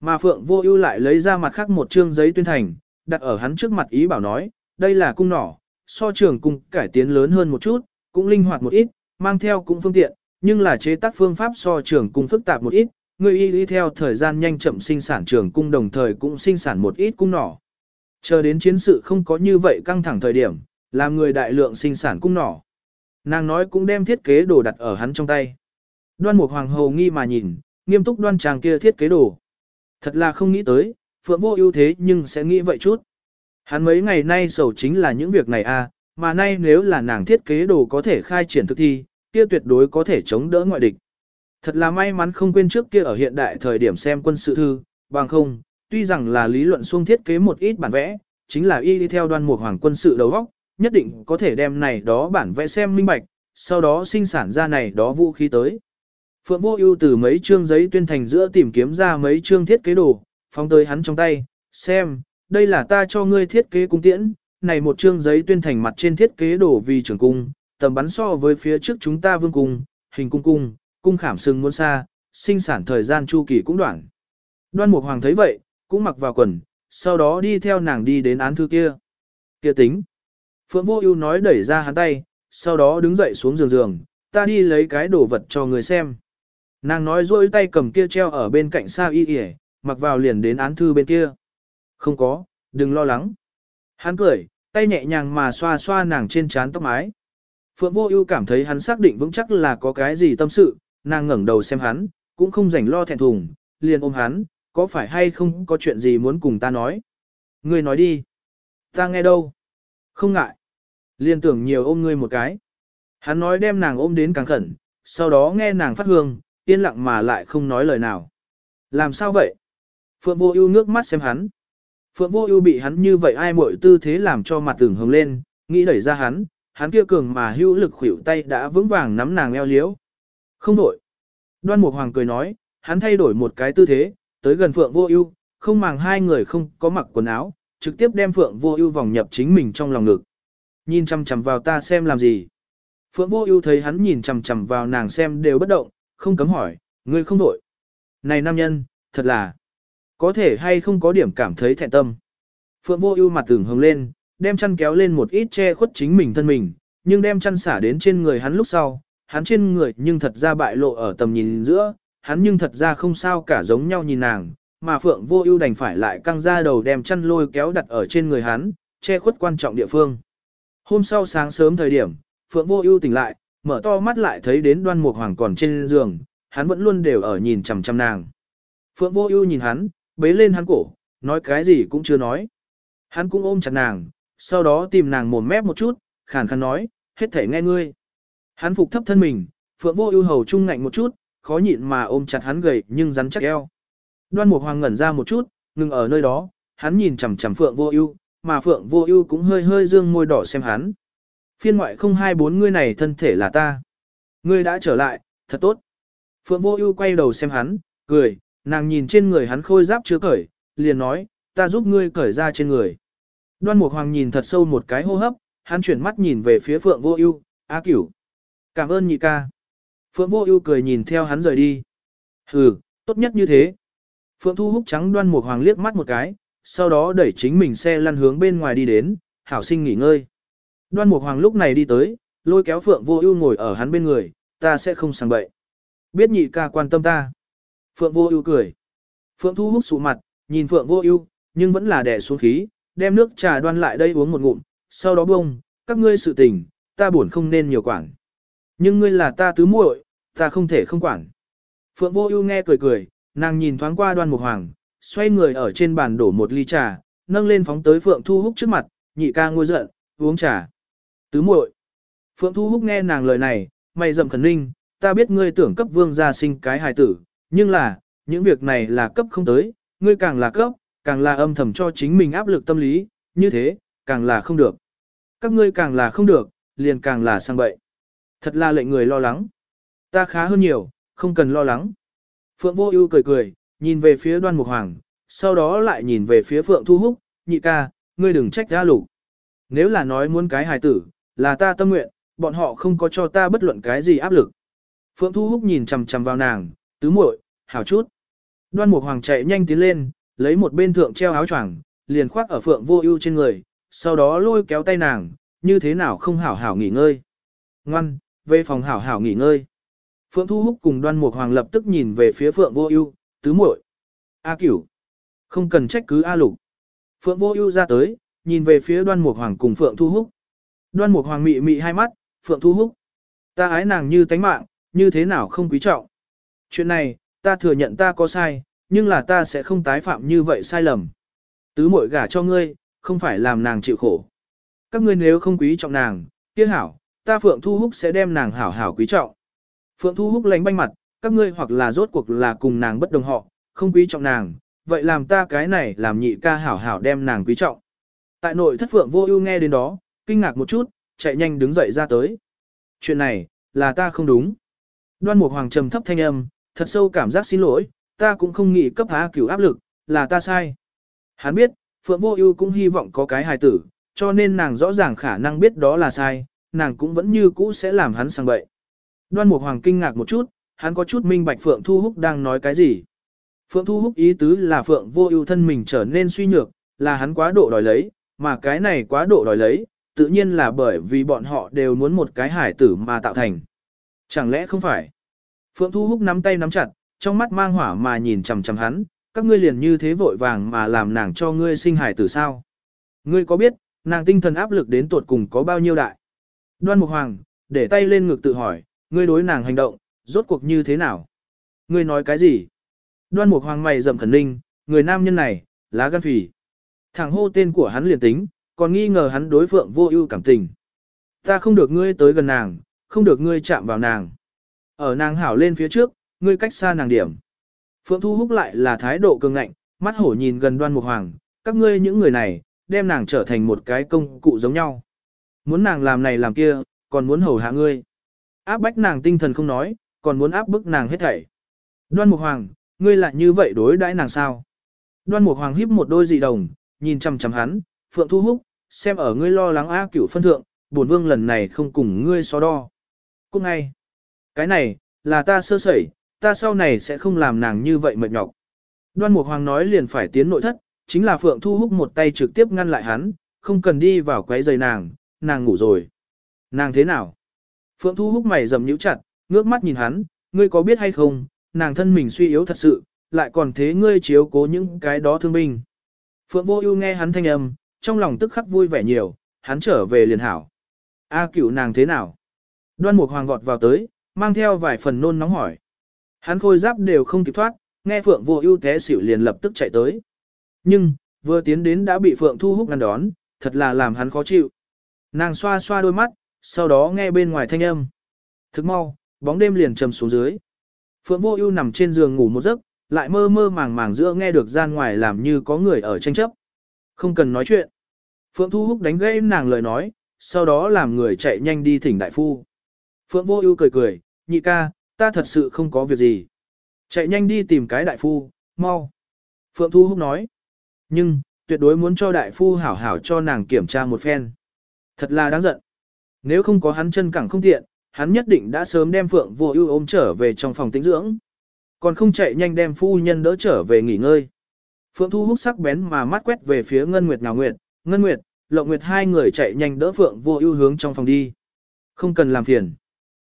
Mà Phượng Vô Ưu lại lấy ra mặt khác một trương giấy tuyên thành, đặt ở hắn trước mặt ý bảo nói, đây là cung nỏ, so trường cung cải tiến lớn hơn một chút, cũng linh hoạt một ít, mang theo cũng phương tiện, nhưng là chế tác phương pháp so trường cung phức tạp một ít, người y lý theo thời gian nhanh chậm sinh sản trường cung đồng thời cũng sinh sản một ít cung nỏ. Chờ đến chiến sự không có như vậy căng thẳng thời điểm, làm người đại lượng sinh sản cung nỏ. Nàng nói cũng đem thiết kế đồ đặt ở hắn trong tay. Đoan Mục Hoàng hầu nghi mà nhìn, nghiêm túc đoan chàng kia thiết kế đồ. Thật là không nghĩ tới, Phượng vô ưu thế nhưng sẽ nghĩ vậy chút. Hắn mấy ngày nay sầu chính là những việc này à, mà nay nếu là nàng thiết kế đồ có thể khai triển thực thi, kia tuyệt đối có thể chống đỡ ngoại địch. Thật là may mắn không quên trước kia ở hiện đại thời điểm xem quân sự thư, bằng không, tuy rằng là lý luận xuông thiết kế một ít bản vẽ, chính là y đi theo đoan mục hoàng quân sự đầu góc nhất định có thể đem này đó bản vẽ xem minh bạch, sau đó sinh sản ra này đó vũ khí tới. Phượng Vô Ưu từ mấy chương giấy tuyên thành giữa tìm kiếm ra mấy chương thiết kế đồ, phóng tới hắn trong tay, xem, đây là ta cho ngươi thiết kế cung tiễn, này một chương giấy tuyên thành mặt trên thiết kế đồ vì trường cung, tầm bắn so với phía trước chúng ta vương cung, hình cung cung, cung khảm sừng muốn xa, sinh sản thời gian chu kỳ cũng đoạn. Đoan Mục Hoàng thấy vậy, cũng mặc vào quần, sau đó đi theo nàng đi đến án thư kia. Kia tính. Phượng Vô Ưu nói đẩy ra hắn tay, sau đó đứng dậy xuống giường giường, ta đi lấy cái đồ vật cho người xem. Nàng nói rôi tay cầm kia treo ở bên cạnh sao y y, mặc vào liền đến án thư bên kia. Không có, đừng lo lắng. Hắn cười, tay nhẹ nhàng mà xoa xoa nàng trên trán tóc mái. Phượng Vô Ưu cảm thấy hắn xác định vững chắc là có cái gì tâm sự, nàng ngẩng đầu xem hắn, cũng không rảnh lo thẹn thùng, liền ôm hắn, có phải hay không có chuyện gì muốn cùng ta nói? Ngươi nói đi. Ta nghe đâu? Không ngại. Liên tưởng nhiều ôm ngươi một cái. Hắn nói đem nàng ôm đến càng khẩn, sau đó nghe nàng phát hương, yên lặng mà lại không nói lời nào. Làm sao vậy? Phượng vô ưu nước mắt xem hắn. Phượng Vô Ưu bị hắn như vậy ai muội tư thế làm cho mặt tưởng hồng lên, nghĩ đẩy ra hắn, hắn kia cường mà hữu lực khuỷu tay đã vững vàng nắm nàng eo liễu. Không đổi. Đoan Mục Hoàng cười nói, hắn thay đổi một cái tư thế, tới gần Phượng Vô Ưu, không màng hai người không có mặc quần áo, trực tiếp đem Phượng Vô Ưu vòng nhập chính mình trong lòng ngực. Nhìn chằm chằm vào ta xem làm gì? Phượng Vô Ưu thấy hắn nhìn chằm chằm vào nàng xem đều bất động, không cấm hỏi, ngươi không đổi. Này nam nhân, thật là, có thể hay không có điểm cảm thấy thẹn tâm. Phượng Vô Ưu mặt tưởng hồng lên, đem chăn kéo lên một ít che khuất chính mình thân mình, nhưng đem chăn xả đến trên người hắn lúc sau, hắn trên người nhưng thật ra bại lộ ở tầm nhìn giữa, hắn nhưng thật ra không sao cả giống nhau nhìn nàng, mà Phượng Vô Ưu đành phải lại căng ra đầu đem chăn lôi kéo đặt ở trên người hắn, che khuất quan trọng địa phương. Hôm sau sáng sớm thời điểm, Phượng Vô Ưu tỉnh lại, mở to mắt lại thấy đến Đoan Mục Hoàng còn trên giường, hắn vẫn luôn đều ở nhìn chằm chằm nàng. Phượng Vô Ưu nhìn hắn, bế lên hắn cổ, nói cái gì cũng chưa nói. Hắn cũng ôm chặt nàng, sau đó tìm nàng mồm mép một chút, khàn khàn nói, hết thể nghe ngươi. Hắn phục thấp thân mình, Phượng Vô Ưu hầu trung ngạnh một chút, khó nhịn mà ôm chặt hắn gầy nhưng rắn chắc eo. Đoan Mục Hoàng ngẩn ra một chút, ngừng ở nơi đó, hắn nhìn chằm chằm Phượng Vô Ưu, mà Phượng Vô Ưu cũng hơi hơi dương môi đỏ xem hắn. Phiên ngoại 024 ngươi này thân thể là ta. Ngươi đã trở lại, thật tốt. Phượng Vô Ưu quay đầu xem hắn, cười, nàng nhìn trên người hắn khôi giáp chưa cởi, liền nói, ta giúp ngươi cởi ra trên người. Đoan Mục Hoàng nhìn thật sâu một cái hô hấp, hắn chuyển mắt nhìn về phía Phượng Vô Ưu, "A Cửu, cảm ơn nhị ca." Phượng Vô Ưu cười nhìn theo hắn rời đi. "Hừ, tốt nhất như thế." Phượng Thu Húc trắng Đoan một Hoàng liếc mắt một cái, sau đó đẩy chính mình xe lăn hướng bên ngoài đi đến, hảo sinh nghỉ ngơi. Đoan Mục Hoàng lúc này đi tới, lôi kéo Phượng Vô Ưu ngồi ở hắn bên người, "Ta sẽ không sang bậy." Biết nhị ca quan tâm ta. Phượng Vô Ưu cười. Phượng Thu Húc sụ mặt, nhìn Phượng Vô Ưu, nhưng vẫn là đè xuống khí, đem nước trà đoan lại đây uống một ngụm, sau đó bông, các ngươi sự tình, ta buồn không nên nhiều quản. Nhưng ngươi là ta tứ muội, ta không thể không quản. Phượng Vô Ưu nghe cười cười, nàng nhìn thoáng qua Đoan Mục Hoàng, xoay người ở trên bàn đổ một ly trà, nâng lên phóng tới Phượng Thu Húc trước mặt, nhị ca ngồi giận, uống trà. Tứ muội. Phượng Thu Húc nghe nàng lời này, mày rậm khẩn ninh, ta biết ngươi tưởng cấp vương gia sinh cái hài tử, nhưng là, những việc này là cấp không tới, ngươi càng là cấp, càng là âm thầm cho chính mình áp lực tâm lý, như thế, càng là không được. Các ngươi càng là không được, liền càng là sang bậy. Thật là lệnh người lo lắng. Ta khá hơn nhiều, không cần lo lắng. Phượng Vô Ưu cười cười, nhìn về phía Đoan Mục Hoàng, sau đó lại nhìn về phía Phượng Thu Húc, nhị ca, ngươi đừng trách ta lục. Nếu là nói muốn cái hài tử, là ta tâm nguyện, bọn họ không có cho ta bất luận cái gì áp lực. Phượng Thu Húc nhìn chằm chằm vào nàng, tứ muội, hảo chút. Đoan Mục Hoàng chạy nhanh tiến lên, lấy một bên thượng treo áo choàng, liền khoác ở Phượng Vô Ưu trên người, sau đó lôi kéo tay nàng, như thế nào không hảo hảo nghỉ ngơi. Ngoan, về phòng hảo hảo nghỉ ngơi. Phượng Thu Húc cùng Đoan Mục Hoàng lập tức nhìn về phía Phượng Vô Ưu, tứ muội. A Cửu, không cần trách cứ A Lục. Phượng Vô Ưu ra tới, nhìn về phía Đoan Mục Hoàng cùng Phượng Thu Húc. Đoan Mục Hoàng mị mị hai mắt, Phượng Thu Húc, ta ái nàng như tánh mạng, như thế nào không quý trọng. Chuyện này, ta thừa nhận ta có sai, nhưng là ta sẽ không tái phạm như vậy sai lầm. Tứ muội gả cho ngươi, không phải làm nàng chịu khổ. Các ngươi nếu không quý trọng nàng, kia hảo, ta Phượng Thu Húc sẽ đem nàng hảo hảo quý trọng. Phượng Thu Húc lánh banh mặt, các ngươi hoặc là rốt cuộc là cùng nàng bất đồng họ, không quý trọng nàng, vậy làm ta cái này làm nhị ca hảo hảo đem nàng quý trọng. Tại nội thất Phượng vô ưu nghe đến đó, kinh ngạc một chút, chạy nhanh đứng dậy ra tới. Chuyện này, là ta không đúng. Đoan Mục Hoàng trầm thấp thanh âm, thật sâu cảm giác xin lỗi, ta cũng không nghĩ cấp há cửu áp lực, là ta sai. Hắn biết, Phượng Vô Ưu cũng hy vọng có cái hài tử, cho nên nàng rõ ràng khả năng biết đó là sai, nàng cũng vẫn như cũ sẽ làm hắn sang bậy. Đoan Mục Hoàng kinh ngạc một chút, hắn có chút minh bạch Phượng Thu Húc đang nói cái gì. Phượng Thu Húc ý tứ là Phượng Vô Ưu thân mình trở nên suy nhược, là hắn quá độ đòi lấy, mà cái này quá độ đòi lấy, tự nhiên là bởi vì bọn họ đều muốn một cái hải tử mà tạo thành. Chẳng lẽ không phải? Phượng Thu Húc nắm tay nắm chặt, trong mắt mang hỏa mà nhìn chằm chằm hắn, các ngươi liền như thế vội vàng mà làm nàng cho ngươi sinh hải tử sao? Ngươi có biết, nàng tinh thần áp lực đến tột cùng có bao nhiêu đại? Đoan Mục Hoàng, để tay lên ngực tự hỏi, ngươi đối nàng hành động, rốt cuộc như thế nào? Ngươi nói cái gì? Đoan Mục Hoàng mày rậm khẩn ninh, người nam nhân này, lá gan phì. Thẳng hô tên của hắn liền tính, còn nghi ngờ hắn đối phượng vô ưu cảm tình. Ta không được ngươi tới gần nàng, không được ngươi chạm vào nàng. Ở nàng hảo lên phía trước, ngươi cách xa nàng điểm. Phượng Thu Húc lại là thái độ cường ngạnh, mắt hổ nhìn gần đoan mục hoàng, các ngươi những người này, đem nàng trở thành một cái công cụ giống nhau. Muốn nàng làm này làm kia, còn muốn hầu hạ ngươi. Áp bách nàng tinh thần không nói, còn muốn áp bức nàng hết thảy. Đoan Mục Hoàng, ngươi lại như vậy đối đãi nàng sao? Đoan Mục Hoàng híp một đôi dị đồng, nhìn chằm chằm hắn, Phượng Thu Húc, xem ở ngươi lo lắng A Cửu phân thượng, bổn vương lần này không cùng ngươi so đo. Cũng ngay, cái này, là ta sơ sẩy, ta sau này sẽ không làm nàng như vậy mệt nhọc. Đoan Mục Hoàng nói liền phải tiến nội thất, chính là Phượng Thu Húc một tay trực tiếp ngăn lại hắn, không cần đi vào quấy rầy nàng, nàng ngủ rồi. Nàng thế nào? Phượng Thu Húc mày rầm nhíu chặt, ngước mắt nhìn hắn, ngươi có biết hay không, nàng thân mình suy yếu thật sự, lại còn thế ngươi chiếu cố những cái đó thương binh. Phượng Vô Ưu nghe hắn thanh âm, trong lòng tức khắc vui vẻ nhiều, hắn trở về liền hảo. A Cửu nàng thế nào? Đoan Mục Hoàng vọt vào tới, mang theo vài phần nôn nóng hỏi. Hắn khôi giáp đều không kịp thoát, nghe Phượng Vô Ưu té xỉu liền lập tức chạy tới. Nhưng, vừa tiến đến đã bị Phượng Thu Húc ngăn đón, thật là làm hắn khó chịu. Nàng xoa xoa đôi mắt, sau đó nghe bên ngoài thanh âm. Thức mau, bóng đêm liền trầm xuống dưới. Phượng Vô Ưu nằm trên giường ngủ một giấc, lại mơ mơ màng màng giữa nghe được gian ngoài làm như có người ở tranh chấp. Không cần nói chuyện. Phượng Thu Húc đánh gãy nàng lời nói, sau đó làm người chạy nhanh đi thỉnh đại phu. Phượng Vô Ưu cười cười, "Nhị ca, ta thật sự không có việc gì. Chạy nhanh đi tìm cái đại phu, mau." Phượng Thu Húc nói. Nhưng, tuyệt đối muốn cho đại phu hảo hảo cho nàng kiểm tra một phen. Thật là đáng giận. Nếu không có hắn chân cẳng không tiện, hắn nhất định đã sớm đem Phượng Vô Ưu ôm trở về trong phòng tĩnh dưỡng. Còn không chạy nhanh đem phu nhân đỡ trở về nghỉ ngơi. Phượng Thu Húc sắc bén mà mắt quét về phía Ngân Nguyệt Ngào Nguyệt, Ngân Nguyệt, Lộng Nguyệt hai người chạy nhanh đỡ Phượng Vô Ưu hướng trong phòng đi. Không cần làm phiền.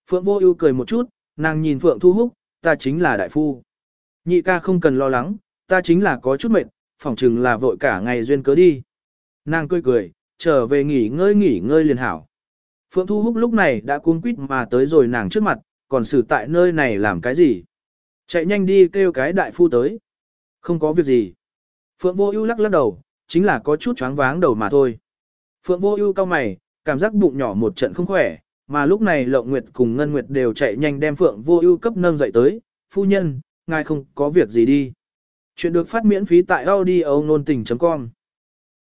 Phượng Vô Ưu cười một chút, nàng nhìn Phượng Thu Húc, ta chính là đại phu. Nhị ca không cần lo lắng, ta chính là có chút mệt, phỏng chừng là vội cả ngày duyên cớ đi. Nàng cười cười, trở về nghỉ ngơi nghỉ ngơi liền hảo. Phượng Thu Húc lúc này đã cuống quýt mà tới rồi nàng trước mặt, còn xử tại nơi này làm cái gì? Chạy nhanh đi kêu cái đại phu tới. Không có việc gì. Phượng Vô Ưu lắc lắc đầu, chính là có chút choáng váng đầu mà thôi. Phượng Vô Ưu cau mày, cảm giác bụng nhỏ một trận không khỏe, mà lúc này Lộng Nguyệt cùng Ngân Nguyệt đều chạy nhanh đem Phượng Vô Ưu cấp nâng dậy tới, "Phu nhân, ngài không có việc gì đi." Chuyện được phát miễn phí tại audiounotinh.com